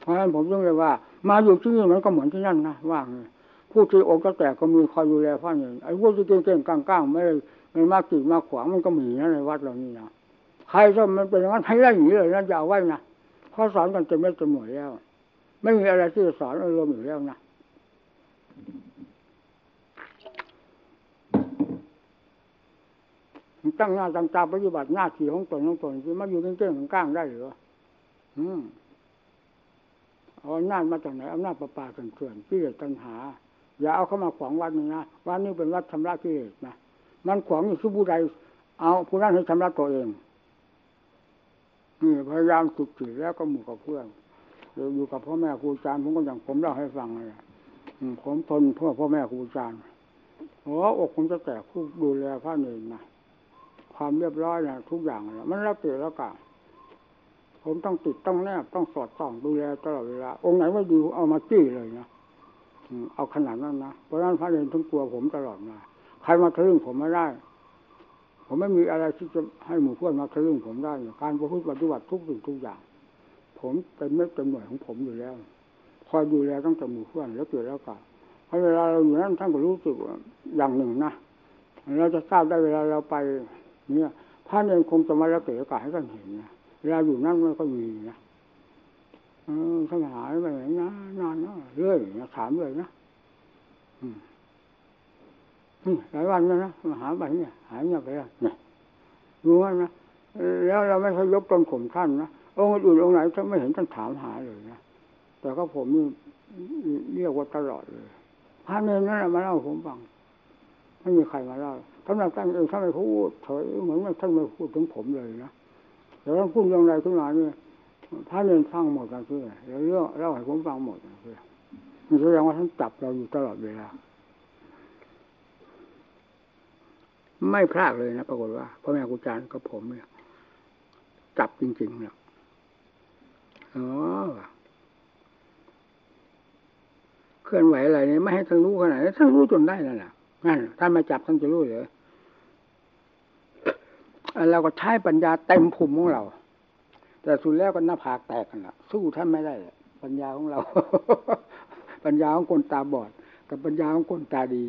Speaker 1: เพราะฉะนั้นผมต้องเลยว่า มาอยู่ที่นี่มันก็เหมือนที่นั่นนะว่างผู้ที่อกจะแตกก็มีคอยดูแลพ่อเนี่ยไอ้พวกที่เก่งๆกลางๆไม่ไม่มากจีมากขวางมันก็มีนะในวัดเรานี่นะใครจะมันเป็นอย่างนั้นให้ได้อย่างนี้เลยนะอย่าไว้นะเพราะสอนกันเต็มเม็ดเต็มหน่วยแล้ว ไม่มีอะไรที่จะสอนอารมณ์อยู่แล้วนะตั้งหน้าตั้งตาปฏิบัติหน้าที่ของตนของตนที่มาอยู่เก่งๆกลางๆได้หรือ อืมเอาอำนาจมาจากไหนอำนาจประปาเถื่อนกิเลสตัณหา อย่าเอาเข้ามาขวางวัดนี้นะวัดนี้เป็นวัดชำระกิเลสนะมันขวางอยู่ที่ผู้ใดเอาผู้นั้นให้ชำระตัวเองนี่พยายามสุดจิแล้วก็หมู่กับเพื่อนอยู่กับพ่อแม่ครูอาจารย์ผมก็อย่างผมเล่าให้ฟังเลยผมทนเพื่อพ่อแม่ครูอาจารย์โอ้อกผมจะแตกผู้ดูแลพระเนรนะความเรียบร้อยนะทุกอย่างนะมันรับเปลี่ยนแล้วกัน ผมต้องติดต้องแนบต้องสอดส่องดูแลตลอดเวลาองค์ไหนไม่ดีเอามาจี้เลยนะเอาขนาดนั้นนะเพราะนั้นพระเนรถึงกลัวผมตลอดมาใครมาทะลึ่งผมไม่ได้ ผมไม่มีอะไรที่จะให้หมู่เพื่อนมาทะลึ่งผมได้การประพฤติปฏิบัติทุกสิ่งทุกอย่าง ผมเป็นเม็ดเป็นหน่วยของผมอยู่แล้วคอยดูแลตั้งแต่หมู่เพื่อนแล้วเกิดแล้วกันเพราะเวลาเราอยู่นั้นท่านก็รู้สึกอย่างหนึ่งนะเราจะทราบได้เวลาเราไป เนี่ยพระเนรคงจะมาแล้วเกิดโอกาสให้ท่านเห็นนะ เวลาอยู่นั่นมันก็มีนะเออท่าหายไปไหนนะนานนะเรื่อยนะถามเลยนะอืมนี่หลายวันแล้วนะมาหาไปเนี่ยหายเงียบไปแล้วเนี่ยรู้ว่านะแล้วเราไม่เคยยกตนข่มท่านนะองค์อื่นองค์ไหนท่านไม่เห็นท่านถามหาเลยนะแต่ก็ผมนี่เรียกว่าตลอดเลยพระเนรนั่นมาเล่าผมฟังไม่มีใครมาเล่าท่านท่านเองท่านไม่พูดเฉยเหมือนว่าท่านไม่พูดถึงผมเลยนะ แต่ว่าพูดเรื่องอะไรขึ้นมาเนี่ยพระเนรฟังหมดกันคือแล้วเรื่องเล่าให้ผมฟังหมดกันคือมันแสดงว่าท่านจับเราอยู่ตลอดเวลา ไม่พลาดเลยนะปรากฏว่าพ่อแม่ครูอาจารย์กับผมเนี่ยจับจริงๆเนี่ยอ๋อเคลื่อนไหวอะไรเนี่ยไม่ให้ท่านรู้ขนาดนี้ท่านรู้จนได้นั่นแหละนั่นท่านมาจับท่านจะรู้เลย เราก็ใช้ปัญญาเต็มภูมิของเรา แต่สุดแล้วก็หน้าผากแตกกันละสู้ท่านไม่ได้ปัญญาของเรา ปัญญาของคนตาบอด กับปัญญาของคนตาดี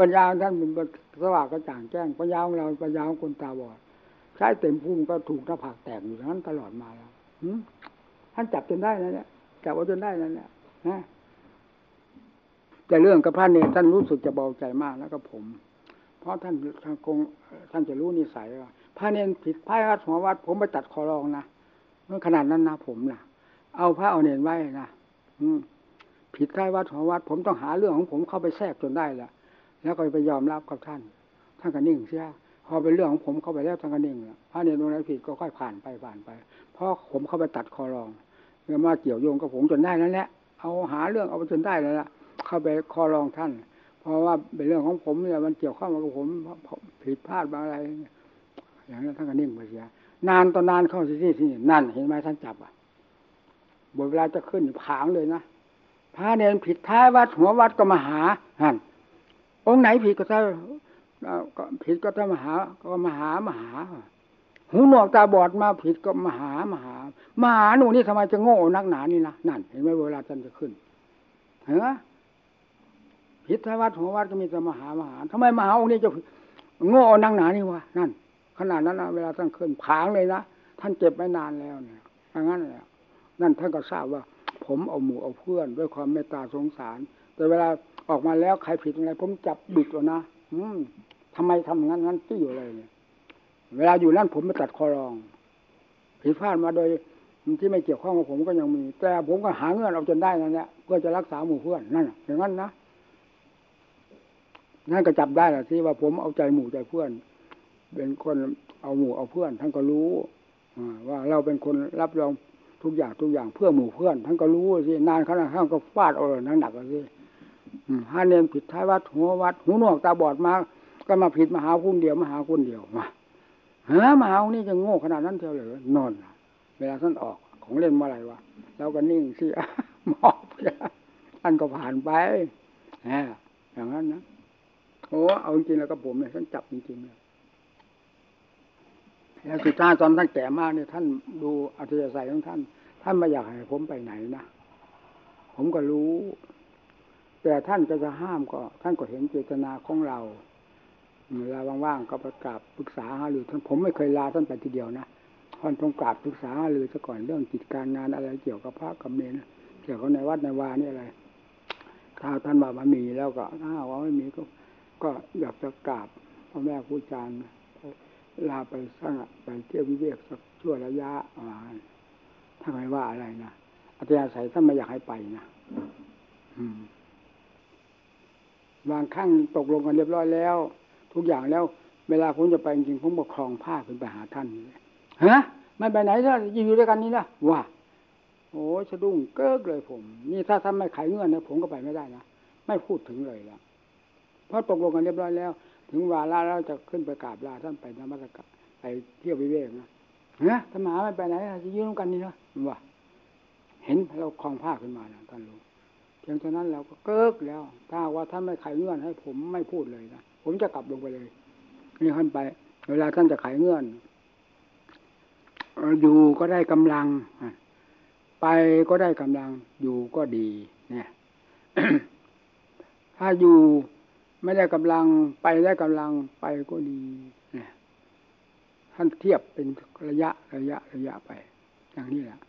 Speaker 1: ปัญญาของท่านเป็นสว่างกระจ่างแจ้ง ปัญญาของเราปัญญาของคนตาบอด ใช้เต็มภูมิก็ถูกหน้าผากแตกอยู่นั้นตลอดมาแล้วท่านจับจนได้นะเนี่ยจับเอาจนได้นั่นแหละนะแต่เรื่องกับพระเนรท่านรู้สึกจะเบาใจมากแล้วก็ผม เพราะท่านทางกงท่านจะรู้นิสัยว่าพระเนรผิดพระวัดหัววัด ผมไปตัดคอรองนะเมื่อขนาดนั้นนะผมนะเอาพระเอาเนรไว้นะอืมผิดพระวัดหัววัด ผมต้องหาเรื่องของผมเข้าไปแทรกจนได้ละแล้วก็ไปยอมรับกับท่าน ท่านก็นิ่งเสียพอเป็นเรื่องของผมเข้าไปแล้วท่านก็นิ่งละพระเนรตรงนั้นผิดก็ค่อยผ่านไปผ่านไป เพราะผมเข้าไปตัดคอรองเมื่อมาเกี่ยวโยงกับผมจนได้นั่นแหละเอาหาเรื่องเอาไปจนได้แล้วล่ะเข้าไปคอรองท่าน เพราะว่าเป็นเรื่องของผมเนี่ยมันเกี่ยวข้องกับผมผิดพลาดบางอะไร อย่างนั้นท่านก็นิ่งไปเสียนานต่อนานเข้าสิที่ที่นั่นเห็นไหมท่านจับอะบทเวลาจะขึ้นผางเลยนะพระเนรผิดท้ายวัดหัววัดก็มาหาหันองค์ไหนผิดก็ถ้าผิดก็ถ้ามาหา ก็มาหามาหา หูหนวกตาบอดมาผิดก็มาหามาหามาหาหนูนี่ทำไมจะโง่นักหนานี่นะนั่น เห็นไหมเวลาท่านจะขึ้นเห็นไหม ผิทวัดหัววัดก็มีแต่มหามาหาทำไมมาหาองค์นี้จะโง่นักหนานี่วะนั่น ขนาดนั้นนะเวลาท่านขึ้นผางเลยนะท่านเจ็บไม่นานแล้วเนี่ยอย่างนั้นแหละนั่นท่านก็ทราบว่า ผมเอาหมู่เอาเพื่อน ด้วยความเมตตาสงสาร แต่เวลาออกมาแล้วใครผิดอะไรผมจับบิดแล้วนะอืมทำไมทำงั้นงั้นที่อยู่เลยเนี่ยเวลาอยู่นั่นผมไม่ตัดคอรอง ผิดพลาดมาโดยที่ไม่เกี่ยวข้องกับผมก็ยังมี แต่ผมก็หาเงื่อนเอาจนได้นั่นแหละเพื่อจะรักษาหมู่เพื่อนนั่นอย่างนั้นนะ นั่นก็จับได้แหละที่ว่าผมเอาใจหมู่ใจเพื่อน เป็นคนเอาหมู่เอาเพื่อน ท่านก็รู้ว่าเราเป็นคนรับรองทุกอย่างทุกอย่างเพื่อหมู่เพื่อน ท่านก็รู้สินานขนาดท่านก็ฟาดเอาเลยนักหนักสิห้าเนนผิดท้ายวัดหัววัด หูหนวกตาบอดมาก็มาผิดมาหาคุณเดียวมาหาคุณเดียวมาเฮ้มาหาคนนี้จะโง่ขนาดนั้นเท่าเลยนอนเวลาท่านออกของเล่นเมื่อไรวะเราก็นิ่งสิมอบท่านก็ผ่านไปอย่างนั้นนะ โอ้เอาจริงแล้วก็ผมเนี่ยท่านจับจริงๆเลยแล้วสุดท้ายตอนท่านแก่มากเนี่ยท่านดูอัธยาศัยของท่าน ท่านไม่อยากให้ผมไปไหนนะผมก็รู้ แต่ท่านก็จะห้ามก็ ท่านก็เห็นเจตนาของเราเวลาว่างๆก็ประกาศปรึกษาหารือท่านผมไม่เคยลาท่านไปทีเดียวนะท่านต้องกราบปรึกษาหารือซะก่อนเรื่องกิจการงานอะไรเกี่ยวกับพระกับเมนเกี่ยวกับในวัดในวานี่อะไรถ้าท่านว่ามันมีแล้วก็ถ้าว่าไม่มีก็ ก็อยากจะกราบพ่อแม่ครูอาจารย์ลาไปสร้างไปเที่ยววิเวกสักชั่วระยะถ้าไม่ว่าอะไรนะอัตยาศัยท่านไม่อยากให้ไปนะบางครั้งตกลงกันเรียบร้อยแล้ว ทุกอย่างแล้ว เวลาผมจะไปจริงผมบอกคลองผ้าขึ้นไปหาท่านฮะไม่ไปไหนถ้าอยู่ด้วยกันนี่นะว่าโอ้สะดุ้งเกิกเลยผม นี่ถ้าท่านไม่ขายเงื่อนนะผมก็ไปไม่ได้นะไม่พูดถึงเลยแล้ว เพราะตกลงกันเรียบร้อยแล้ว ถึงวาระเราจะขึ้นไปกราบลาท่านไปนมัสการไปเที่ยววิเวกนะเฮ้ยธรรมะไม่ไปไหนจะยืนกันนี่นะว่าเห็นเราคลองผ้าขึ้นมาแล้วท่านรู้เพียงเท่านั้นเราก็เกิกแล้ว ถ้าว่าท่านไม่ไขเงื่อนให้ผมไม่พูดเลยนะผมจะกลับลงไปเลยนี่ท่านไป เวลาท่านจะไขเงื่อนอยู่ก็ได้กำลังไปก็ได้กำลังอยู่ก็ดี เนี่ย ถ้าอยู่ ไม่ได้กำลังไปได้กำลังไปก็ดีท่านเทียบเป็นระยะระยะระยะไป อย่างนี้แหละ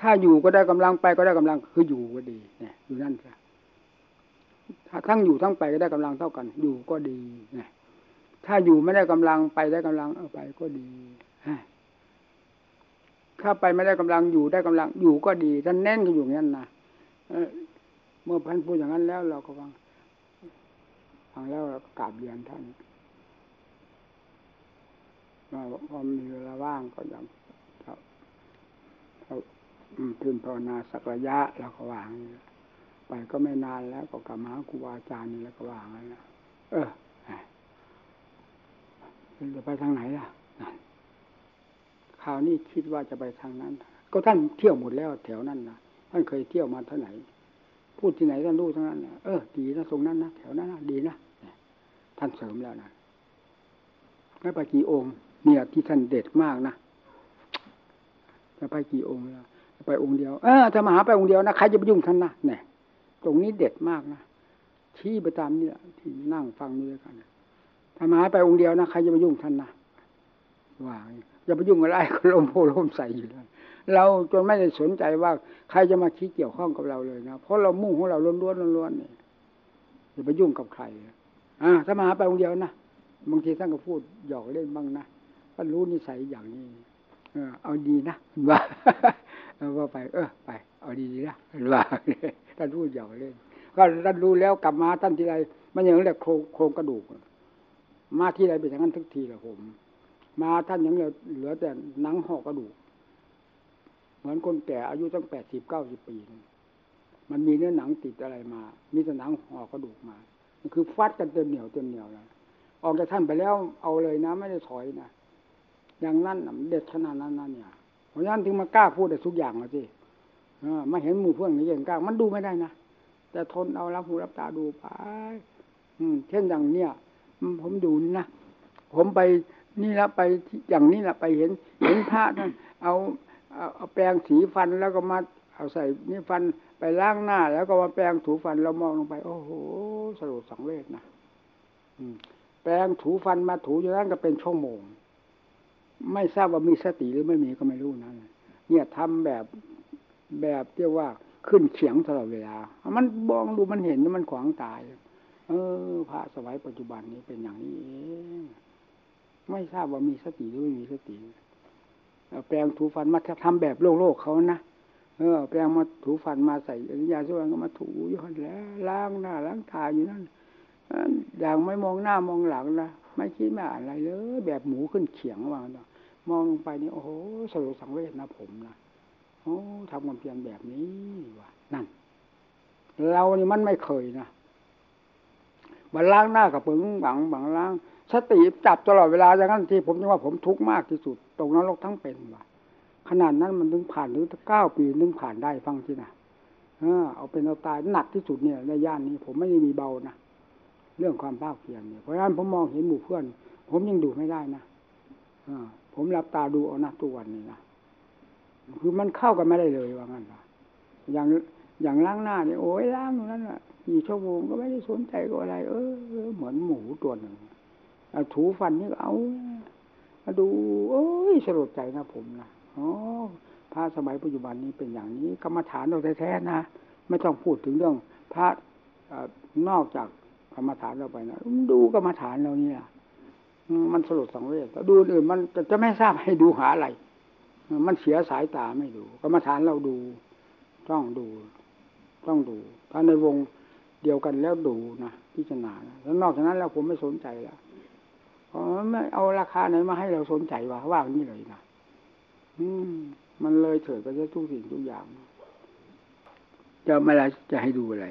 Speaker 1: ถ้าอยู่ก็ได้กำลังไปก็ได้กำลังคืออยู่ก็ดีเนี่ยอยู่นั่นจ้ะถ้าทั้งอยู่ทั้งไปก็ได้กำลังเท่ากัน อยู่ก็ดีเนี่ยถ้าอยู่ไม่ได้กำลังไปได้กำลังเอาไปก็ดีถ้าไปไม่ได้กำลังอยู่ได้กำลังอยู่ก็ดีท่านแน่นก็อยู่งั้นนะเมื่อพันพูดอย่างนั้นแล้วเราก็ฟัง ฟังแล้วกราบเรียนท่านว่าพอมีเวลาว่างก็ยังเขาพื้นภาวนาสักระยะแล้วก็วาง ไปก็ไม่นานแล้วก็กลับมาครูบาอาจารย์นี่แล้วก็วางแล้วเออจะไปทางไหนล่ะคราวนี้คิดว่าจะไปทางนั้น ก็ท่านเที่ยวหมดแล้วแถวนั้นนะท่านเคยเที่ยวมาเท่าไหร่พูดที่ไหนท่านรู้ทั้งนั้นเออดีนะตรงนั้นนะแถวนั้นนะดีนะ ท่านเสริมแล้วนะไม่ไปกี่องค์ เนี่ยที่ท่านเด็ดมากนะจะไปกี่องค์แล้วไปองค์เดียวเออถ้ามาหาไปองค์เดียวนะใครจะไปยุ่งท่านนะเนี่ยตรงนี้เด็ดมากนะชี้ไปตามนี่ที่นั่งฟังด้วยกันถ้ามาหาไปองค์เดียวนะใครจะไปยุ่งท่านนะว่าอย่าไปยุ่งอะไรก็ลมโพลมใส่อยู่แล้วเราจนไม่ได้สนใจว่าใครจะมาคิดเกี่ยวข้องกับเราเลยนะเพราะเรามุ่งของเราล้วนๆล้วนๆนี่อย่าไปยุ่งกับใคร อ่าถ้ามาหาไปองเดียวนะบางทีท่านก็พูดหยอกเล่นบ้างนะก็รู้นิสัยอย่างนี้เออเอาดีนะว่าว่าไป เออไป เอาดีๆนะว่าท่านพูดหยอกเล่นก็ท่านรู้แล้วกลับมาท่านทีไรมันอย่างเรียกโครงโครงกระดูก มาที่ไรเป็นอย่างนั้นทุกทีแหละผม มาท่านยังเหลือเหลือแต่หนังห่อกระดูก เหมือนคนแก่อายุตั้งแปดสิบเก้าสิบปี มันมีเนื้อหนังติดอะไรมา มีแต่หนังห่อกระดูกมา คือฟัดกันเต็มเหนียวเต็มเหนียวแล้วออกจากท่านไปแล้วเอาเลยนะ ไม่ได้ถอยนะอย่างนั้นเด็ดขนาดนั้นนั่นเนี่ยเพราะฉะนั้นถึงมากล้าพูดแต่ทุกอย่างเลยสิมาเห็นหมู่เพื่อนนี้อย่างกล้า มันดูไม่ได้นะแต่ทนเอารับหูรับตาดูไปอืม เช่นอย่างเนี้ยผมดูนี่นะผมไปนี่ละไปอย่างนี้ละไปเห็น เห็นพระนั่นเอาเอาแปรงสีฟันแล้วก็มาเอาใส่นี่ฟัน ไปล้างหน้า แล้วก็มาแปรงถูฟันเรามองลงไป โอ้โหสรุปสังเวชนะแปรงถูฟันมาถูอยู่นั้นก็เป็นชั่วโมง ไม่ทราบว่ามีสติหรือไม่มีก็ไม่รู้นะเนี่ยทำแบบแบบเรียกว่าขึ้นเฉียงตลอดเวลา มันมองดูมันเห็นมันขวางตาย เออพระสมัยปัจจุบันนี้เป็นอย่างนี้เองไม่ทราบว่ามีสติหรือไม่มีสติแปลงถูฟันมาทำแบบโลกโลกเขานะ เออแปลงมาถูฟันมาใส่ยาสุวรรณก็มาถูยู่คนแล้วล้างหน้าล้างตาอยู่นั่นอย่างไม่มองหน้ามองหลังนะไม่คิดไม่อ่านอะไรเลยแบบหมูขึ้นเขียงว่างมองลงไปนี่โอ้โหสลดสังเวชนะผมนะโอ้ทำความเพียรแบบนี้ว่ะนั่น เรานี่มันไม่เคยนะบันล้างหน้ากับปึงบังบังล้างสติจับตลอดเวลาอย่างนั้นที่ผมยังว่าผมทุกข์มากที่สุด ตรงนรกทั้งเป็นว่ะ ขนาดนั้นมันถึงผ่านถึงเก้าปีนึงผ่านได้ฟังที่นะเออเอาเป็นเอาตายหนักที่สุดเนี่ยในย่านนี้ ผมไม่ได้มีเบานะเรื่องความภาคเพียรเนี่ยเพราะฉะนั้นผมมองเห็นหมู่เพื่อน ผมยังดูไม่ได้นะอผมรับตาดูเอานะทุกวันนี้นะคือมันเข้ากันไม่ได้เลยว่างั้นนะอย่างอย่างล้างหน้าเนี่ยโอ้ยล้างตรงนั้นอะกี่ชั่วโมงก็ไม่ได้สนใจกับอะไร เออเหมือนหมูตัวหนึ่งถูฟันนี่เอามาดูโอ้ยสลดใจนะผมนะ อ๋อพระสมัยปัจจุบันนี้เป็นอย่างนี้กรรมฐานเราแท้ๆนะ ไม่ต้องพูดถึงเรื่อง พระนอกจากกรรมฐานเราไปนะดูกรรมฐานเราเนี่ยมันสลดสังเวชดูอื่นมันจะไม่ทราบให้ดูหาอะไร มันเสียสายตาไม่ดู กรรมฐานเราดู ต้องดู ต้องดู ถ้าในวงเดียวกันแล้วดูนะพิจารณาแล้วนอกจากนั้นแล้วผมไม่สนใจแล้วเพราะไม่เอาราคาไหนมาให้เราสนใจวะว่านี่เลยนะ มมันเลยเถิดไปซะทุกสิ่งทุกอย่าง จะไม่ละจะให้ดูอะไร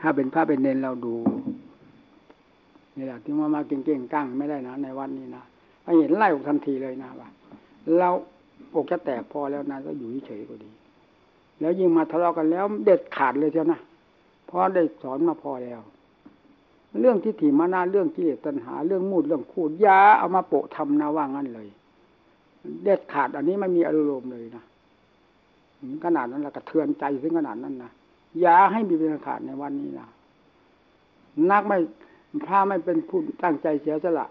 Speaker 1: ถ้าเป็นพระเป็นเนนเราดูนี่แหละที่มามาเก่งๆกั้งไม่ได้นะ ในวันนี้นะไปเห็นไล่ออกทันทีเลยนะว่าเราอกจะแตกพอแล้วนะก็อยู่เฉยก็ดี แล้วยิ่งมาทะเลาะกันแล้ว เด็ดขาดเลยเจ้านะเพราะได้สอนมาพอแล้ว เรื่องที่ถี่มานาเรื่องกิเลสตัณหา เรื่องมูดเรื่องคูดยาเอามาโปะทำนะว่างั้นเลย เด็ดขาดอันนี้ไม่มีอารมณ์เลยนะขนาดนั้นละกระเทือนใจถึงขนาดนั้นนะยาให้มีเป็นขาดในวันนี้นะนักไม่พระไม่เป็นผู้ตั้งใจเสียสละ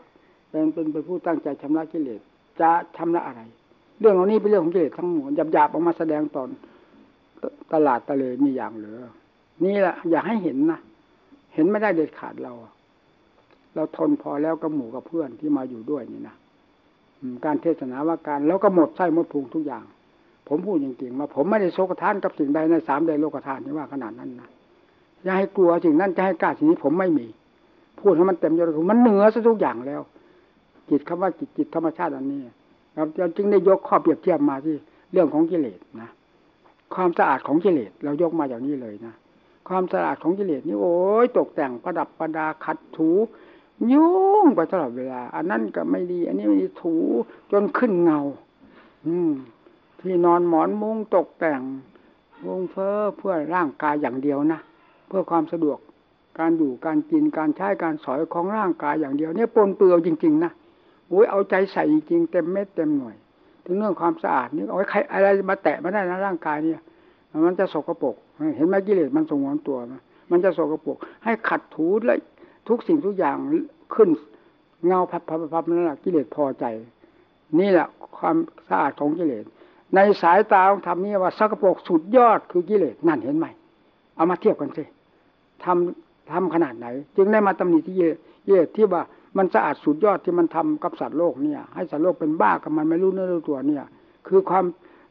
Speaker 1: เป็นเป็นเป็นผู้ตั้งใจชำระกิเลสจะชำระอะไร เรื่องเหล่านี้เป็นเรื่องของกิเลสทั้งหมดหยาบๆออกมาแสดงตอนตลาดตะเลยมีอย่างเหลือ นี่แหละ อยากให้เห็นนะเห็นไม่ได้เด็ดขาดเรา เราทนพอแล้วกับหมู่กับเพื่อนที่มาอยู่ด้วยนี่นะ การเทศนาว่าการแล้วก็หมดไส้หมดพุงทุกอย่าง ผมพูดจริงๆว่าผมไม่ได้โศกทานกับสิ่งใดในสามใดโลกทานนี่ว่าขนาดนั้นนะอย่าให้กลัวสิ่งนั้นจะให้กล้าสิ่งนี้ผมไม่มี พูดให้มันเต็มยศมันเหนือซะทุกอย่างแล้ว จิตคำว่าจิตจิตธรรมชาติอันนี้เราจึงได้ยกข้อเปรียบเทียบมาที่เรื่องของกิเลสนะความสะอาดของกิเลสเรายกมาอย่างนี้เลยนะความสะอาดของกิเลสนี่โอ้ยตกแต่งประดับประดาขัดถู ยุ่งไปตลอดเวลา อันนั้นก็ไม่ดี อันนี้ไม่ดีถูจนขึ้นเงา อืม ที่นอนหมอนมุ้งตกแต่งวงเฟอ้อเพื่อร่างกายอย่างเดียวนะเพื่อความสะดวกการอยู่การกินการใช้การสอยของร่างกายอย่างเดียวเนี่ยปนเปื้อนจริงๆนะโอ้ยเอาใจใส่จริงเต็มเม็ดเต็มหน่วย ถึงเรื่องความสะอาดนี่เอาไว้ใครอะไรมาแตะมาได้นะร่างกายเนี่ยมันจะสกปรกเห็นไหมกิเลสมันสงวนตัวมันจะสกปรกให้ขัดถูและ ทุกสิ่งทุกอย่างขึ้นเงาพับพับพับนั่นแหละกิเลสพอใจ นี่แหละความสะอาดของกิเลส ในสายตาของธรรมนี่ว่าสกปรกสุดยอดคือกิเลสนั่นเห็นไหมเอามาเทียบกันสิทำทำขนาดไหน จึงได้มาตำหนิที่เยสที่ว่ามันสะอาดสุดยอดที่มันทำกับสัตว์โลกเนี่ย ให้สัตว์โลกเป็นบ้ากับมันไม่รู้เนื้อรู้ตัวเนี่ย คือความ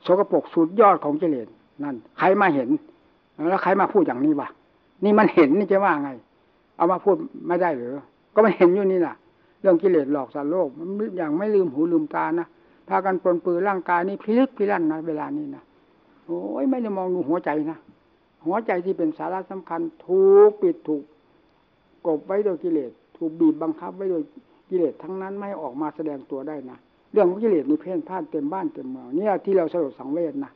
Speaker 1: สกปรกสุดยอดของกิเลสนั่น ใครมาเห็น แล้วใครมาพูดอย่างนี้วะนี่มันเห็นนี่จะว่าไง เอามาพูดไม่ได้หรือ ก็ไมันเห็นอยู่นี่แหละเรื่องกิเลสหลอกสัตว์โลก มันอย่างไม่ลืมหูลืมตานะพากันปลนปือร่างกายนี่พิลึกพิลั่นนะเวลานี้นะโอ้ยไม่ได้มองดูหัวใจนะหัวใจที่เป็นสาระสำคัญ ถูกปิดถูกกบไว้โดยกิเลส ถูกบีบบังคับไว้โดยกิเลสทั้งนั้นไม่ออกมาแสดงตัวได้นะเรื่องของกิเลสนี่เพ่นพ่านเต็มบ้านเต็มเมืองเนี่ยที่เราสลดสังเวชนะ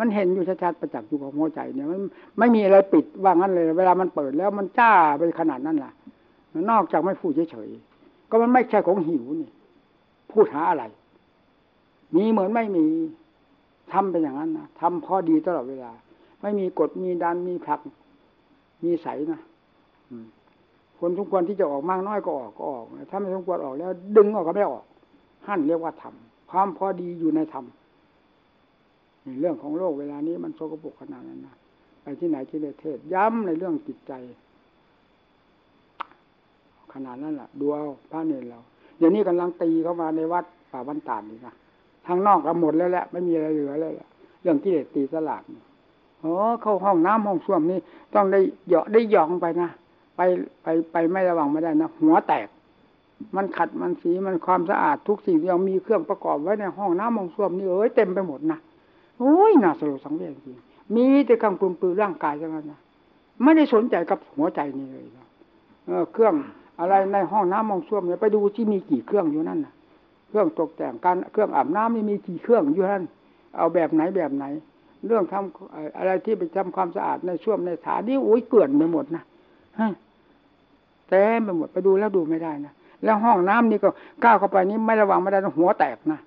Speaker 1: มันเห็นอยู่ชัดๆประจักษ์อยู่กับหัวใจเนี่ยมันไม่มีอะไรปิดว่างั้นเลย เวลามันเปิดแล้วมันจ้าไปขนาดนั้นล่ะนอกจากไม่พูดเฉยๆก็มันไม่ใช่ของหิวนี่ พูดหาอะไร มีเหมือนไม่มีทำเป็นอย่างนั้นนะทำพอดีตลอดเวลา ไม่มีกฎมีดันมีผลัก มีใสนะคนทุกคนที่จะออกมากน้อยก็ออกก็ออกถ้าไม่สมควรออกแล้ว ดึงออกก็ไม่ออก หั่นเรียกว่าธรรมความพอดีอยู่ในธรรม เรื่องของโลกเวลานี้มันโสกปกขนาดนั้นนะไปที่ไหนที่เทศย้ำในเรื่องจิตใจ ขนาดนั้นแหละดูเอาพระเนรเราเดี๋ยวนี้กำลังตีเข้ามาในวัดป่าบันตานนี่นะทางนอกเราหมดแล้วแหละไม่มีอะไรเหลือเลยละเรื่องกิเลสตีสลาดโอ้เข้าห้องน้ำห้องส้วมนี่ต้องได้เหยาะได้หยองไปนะไปไปไปไม่ระวังไม่ได้นะหัวแตก มันขัดมันสีมันความสะอาดทุกสิ่งที่เรามีเครื่องประกอบไว้ในห้องน้ำห้องส้วมนี่เอ้ยเต็มไปหมดนะ โอ้ยน่าสลดสังเวชจริงมีแต่กำปรุงปือร่างกายเท่านั้นนะไม่ได้สนใจกับหัวใจนี่เลยนะเออเครื่องอะไรในห้องน้ำห้องส้วมเนี่ยไปดูที่มีกี่เครื่องอยู่นั่นนะเครื่องตกแต่งการเครื่องอาบน้ำนี่มีกี่เครื่องอยู่นั่น เอาแบบไหนแบบไหน เรื่องทำอะไรที่ไปทำความสะอาดในช่วมในฐานนี่โอ้ยเกลื่อนไปหมดนะเต็มไปหมดไปดูแล้วดูไม่ได้นะแล้วห้องน้ำนี่ก็ก้าวเข้าไปนี้ไม่ระวังไม่ได้หัวแตกนะ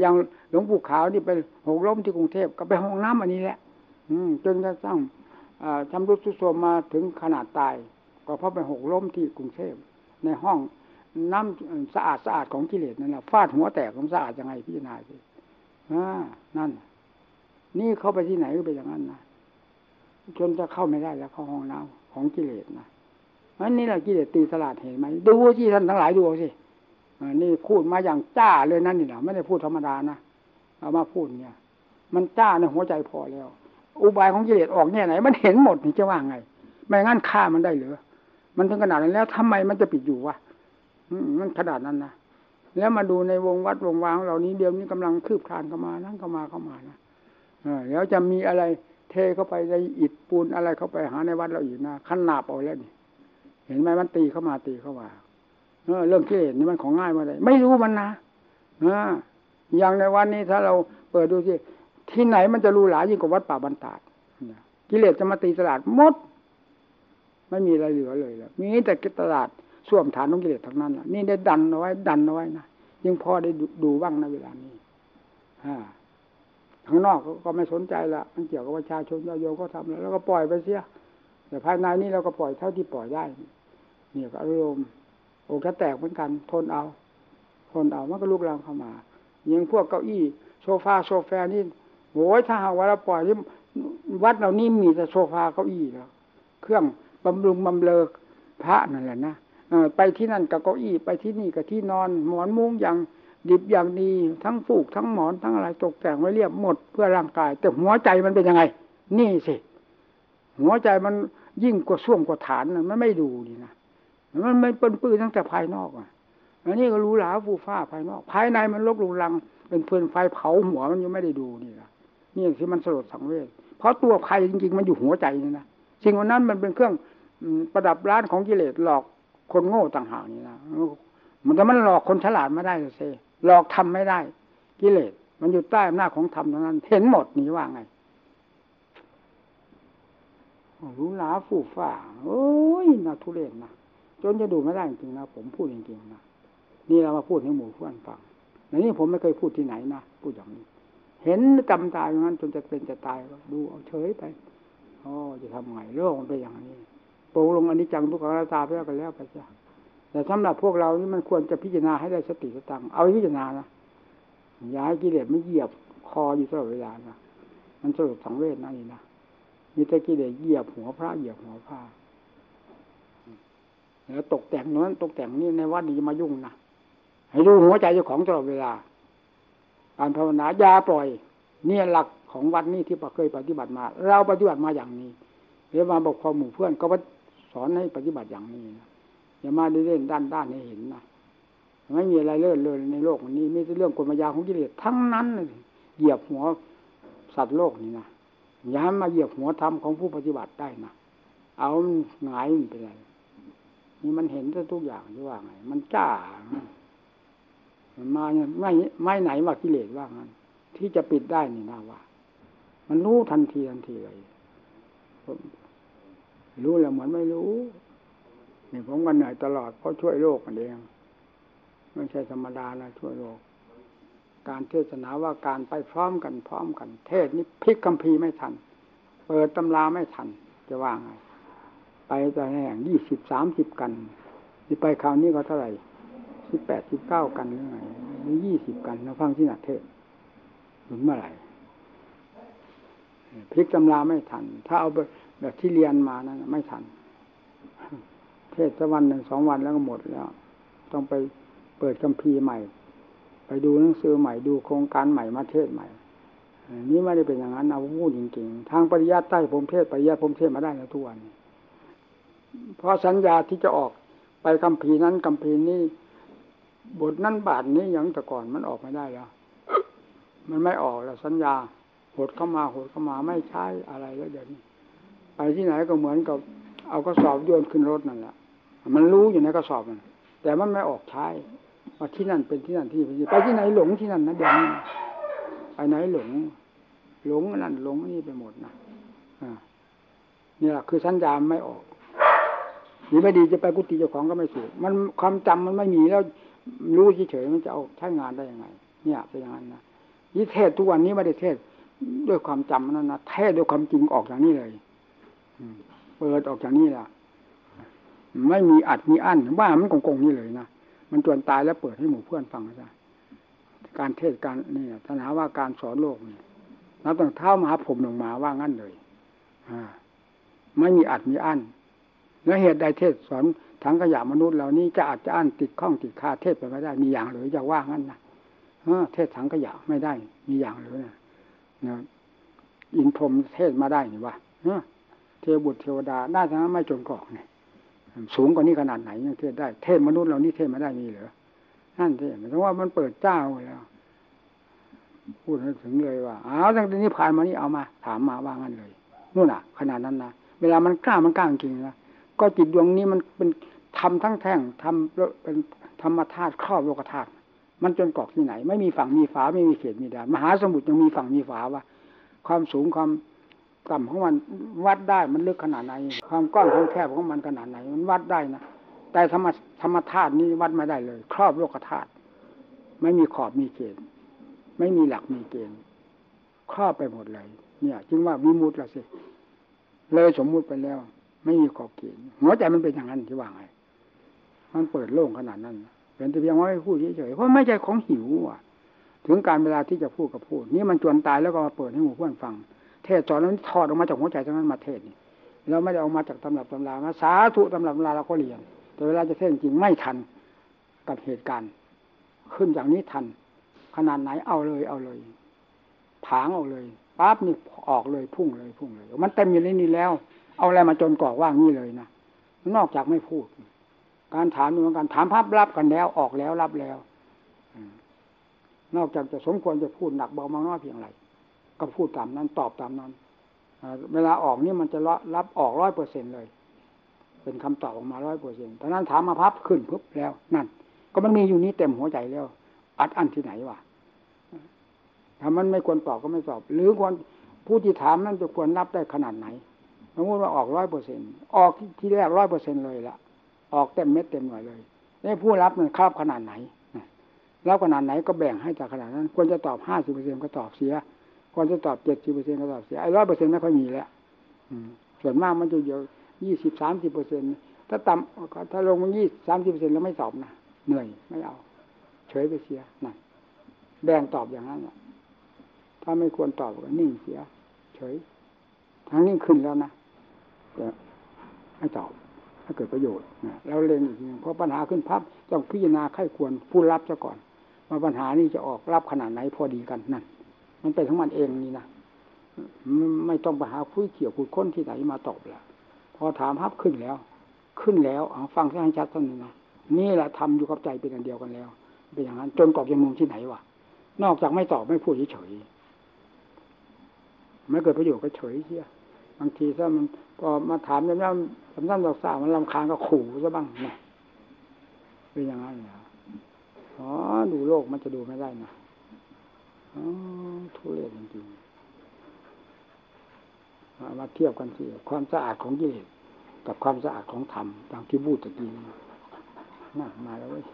Speaker 1: อย่างหลวงปู่ขาวที่ไปหกล้มที่กรุงเทพก็ไปห้องน้ำอันนี้แหละ อืจนกระทั่งทำรุดสุโทมมาถึงขนาดตาย ก็เพราะไปหกล้มที่กรุงเทพในห้องน้ำสะอาดสะอาดของกิเลสนั่นแหละฟาดหัวแตกของสะอาดยังไงพี่นายสิอ่านั่น นี่เข้าไปที่ไหนก็ไปอย่างนั้นนะจนจะเข้าไม่ได้แล้วเข้าห้องน้ำของกิเลสนะอันนี้แหละกิเลสตีสลาดเห็นไหมดูที่ท่านทั้งหลายดูสิ นี่พูดมาอย่างจ้าเลยนั่นนี่แหละไม่ได้พูดธรรมดานะเอามาพูดเนี่ย มันจ้าในหัวใจพอแล้ว อุบายของกิเลสออกเนี่ยไหน มันเห็นหมดนี่จะว่าไง ไม่งั้นฆ่ามันได้หรือมันถึงขนาดนั้นแล้วทำไมมันจะปิดอยู่วะมันขนาดนั้นนะแล้วมาดูในวงวัดวงวางเหล่านี้เดียวนี้กำลังคืบคลานเข้ามานั่นเข้ามาเข้ามานะเออแล้วจะมีอะไรเทเข้าไปในอิฐปูนอะไรเข้าไปหาในวัดเราอีกนะขั้นหนาบเอาแล้วนี่ เห็นไหมมันตีเข้ามาตีเข้ามา เรื่องกิเลสนี่มันของง่ายมาเลยไม่รู้มันนะออย่างในวันนี้ถ้าเราเปิดดูสิที่ไหนมันจะรู้หลายยิ่งกว่าวัดป่าบรรดากิเลสจะมาตีตลาดมด ไม่มีอะไรเหลือเลยแล้วมีแต่กิตลาดส่วมฐานของกิเลสทั้งนั้นนี่ได้ดันเอาไว้ ดันเอาไว้นะยังพอได้ดูบ้างในเวลานี้ข้างนอกก็ไม่สนใจละมันเกี่ยวกับประชาชนโยมก็ทำแล้วแล้วก็ปล่อยไปเสียแต่ภายในนี้เราก็ปล่อยเท่าที่ปล่อยได้เนี่ยก็อารมณ์ โอ้แค่แตกเหมือนกันทนเอา ทนเอามันก็ลุกลามเข้ามาอย่างพวกเก้าอี้โซฟาโซแฟนี่โอ้ยถ้าหากว่าเราปล่อยที่วัดเรานี่มีแต่โซฟาเก้าอี้แล้วเครื่องบำรุงบำเรอพระนั่นแหละนะไปที่นั่นกับเก้าอี้ไปที่นี่กับที่นอน หมอนมุ้งอย่างดิบอย่างดีทั้งฟูกทั้งหมอนทั้งอะไรตกแต่งไว้เรียบหมดเพื่อร่างกาย แต่หัวใจมันเป็นยังไง นี่สิหัวใจมันยิ่งกว่าส่วงกว่าฐานมันไม่ดูนี่นะ มันไม่เป็นปืนตั้งแต่ภายนอกอะอันนี้ก็รู้หลาฟูฟ้าภายนอก ภายในมันลบลุงลัง เป็นเพลินไฟเผาหัวมันยังไม่ได้ดูนี่ละนี่ที่มันสลดสังเวชเพราะตัวภัยจริง ๆ มันอยู่หัวใจนี่นะสิ่งวันนั้นมันเป็นเครื่องประดับร้านของกิเลสหลอกคนโง่ต่างหากนี่นะมันจะมันหลอกคนฉลาดไม่ได้เลยเซหลอกทำไม่ได้ กิเลสมันอยู่ใต้อำนาจของธรรมทั้งนั้น เห็นหมดนี่ว่าไงรู้หลาฟูฟ้าโอ้ยน่าทุเรศนะ จนจะดูไม่ได้จริงนะผมพูดจริงๆนะนี่เรามาพูดให้หมู่เพื่อนฟังในนี้ผมไม่เคยพูดที่ไหนนะพูดอย่างนี้ เห็นจำตายอย่างนั้นจนจะเป็นจะตายก็ดูเอาเฉยไปอ๋อจะทำไงโลกมันเป็นอย่างนี้โปรงลงอันนี้จังทุกขังตาไปแล้วกันแล้วไปจ้ะแต่สำหรับพวกเรานี่มันควรจะพิจารณาให้ได้สติสตังเอาพิจารณานะอย่าให้กิเลสไม่เหยียบคออยู่ตลอดเวลานะมันสรุปสังเวชนะนี่นะมีแต่กิเลสเหยียบหัวพระเหยียบหัวพระ แล้วตกแต่งนั้นตกแต่งนี่ในวัดนี้มายุ่งนะให้ดูหัวใจเจ้าของตลอดเวลา การภาวนาอย่าปล่อย เนี่ยหลักของวัดนี้ที่เคยปฏิบัติมา เราปฏิบัติมาอย่างนี้เรียกมาบอกความหมู่เพื่อนก็สอนให้ปฏิบัติอย่างนี้นะอย่ามาเล่นด้านด้านให้เห็นนะไม่มีอะไรเลื่อนเลยในโลกวันนี้มีแต่เรื่องกลมายาของกิเลสทั้งนั้นเหยียบหัวสัตว์โลกนี่นะอย่ามาเหยียบหัวธรรมของผู้ปฏิบัติได้นะเอาหงายมันไปเลย นี่มันเห็นทุกอย่างที่ว่าไง มันจ้า มันมาเนี่ยไม่ไม่ไหนว่ากิเลสว่างั้นที่จะปิดได้นี่นะว่า มันรู้ทันทีทันทีเลยรู้แล้วเหมือนไม่รู้นี่ผมกันเหนื่อยตลอดเพราะช่วยโลกมันเองไม่ใช่ธรรมดานะช่วยโลก การเทศนาว่าการไปพร้อมกันพร้อมกัน เทศนี้พลิกคัมภีร์ไม่ทัน เปิดตำราไม่ทัน จะว่าไง ไปแต่แห่งยี่สิบสามสิบกันที่ไปคราวนี้ก็เท่าไหร่สิบแปดสิบเก้ากันหรือไงยี่สิบกันนะฟังที่หนักเทศถึงเมื่อไหร่พลิกตำราไม่ทัน ถ้าเอาแบบที่เรียนมานั้นไม่ทัน เทศสักวันหนึ่งสองวันแล้วก็หมดแล้ว ต้องไปเปิดคัมภีร์ใหม่ ไปดูหนังสือใหม่ดูโครงการใหม่มาเทศใหม่นี่ไม่ได้เป็นอย่างนั้นเอาพูดจริงๆ ทางปริยัติใต้ผมเทศปริยัติผมเทศมาได้แล้วทุกวัน เพราะสัญญาที่จะออกไปคัมภีนั้นคัมภีร์นี้บทนั้นบาทนี้อยังแต่ก่อนมันออกไม่ได้แล้ว มันไม่ออกแล้วสัญญาหดเข้ามาหดเข้ามาไม่ใช่อะไรแล้วเดี๋ยวนี้ไปที่ไหนก็เหมือนกับ เอากระสอบโยนขึ้นรถนั่นแหละมันรู้อยู่ในกระสอบมันแต่มันไม่ออกใช้ว่าที่นั่นเป็นที่นั่นที่ไปที่ไหนหลงที่นั่นนะเดี๋ยวนี้ไปไหนหลง หลงนั่นหลงนี่ไปหมดนะอ่านี่แหละคือสัญญาไม่ออก ดีไม่ดีจะไปกุฏิเจ้าของก็ไม่ถูกมันความจำมันไม่มีแล้วรู้เฉยๆมันจะเอาใช้งานได้ยังไง เนี่ยเป็นอย่างนั้นนะยิ่เทศทุกวันนี้ไม่ได้เทศด้วยความจำนั่นนะเทศด้วยความจริงออกอย่างนี้เลยเปิดออกจากนี้แหละไม่มีอัดมีอั้นว่ามันกงๆนี่เลยนะมันจวนตายแล้วเปิดให้หมู่เพื่อนฟังนะการเทศการนี่ท่านหาว่าการสอนโลกนี่นับตั้งเท้ามาผมลงมาว่างั้นเลย อ่า ไม่มีอัดมีอั้น แล้วเหตุใดเทศสอนทั้งขยะมนุษย์เหล่านี้จะอาจจะอั้นติดข้องติดคาเทศไปไม่ได้มีอย่างหรือจะว่างั้นนะเทศถังขยะไม่ได้ มีอย่างหรือนะนะอินพรมเทศมาได้นี่วะเทวบุตรเทวดาได้ทั้งนั้นไม่จนกรอกเนี่ยสูงกว่านี้ขนาดไหนยังเทศได้ เทศมนุษย์เรานี่เทศมาได้มีเหรอนั่นเทศเพราะว่ามันเปิดเจ้าแล้วพูดถึงเลยว่าอ้าวตั้งแต่นี้ผ่านมานี่เอามา ถามมาว่างั้นเลยนู่นอะ ขนาดนั้นนะเวลามันกล้ามันกล้าจริงนะ ก็จิตดวงนี้มันเป็นทำทั้งแท่งทำเป็นธรรมธาตุครอบโลกธาตุมันจนกรอกที่ไหน ไม่มีฝั่งมีฝาไม่มีเขตมีแดนมหาสมุทรยังมีฝั่งมีฝาว่าความสูงความต่ำของมันวัดได้มันลึกขนาดไหน ความกว้างความแคบของมันขนาดไหน มันวัดได้นะแต่ธรรมธรรมธาตุนี้วัดไม่ได้เลย ครอบโลกธาตุไม่มีขอบมีเกณฑ์ไม่มีหลักมีเกณฑ์ครอบไปหมดเลย เนี่ย จึงว่าวิมุตต์ละสิ เลยสมมุติไปแล้ว ไม่มีขอบเกณฑ์หัวใจมันเป็นอย่างนั้นที่ว่าไง มันเปิดโล่งขนาดนั้น เป็นแต่เพียงว่าไม่พูดเฉยๆเพราะไม่ใช่ของหิวอะ ถึงการเวลาที่จะพูดกับพูด นี่มันจวนตายแล้วก็มาเปิดให้หมู่เพื่อนฟัง เทศสอนแล้วถอดออกมาจากหัวใจทั้งนั้นมาเทศนี่เราไม่ได้เอามาจากตำรับตำรามาสาธุตำรับตำราเราก็เรียน แต่เวลาจะเทศจริงไม่ทันกับเหตุการณ์ ขึ้นอย่างนี้ทัน ขนาดไหนเอาเลยเอาเลยผางออกเลยปั๊บนี่ออกเลยพุ่งเลยพุ่งเลย มันเต็มอยู่ในนี้แล้ว เอาอะไรมาจนกรอกว่างนี่เลยนะนอกจากไม่พูด การถามเหมือนกันถามภาพรับกันแล้วออกแล้วรับแล้วนอกจากจะสมควรจะพูดหนักเบามากน้อยเพียงไรก็พูดตามนั้นตอบตามนั้นเวลาออกนี่มันจะรับออกร้อยเปอร์เซ็นต์เลย เป็นคำตอบออกมาร้อยเปอร์เซ็นต์ตอนนั้นถามมาปั๊บขึ้นปุ๊บแล้ว นั่น ก็มันมีอยู่นี้เต็มหัวใจแล้ว อัดอั้นที่ไหนวะถ้ามันไม่ควรตอบก็ไม่ตอบ หรือควรผู้ที่ถามนั้นจะควรรับได้ขนาดไหน สมมติว่าออกร้อยเปอร์เซ็นต์ออกทีแรกร้อยเปอร์เซ็นต์เลยละออกเต็มเม็ดเต็มหน่วยเลยนี่ผู้รับมันครอบขนาดไหนรับขนาดไหนก็แบ่งให้จากขนาดนั้น ควรจะตอบห้าสิบเปอร์เซ็นก็ตอบเสีย ควรจะตอบเจ็ดสิบเปอร์เซ็นก็ตอบเสียไอ้ร้อยเปอร์เซ็นไม่ค่อยมีแล้วส่วนมากมันจะเยอะยี่สิบสามสิบเปอร์เซ็นถ้าต่ำถ้าลงมายี่สามสิบเปอร์เซ็นแล้วไม่ตอบนะเหนื่อยไม่เอา เฉยไปเสียนั่นแบ่งตอบอย่างนั้นแหละถ้าไม่ควรตอบก็นิ่งเสีย เฉยทั้งนิ่งขึ้นแล้วนะ ให้ตอบถ้าเกิดประโยชน์แล้วเล็งอีกทีเพราะปัญหาขึ้นพับต้องพิจารณาไข้ควรผู้รับซะก่อนว่าปัญหานี้จะออกรับขนาดไหนพอดีกันนั่นมันเป็นทั้งมันเองนี่นะไม่ต้องไปหาคุยเกี่ยวคุยค้นที่ไหนมาตอบแล้วพอถามพับขึ้นแล้ว ขึ้นแล้วเอาฟังให้ชัดท่านนะนี่แหละทำอยู่กับใจเป็นอันเดียวกันแล้ว เป็นอย่างนั้น จนกรอกยังมุมที่ไหนวะนอกจากไม่ตอบไม่พูดเฉยไม่เกิดประโยชน์ก็เฉยเชีย บางทีถ้ามันพอมาถามย้ำๆซ้ำๆซากๆมันลำคาญก็ขู่ซะบ้างนี่เป็นอย่างนั้นเหรออ๋อดูโลกมันจะดูไม่ได้นะอ๋อทุเรศจริงๆมาเทียบกันสิความสะอาดของกิเลสกับความสะอาดของธรรมดังที่พูดตะกี้น่ามาแล้วเว้ย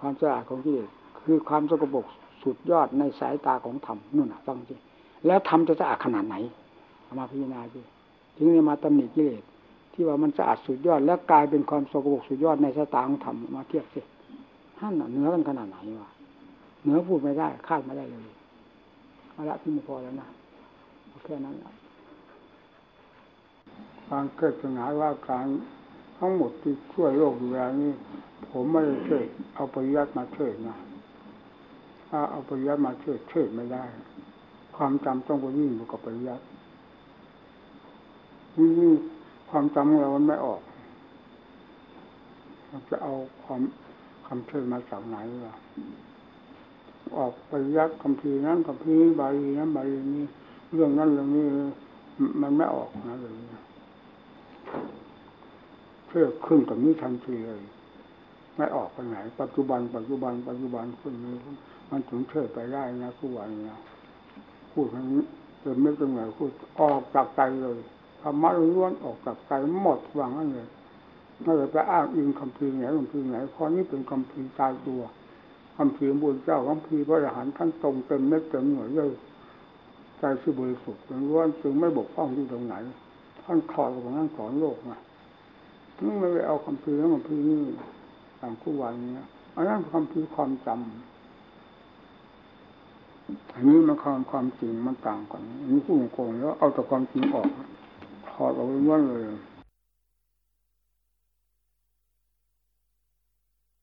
Speaker 1: ความสะอาดของกิเลสคือความสกปรกสุดยอดในสายตาของธรรมนู่นน่ะฟังสิ แล้วธรรมจะสะอาดขนาดไหนเอามาพิจารณาสิถึงจะมาตำหนิกิเลสที่ว่ามันสะอาดสุดยอด แล้วกลายเป็นความสกปรกสุดยอดในสตาของธรรมมาเทียบสิท่านเหนือกันขนาดไหนวะเหนือพูดไม่ได้คาดไม่ได้เลยเอาละที่ม่พอแล้วนะแค่นั้นการเกิดปัญหาว่าการทั้งหมดที่ช่วยโลกอยู่แล้วนี้ ผมไม่ได้เทศเอาปริยัติมาเทศนะถ้าเอาปริยัติมาเทศเทศไม่ได้ ความจำต้องไปวิ่งอยู่กับปริยัตินี่ความจำของเรามันไม่ออกเราจะเอาความคำเทศมาจากไหนวะออกปริยัติคำพีนั้นคำพีบาลีนั้นบาลีนี้เรื่องนั้นเรื่องนี้มันไม่ออกนะเลยเพื่อขึ้นกับนี้ทันทีเลย ไม่ออกไปไหน ปัจจุบัน ปัจจุบัน ปัจจุบันขึ้นนี้มันถึงเทิดไปได้นะทุกวันนะ พูดทั้งนี้เป็นไม่เป็นไงพูดออกจากใจเลยธรรมะล้วนออกจากใจหมดวางนั่นเลยไม่ได้ไปอ้างอิงคำพีไหนคำพีไหนเพราะนี้เป็นคำพีตายตัวคำพีบุญเจ้าคำพีพระอรหันต์ท่านตรงเต็มเม็ดเต็มหน่วยเลยใจที่บริสุทธิ์ล้วนจึงไม่บกพร่องที่ตรงไหน ท่านถอดของท่านสอนโลกมาไม่ไปเอาคำพีแล้วคำพีนี่ต่างคู่วันนี้อันนั้นคำพีความจำ อันนี้มันความความจริงมันต่างกันนี่พูดโกงแล้วเอาแต่ความจริงออกถอดออกล้วนเลย